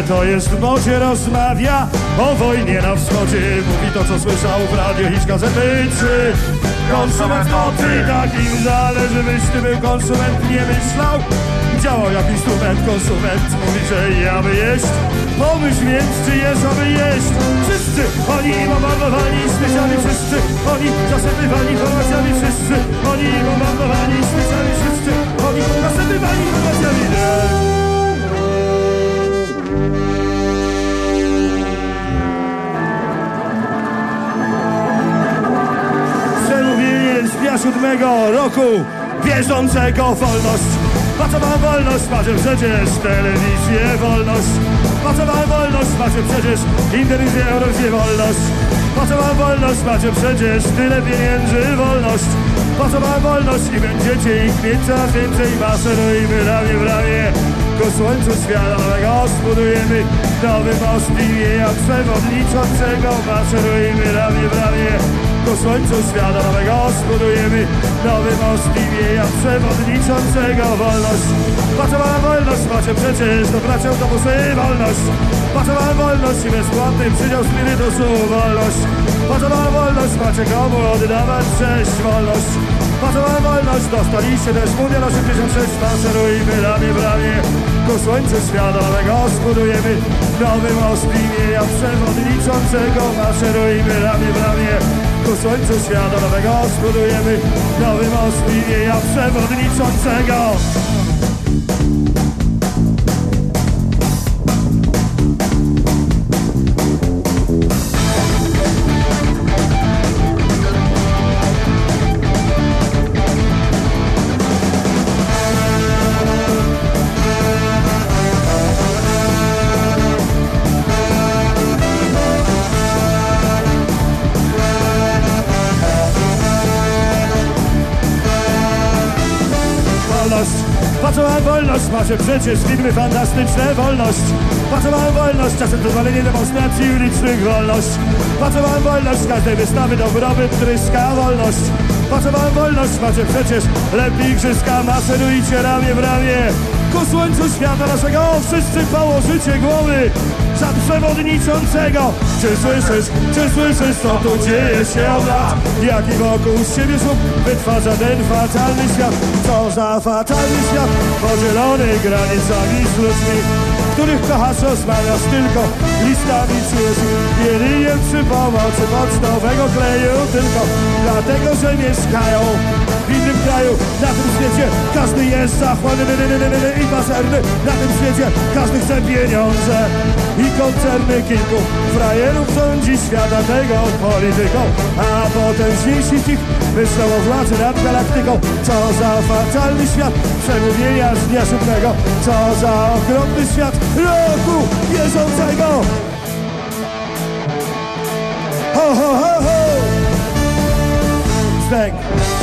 to jest w modzie, rozmawia o wojnie na wschodzie. Mówi to, co słyszał w radio i z gazety, czy konsument moty, tak im zależy, byś ty był konsument, nie myślał. Działał jak instrument, konsument mówi, że ja by jeść. Pomyśl więc, czy jest, aby jeść. Wszyscy oni bombardowani śmieciami, wszyscy oni zasypywani informacjami, wszyscy oni bombardowani śmieciami, wszyscy oni zasypywani informacjami. Dnia siódmego roku bieżącego wolność. Pracowała wolność, macie przecież telewizję wolność. Pracowała wolność, macie przecież interwizję, Eurowizję wolność. Pracowała wolność, macie przecież tyle pieniędzy wolność. Pracowała wolność i będziecie ich mieć coraz więcej. Maszerujmy ramię w ramię ku słońcu świata nowego zbudujemy nowy most imienia przewodniczącego. Maszerujmy ramię w ramię ku słońcu świata nowego zbudujemy nowy most imienia przewodniczącego. Wolność, pracowała wolność, macie przecież do pracy autobusy wolność. Pracowała wolność i bezpłatny przydział spirytusu wolność. Pracowała wolność, macie komu oddawać cześć wolność. Pracowała wolność, dostaliście też Mundial 86, maszerujmy ramię w ramię. Ku słońcu świata nowego zbudujemy nowy most imienia przewodniczącego. Maszerujmy ramię w ramię. Ku słońcu świata nowego zbudujemy nowy most imienia przewodniczącego. Macie przecież filmy fantastyczne Wolność, pracowałem wolność Czasem dozwolenie demonstracji ulicznych Wolność, pracowałem wolność każdej wystawy dobrobyt tryska Wolność, pracowałem wolność Macie przecież lepiej igrzyska Maszerujcie ramię w ramię. Ku słońcu świata naszego Wszyscy położycie głowy za przewodniczącego. Czy słyszysz, czy słyszysz co tu dzieje się od lat Jaki wokół siebie szum wytwarza ten fatalny świat? Co za fatalny świat? Podzielony granicami z ludźmi których kochasz rozmawiasz tylko listami przyjaciół Jedynie przy pomocy pocztowego kleju Tylko dlatego, że mieszkają kraju Na tym świecie każdy jest zachłanny i pazerny. Na tym świecie każdy chce pieniądze I koncerny kilku frajerów rządzi świata tego polityką. A potężniejsi tych myślą o władzy nad galaktyką. Co za fatalny świat przemówienia z dnia siódmego. Co za okropny świat roku bieżącego. Ho, ho, ho, ho! Zdech.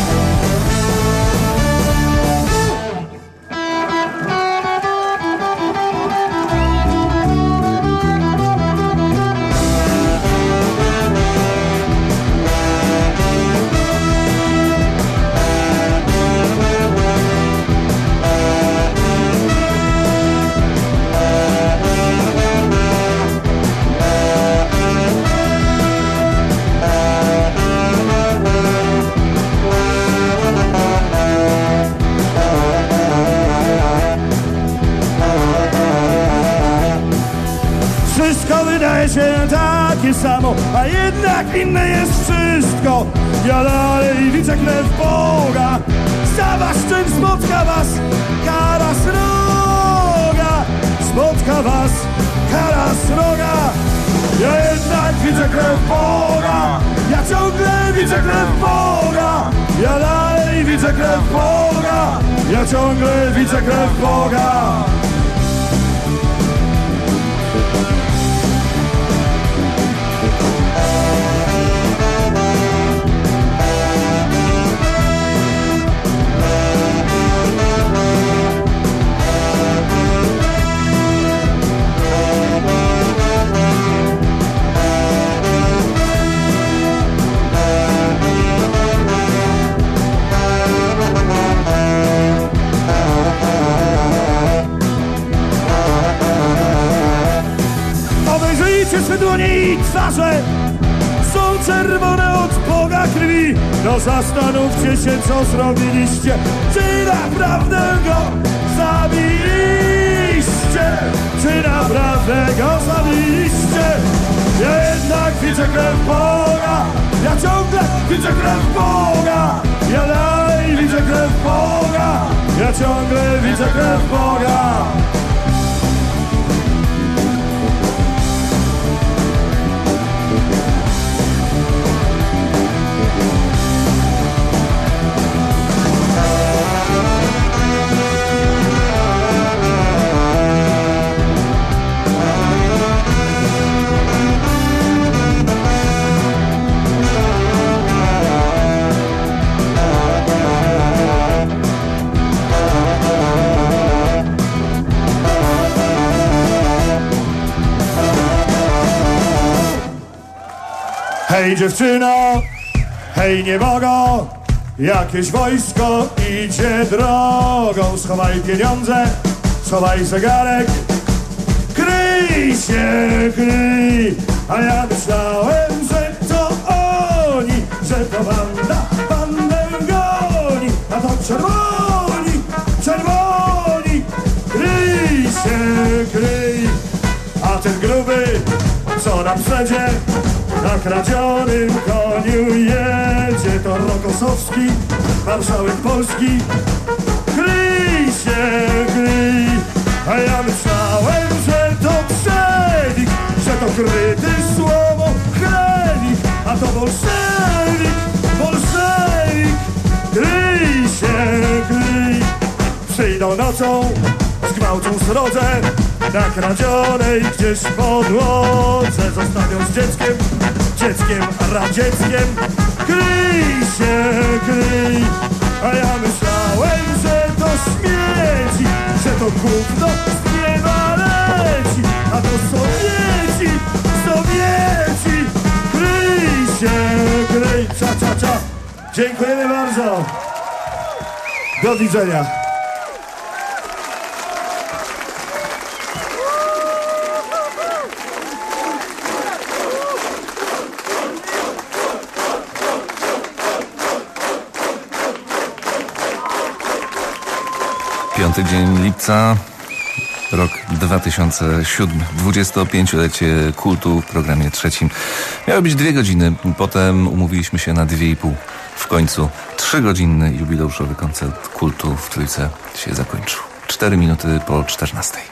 Się takie samo, a jednak inne jest wszystko ja dalej widzę krew Boga. Za was czym spotka was kara sroga, spotka was kara sroga. Ja jednak widzę krew Boga, ja ciągle widzę krew Boga, ja dalej widzę krew Boga, ja ciągle widzę krew Boga. Obejrzyjcie swe dłonie i twarze. Są czerwone od Boga krwi. No zastanówcie się co zrobiliście. Czy naprawdę go zabiliście? Czy naprawdę go zabiliście? Ja jednak widzę krew Boga. Ja ciągle widzę krew Boga. Ja dalej widzę krew Boga. Ja ciągle widzę krew Boga Hej dziewczyno, hej niebogo, jakieś wojsko idzie drogą. Schowaj pieniądze, schowaj zegarek, kryj się, kryj. A ja myślałem, że to oni, że to banda, bandę goni. A to czerwoni, czerwoni, kryj się, kryj. A ten gruby, co nam wszędzie na kradzionym koniu jedzie, to Rokosowski, marszałek Polski. Kryj się, kryj, a ja myślałem, że to przelik, że to kryty słowo chrewik, a to bolszewik, bolszewik. Kryj się, kryj, przyjdą nocą, zgwałcą srodze, na kradzionej gdzieś podłodze zostawią z dzieckiem, dzieckiem radzieckiem. Kryj się, kryj, a ja myślałem, że to śmieci, że to gówno z nieba leci, a to Sowieci, Sowieci. Kryj się, kryj, cza, cza, cza. Dziękujemy bardzo. Do widzenia.
Piąty dzień lipca, rok 2007, 25-lecie kultu w programie trzecim. Miały być dwie godziny, potem umówiliśmy się na dwie i pół. W końcu trzygodzinny jubileuszowy koncert kultu w Trójce się zakończył. Cztery minuty po czternastej.